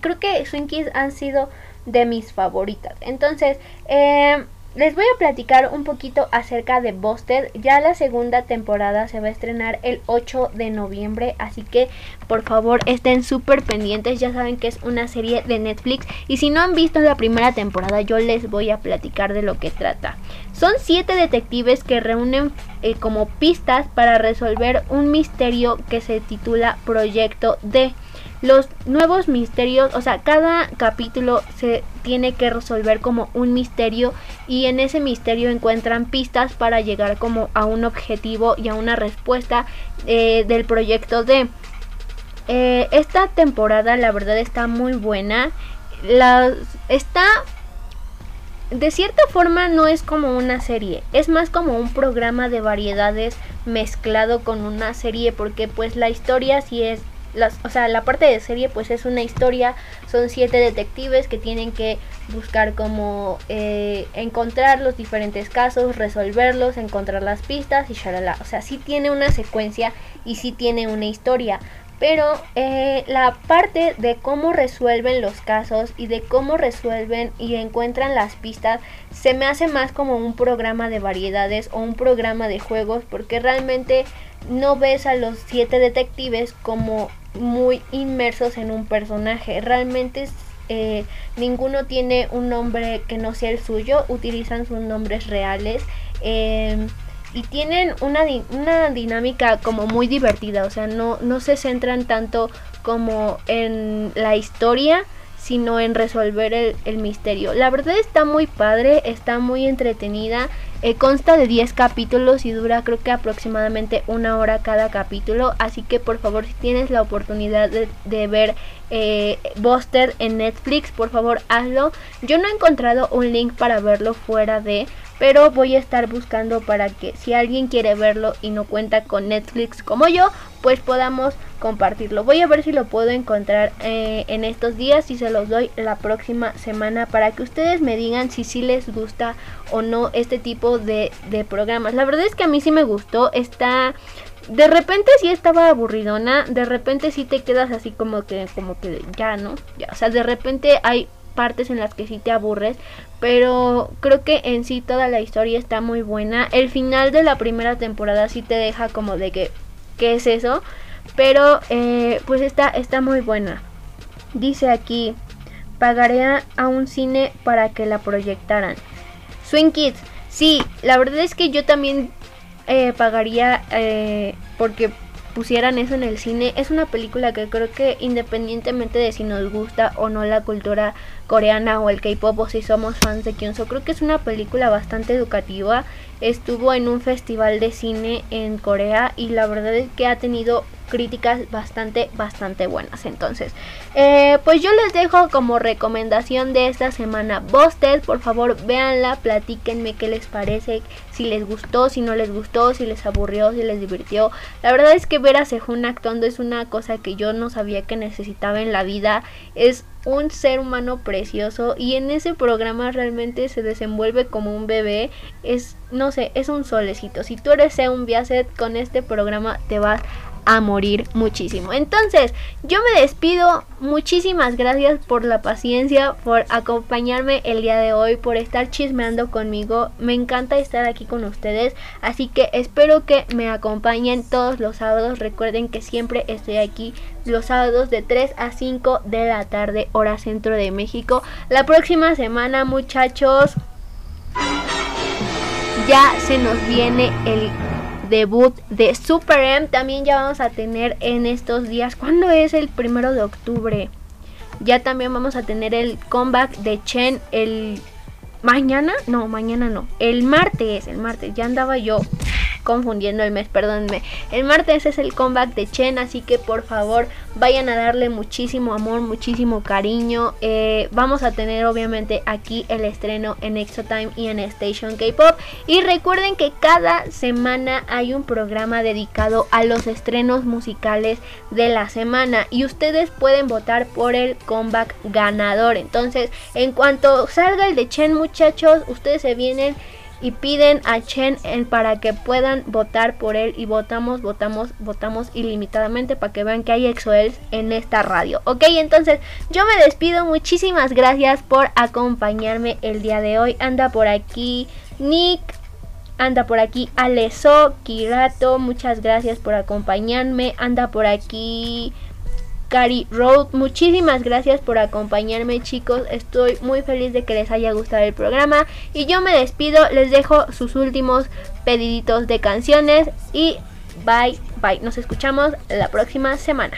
S10: creo que Swing Kids han sido de mis favoritas. Entonces, eh, les voy a platicar un poquito acerca de Busted. Ya la segunda temporada se va a estrenar el 8 de noviembre, así que por favor estén súper pendientes. Ya saben que es una serie de Netflix y si no han visto la primera temporada yo les voy a platicar de lo que trata. Son siete detectives que reúnen eh, como pistas para resolver un misterio que se titula Proyecto D. Los nuevos misterios, o sea, cada capítulo se tiene que resolver como un misterio y en ese misterio encuentran pistas para llegar como a un objetivo y a una respuesta eh, del proyecto de eh, esta temporada la verdad está muy buena. La, está de cierta forma no es como una serie, es más como un programa de variedades mezclado con una serie porque pues la historia sí es o sea, la parte de serie pues es una historia, son siete detectives que tienen que buscar como eh, encontrar los diferentes casos, resolverlos, encontrar las pistas y shalala. O sea, sí tiene una secuencia y sí tiene una historia. Pero eh, la parte de cómo resuelven los casos y de cómo resuelven y encuentran las pistas se me hace más como un programa de variedades o un programa de juegos porque realmente no ves a los siete detectives como muy inmersos en un personaje. Realmente eh, ninguno tiene un nombre que no sea el suyo, utilizan sus nombres reales. Em, y tienen una, una dinámica como muy divertida, o sea, no, no se centran tanto como en la historia, sino en resolver el, misterio. La verdad está muy padre, está muy entretenida. Eh, consta de 10 capítulos y dura creo que aproximadamente una hora cada capítulo. Así que por favor si tienes la oportunidad de, ver eh, Buster en Netflix, por favor hazlo. Yo no he encontrado un link para verlo fuera de pero voy a estar buscando para que si alguien quiere verlo y no cuenta con Netflix como yo, pues podamos compartirlo. Voy a ver si lo puedo encontrar eh, en estos días y se los doy la próxima semana para que ustedes me digan si sí les gusta o no este tipo de, de programas. La verdad es que a mí sí me gustó, está... De repente sí estaba aburridona, de repente sí te quedas así como que, como que ya, ¿no? Ya, o sea, de repente hay partes en las que sí te aburres, pero creo que en sí toda la historia está muy buena. El final de la primera temporada sí te deja como de que, ¿qué es eso? Pero eh, pues está, está muy buena. Dice aquí, pagaré a un cine para que la proyectaran. Swing Kids, sí, la verdad es que yo también eh, pagaría eh, porque pusieran eso en el cine. Es una película que creo que independientemente de si nos gusta o no la cultura coreana o el K-pop o si somos fans de Kyunso, creo que es una película bastante educativa. Estuvo en un festival de cine en Corea y la verdad es que ha tenido críticas bastante, bastante buenas. Entonces, eh, pues yo les dejo como recomendación de esta semana Busted. Por favor, véanla, platíquenme qué les parece, si les gustó, si no les gustó, si les aburrió, si les divirtió. La verdad es que ver a Sehun actuando es una cosa que yo no sabía que necesitaba en la vida. Es un ser humano precioso y en ese programa realmente se desenvuelve como un bebé. Es, no sé, es un solecito. Si tú eres un Biaset con este programa te vas a morir muchísimo. Entonces, yo me despido. Muchísimas gracias por la paciencia, por acompañarme el día de hoy, por estar chismeando conmigo. Me encanta estar aquí con ustedes. Así que espero que me acompañen todos los sábados. Recuerden que siempre estoy aquí los sábados de 3 a 5 de la tarde, hora centro de México. La próxima semana, muchachos, ya se nos viene el debut de Super M. También ya vamos a tener en estos días. ¿Cuándo es el primero de octubre? Ya también vamos a tener el comeback de Chen el mañana. No, mañana no. El martes, el martes. Ya andaba yo confundiendo el mes, perdónenme. El martes es el comeback de Chen, así que por favor vayan a darle muchísimo amor, muchísimo cariño. Eh, vamos a tener obviamente aquí el estreno en Exotime y en Station K-Pop. Y recuerden que cada semana hay un programa dedicado a los estrenos musicales de la semana y ustedes pueden votar por el comeback ganador. Entonces, en cuanto salga el de Chen, muchachos, ustedes se vienen y piden a Chen para que puedan votar por él y votamos, votamos, votamos ilimitadamente para que vean que hay EXO-Ls en esta radio. Ok, entonces yo me despido, muchísimas gracias por acompañarme el día de hoy. Anda por aquí Nick, anda por aquí Aleso, Kirato, muchas gracias por acompañarme. Anda por aquí Cari Road. Muchísimas gracias por acompañarme chicos. Estoy muy feliz de que les haya gustado el programa. Y yo me despido. Les dejo sus últimos pediditos de canciones. Y bye, bye. Nos escuchamos la próxima semana.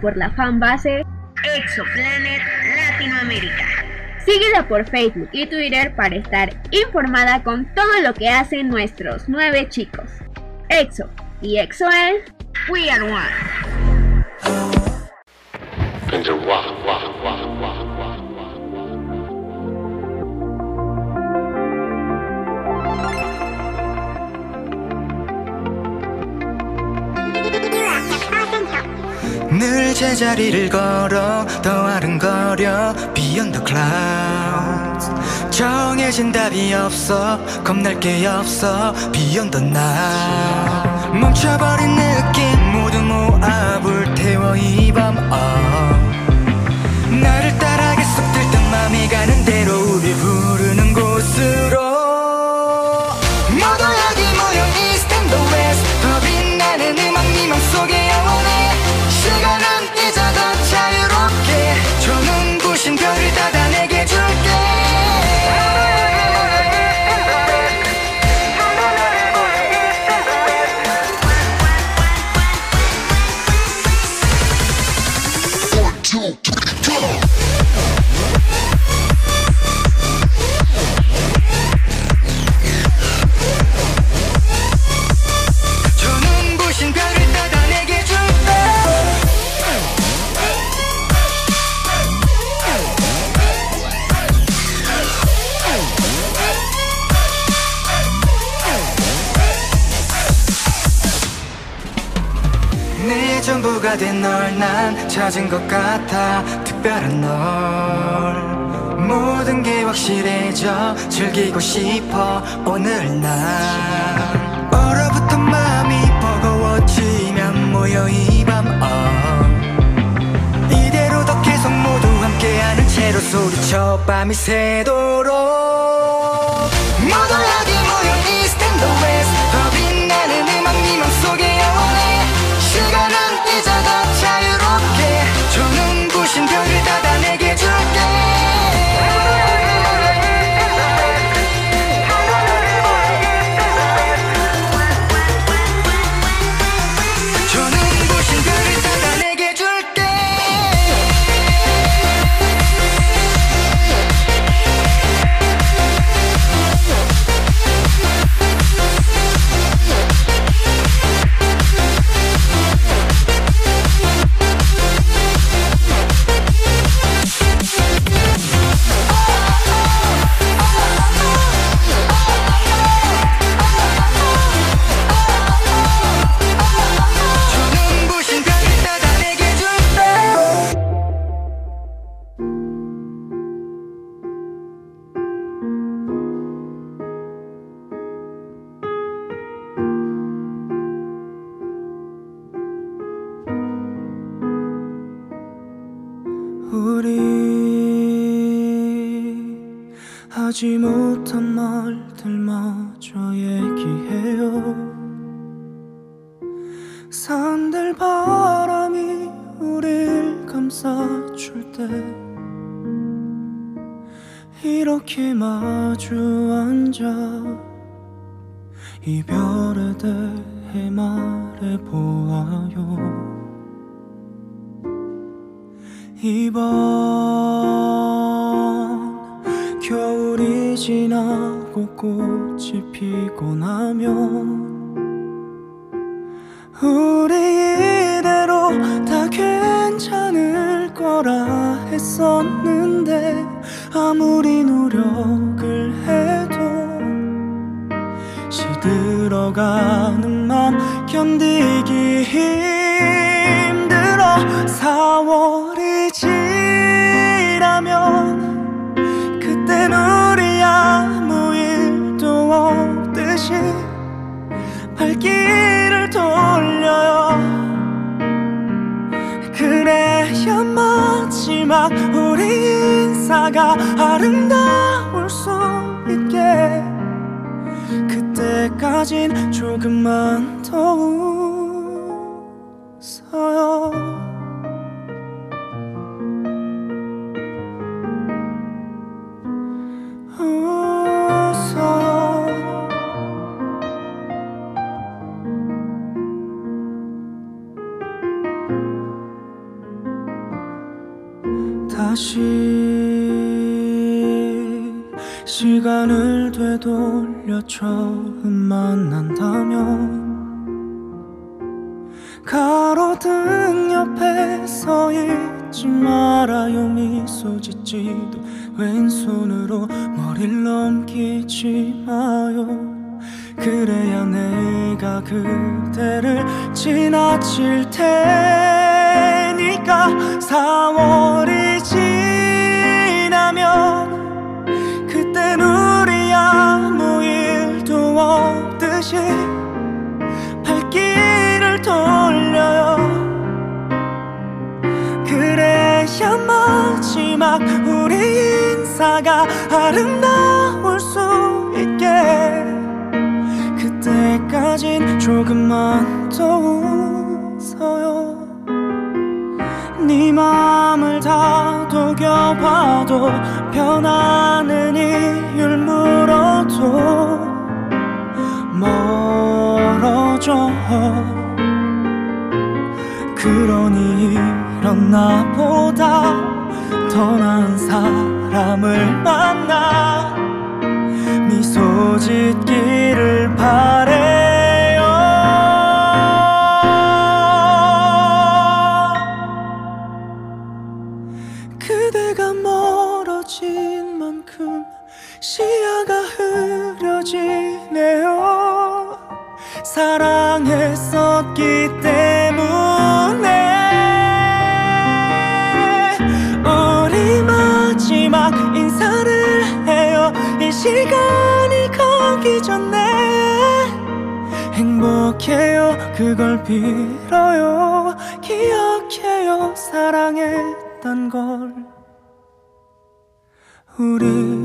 S11: Por la fanbase Exoplanet Latinoamérica. Síguela por Facebook y Twitter para estar informada con todo lo que hacen nuestros nueve chicos. Exo y ExoL, we are one.
S3: 늘 제자리를 걸어 더 아른거려. Beyond the clouds. 정해진 답이 없어. 겁날 게 없어. Beyond the now. 멈춰버린 느낌 모두 모아 불태워 이밤. oh. 전부가 된 널 난 찾은 것 같아. 특별한 널. 모든 게 확실해져 즐기고 싶어. 오늘 난 얼어붙은 마음이 버거워지면 모여 이밤 oh. 이대로 더 계속 모두 함께하는 채로 소리쳐 밤이 새도록 하지 못한 말들마저 얘기해요. 산들 바람이 우릴 감싸줄 때 이렇게 마주 앉아 이별에 대해 말해보아요. 이번 겨울이 지나고 꽃이 피고 나면 우리 이대로 다 괜찮을 거라 했었는데 아무리 노력을 해도 시들어가는 맘 견디기 힘들어. 4월 그땐 우리 아무 일도 없듯이 발길을 돌려요. 그래야 마지막 우리 인사가 아름다울 수 있게 그때까진 조금만 더 웃어요 시간을 되돌려 처음 만난다면 가로등 옆에 서 있지 말아요. 미소 짓지도 왼손으로 머리를 넘기지 마요. 그래야 내가 그대를 지나칠 테니까. 4월이 지나면 그땐 우리 아무 일도 없듯이 발길을 돌려요. 그래야 마지막 우리 인사가 아름다울 수 있게. 그때까진 조금만 더 웃어요. 네 맘을 다독여봐도 변하는 이유를 물어도 멀어져. 그러니 이런 나보다 더 나은 사람을 만나 미소 짓기를 바래요. 그대가 멀어진 만큼 시야가 흐려지네요. 사랑했었기 때문에 우리 마지막 인사를 해요. 이 시간이 가기 전에 행복해요. 그걸 빌어요. 기억해요. 사랑했던 걸 우리